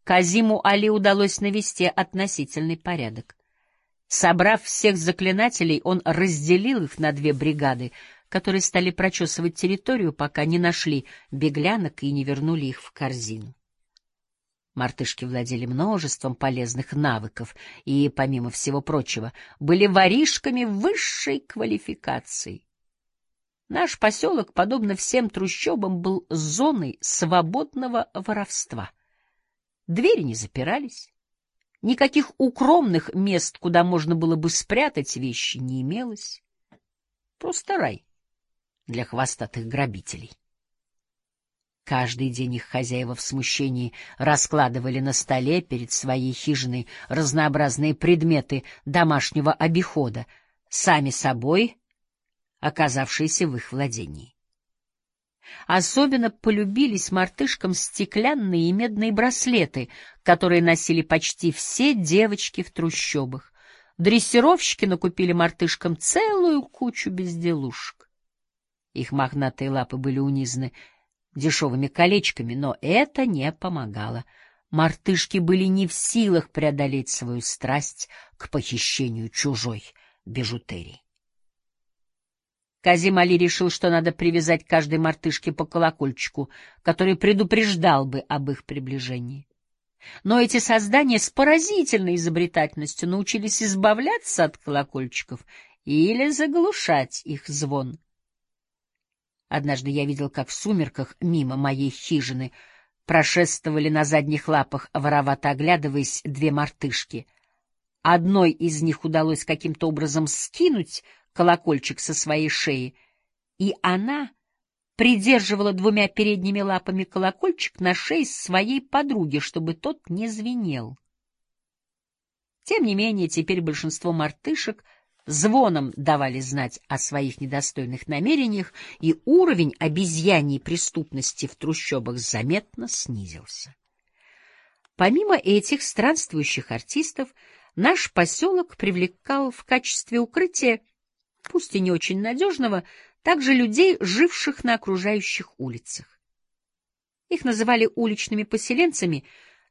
[SPEAKER 1] Казиму Али удалось навести относительный порядок. Собрав всех заклинателей, он разделил их на две бригады, которые стали прочесывать территорию, пока не нашли беглянок и не вернули их в корзину. Мартышки владели множеством полезных навыков и, помимо всего прочего, были воришками высшей квалификации. Наш поселок, подобно всем трущобам, был зоной свободного воровства. Двери не запирались, никаких укромных мест, куда можно было бы спрятать вещи, не имелось. Просто рай для хвостатых грабителей. Каждый день их хозяева в смущении раскладывали на столе перед своей хижиной разнообразные предметы домашнего обихода, сами собой оказавшиеся в их владении. Особенно полюбились мартышкам стеклянные и медные браслеты, которые носили почти все девочки в трущобах. Дрессировщики накупили мартышкам целую кучу безделушек. Их мохнатые лапы были унизаны дешевыми колечками, но это не помогало. Мартышки были не в силах преодолеть свою страсть к похищению чужой бижутерии. Казим Али решил, что надо привязать каждой мартышке по колокольчику, который предупреждал бы об их приближении. Но эти создания с поразительной изобретательностью научились избавляться от колокольчиков или заглушать их звон. Однажды я видел, как в сумерках мимо моей хижины прошествовали на задних лапах, воровато оглядываясь, две мартышки. Одной из них удалось каким-то образом скинуть колокольчик со своей шеи, и она придерживала двумя передними лапами колокольчик на шее своей подруги, чтобы тот не звенел. Тем не менее, теперь большинство мартышек — звоном давали знать о своих недостойных намерениях, и уровень обезьяньей преступности в трущобах заметно снизился. Помимо этих странствующих артистов, наш поселок привлекал в качестве укрытия, пусть и не очень надежного, также людей, живших на окружающих улицах. Их называли уличными поселенцами,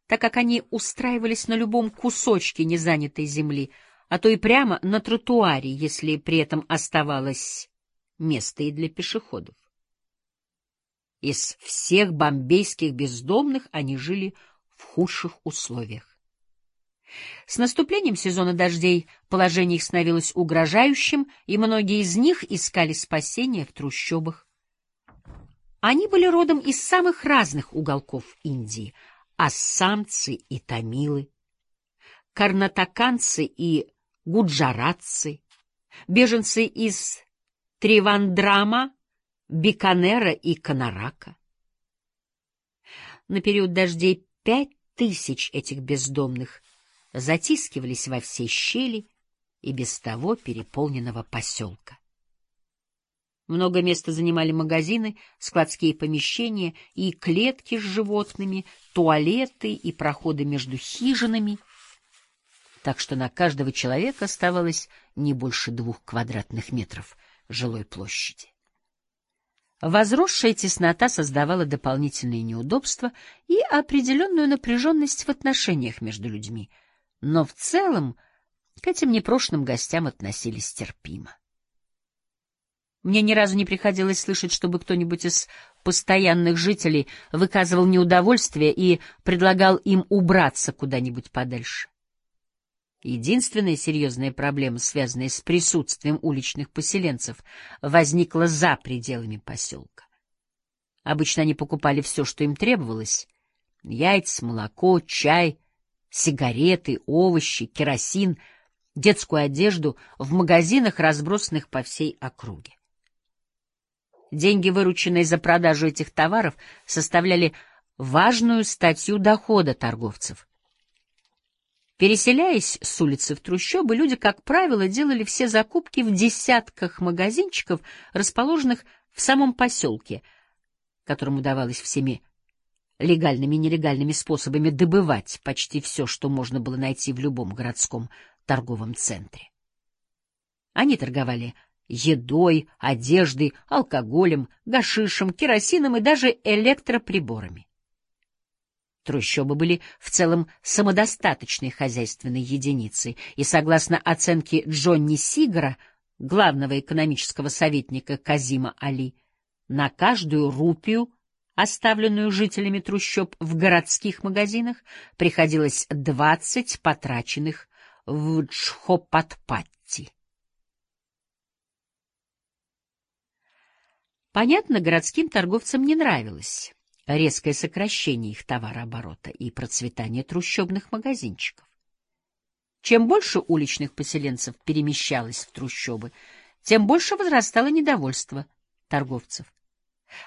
[SPEAKER 1] так как они устраивались на любом кусочке незанятой земли — а то и прямо на тротуаре, если при этом оставалось место и для пешеходов. Из всех бомбейских бездомных они жили в худших условиях. С наступлением сезона дождей положение их становилось угрожающим, и многие из них искали спасения в трущобах. Они были родом из самых разных уголков Индии — ассамцы и тамилы, карнатаканцы и гуджаратцы, беженцы из Тривандрама, Биканера и Канарака. На период дождей пять тысяч этих бездомных затискивались во все щели и без того переполненного поселка. Много места занимали магазины, складские помещения и клетки с животными, туалеты и проходы между хижинами — так что на каждого человека оставалось не больше двух квадратных метров жилой площади. Возросшая теснота создавала дополнительные неудобства и определенную напряженность в отношениях между людьми, но в целом к этим непрошенным гостям относились терпимо. Мне ни разу не приходилось слышать, чтобы кто-нибудь из постоянных жителей выказывал неудовольствие и предлагал им убраться куда-нибудь подальше. Единственная серьезная проблема, связанная с присутствием уличных поселенцев, возникла за пределами поселка. Обычно они покупали все, что им требовалось — яйца, молоко, чай, сигареты, овощи, керосин детскую одежду в магазинах, разбросанных по всей округе. Деньги, вырученные за продажу этих товаров, составляли важную статью дохода торговцев. Переселяясь с улицы в трущобы, люди, как правило, делали все закупки в десятках магазинчиков, расположенных в самом поселке, которому удавалось всеми легальными и нелегальными способами добывать почти все, что можно было найти в любом городском торговом центре. Они торговали едой, одеждой, алкоголем, гашишем, керосином и даже электроприборами. Трущобы были в целом самодостаточной хозяйственной единицей, и, согласно оценке Джонни Сигара, главного экономического советника Казима Али, на каждую рупию, оставленную жителями трущоб в городских магазинах, приходилось двадцать потраченных в Джхопатпатти. Понятно, городским торговцам не нравилось резкое сокращение их товарооборота и процветание трущобных магазинчиков. Чем больше уличных поселенцев перемещалось в трущобы, тем больше возрастало недовольство торговцев.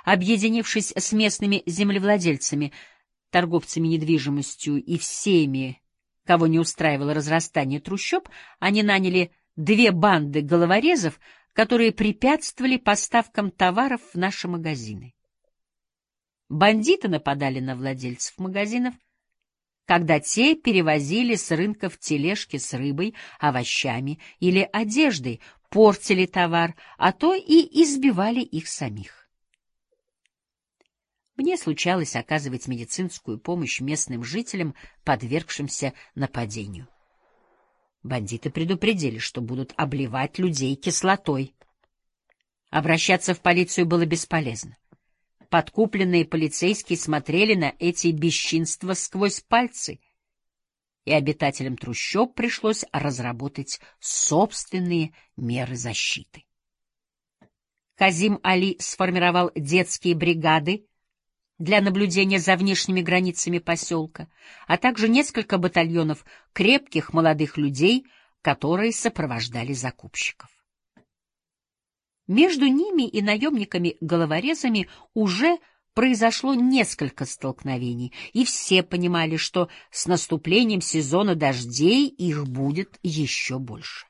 [SPEAKER 1] Объединившись с местными землевладельцами, торговцами недвижимостью и всеми, кого не устраивало разрастание трущоб, они наняли две банды головорезов, которые препятствовали поставкам товаров в наши магазины. Бандиты нападали на владельцев магазинов, когда те перевозили с рынков тележки с рыбой, овощами или одеждой, портили товар, а то и избивали их самих. Мне случалось оказывать медицинскую помощь местным жителям, подвергшимся нападению. Бандиты предупредили, что будут обливать людей кислотой. Обращаться в полицию было бесполезно подкупленные полицейские смотрели на эти бесчинства сквозь пальцы, и обитателям трущоб пришлось разработать собственные меры защиты. Казим Али сформировал детские бригады для наблюдения за внешними границами поселка, а также несколько батальонов крепких молодых людей, которые сопровождали закупщиков. Между ними и наемниками-головорезами уже произошло несколько столкновений, и все понимали, что с наступлением сезона дождей их будет еще больше.